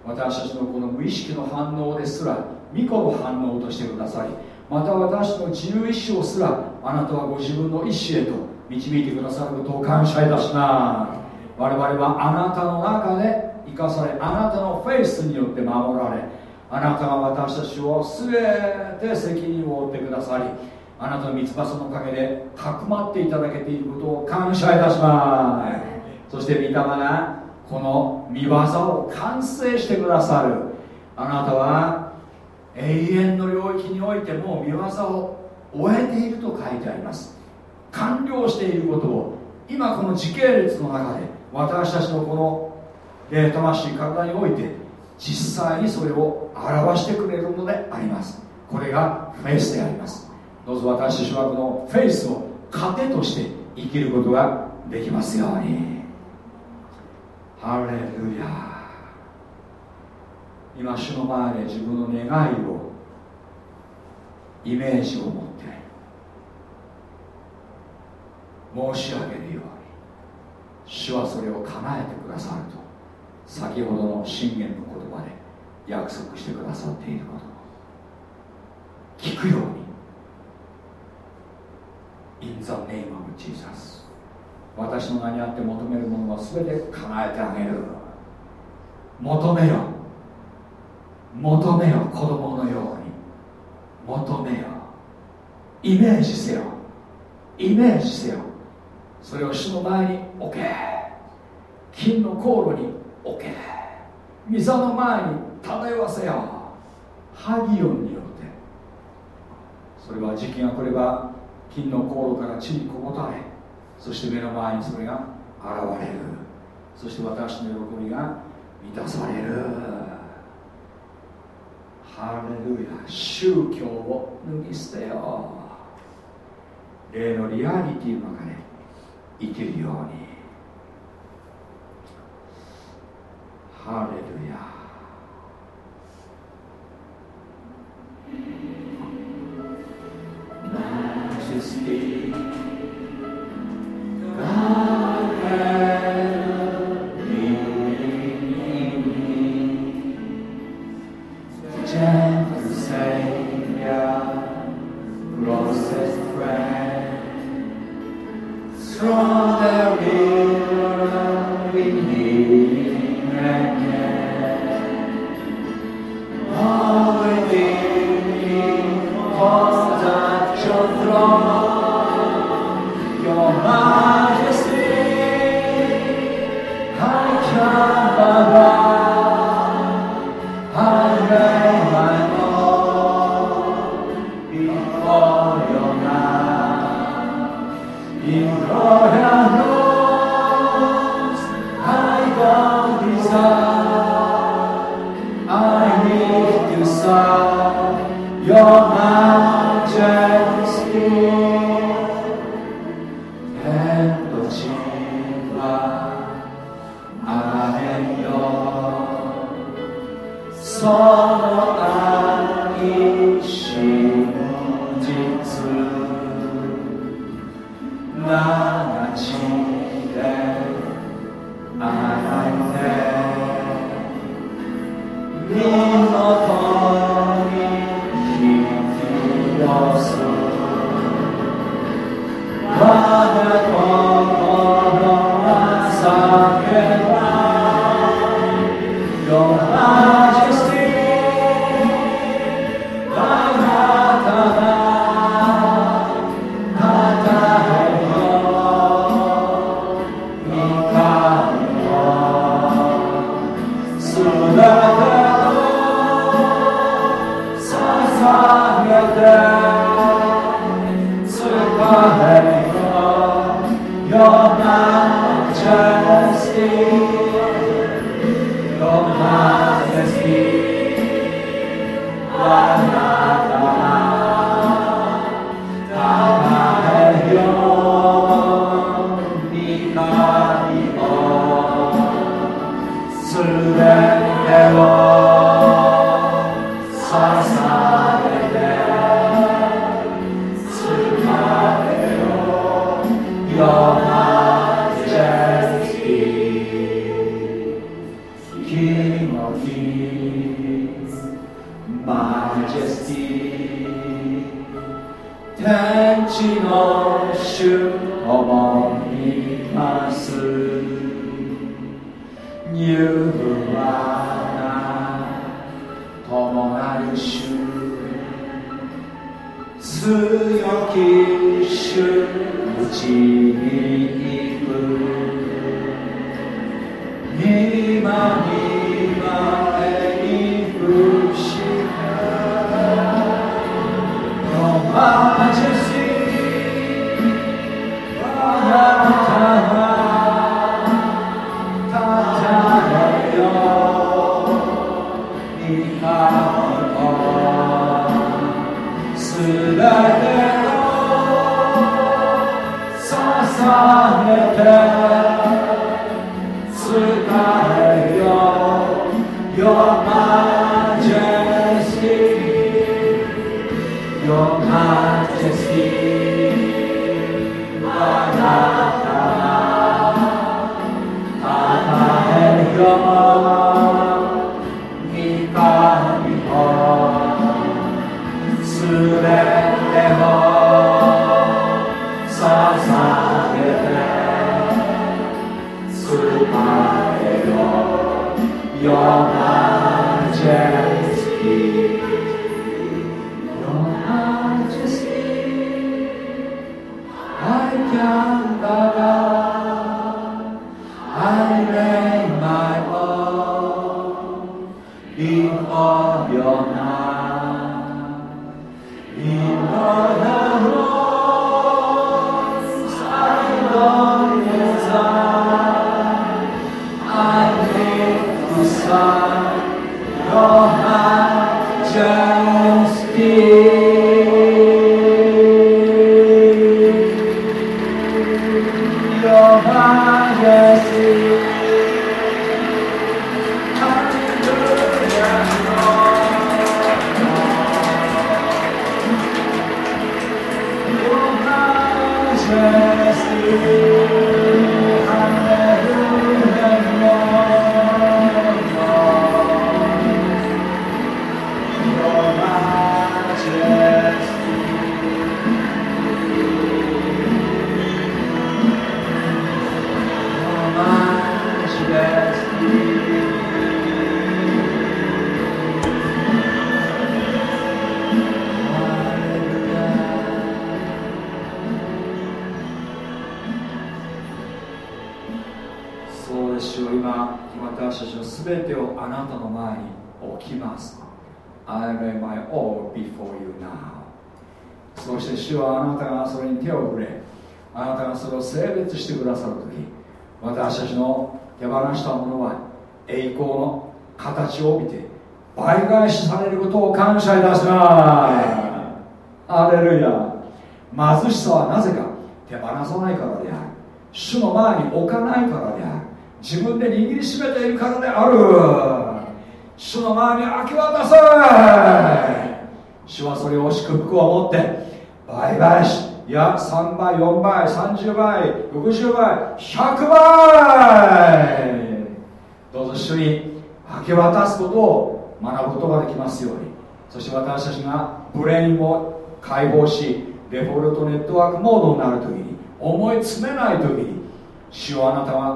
私たちのこの無意識の反応ですら御子の反応としてくださりまた私の自由意志をすらあなたはご自分の意志へと導いてくださることを感謝いたします。我々はあなたの中で生かされあなたのフェイスによって守られあなたが私たちを全て責任を負ってくださりあなたの三つ葉のおかげでかくまっていただけていることを感謝いたします。そして御霊がこの見業を完成してくださる。あなたは永遠の領域においても見業を終えていると書いてあります。完了していることを今この時系列の中で私たちのこの霊魂体において実際にそれを表してくれるのであります。これがフェイスであります。どうぞ私たちはこのフェイスを糧として生きることができますように。ハレルヤ。今主の前で自分の願いをイメージを持って申し上げるように主はそれを叶えてくださると先ほどの信玄の言葉で約束してくださっていること聞くように。In the name of Jesus. 私の名にあって求めるものは全て叶えてあげる。求めよ。求めよ子供のように。求めよ。イメージせよ。イメージせよ。それを主の前に置け。金の航路に置け。溝の前に漂わせよ。ハギオンによって。それは時期が来れば金の航路から地にこぼたれ。そして目の前にそれが現れる。そして私の喜びが満たされる。ハレルヤ。宗教を脱ぎ捨てよ霊のリアリティの中で生きるように。ハレルヤ。Majesty, God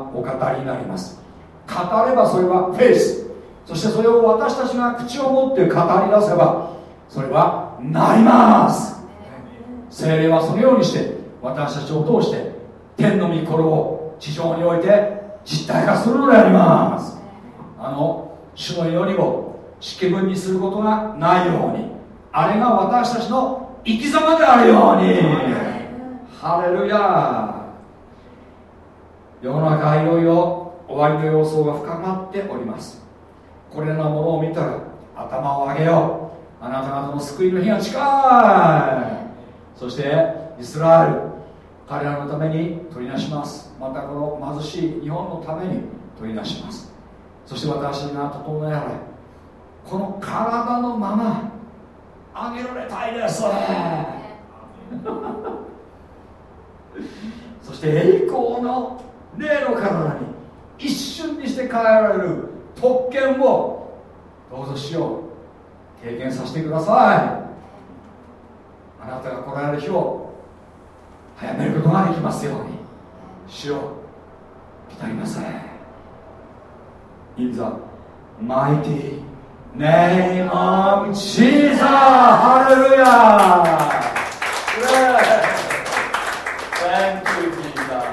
はお語りになります。語ればそれはフェイス。そしてそれを私たちが口を持って語り出せばそれはなります。精霊はそのようにして私たちを通して天の御心を地上において実体化するのであります。あの主の祈りを式文にすることがないようにあれが私たちの生き様であるように。ハレルヤ世の中いろいろ終わりの様相が深まっております。これらのものを見たら頭を上げよう。あなた方の救いの日が近いそしてイスラエル。彼らのために取りなします。またこの貧しい日本のために取りなします。そして私が整えられ。この体のままあげられたいです。そして栄光の霊の体に一瞬にして変えられる特権をどうぞしよう。経験させてください。あなたが来られる日を早めることができますように主よ来たりなさい In the mighty name of Jesus. ハレルヤ Thank you Jesus.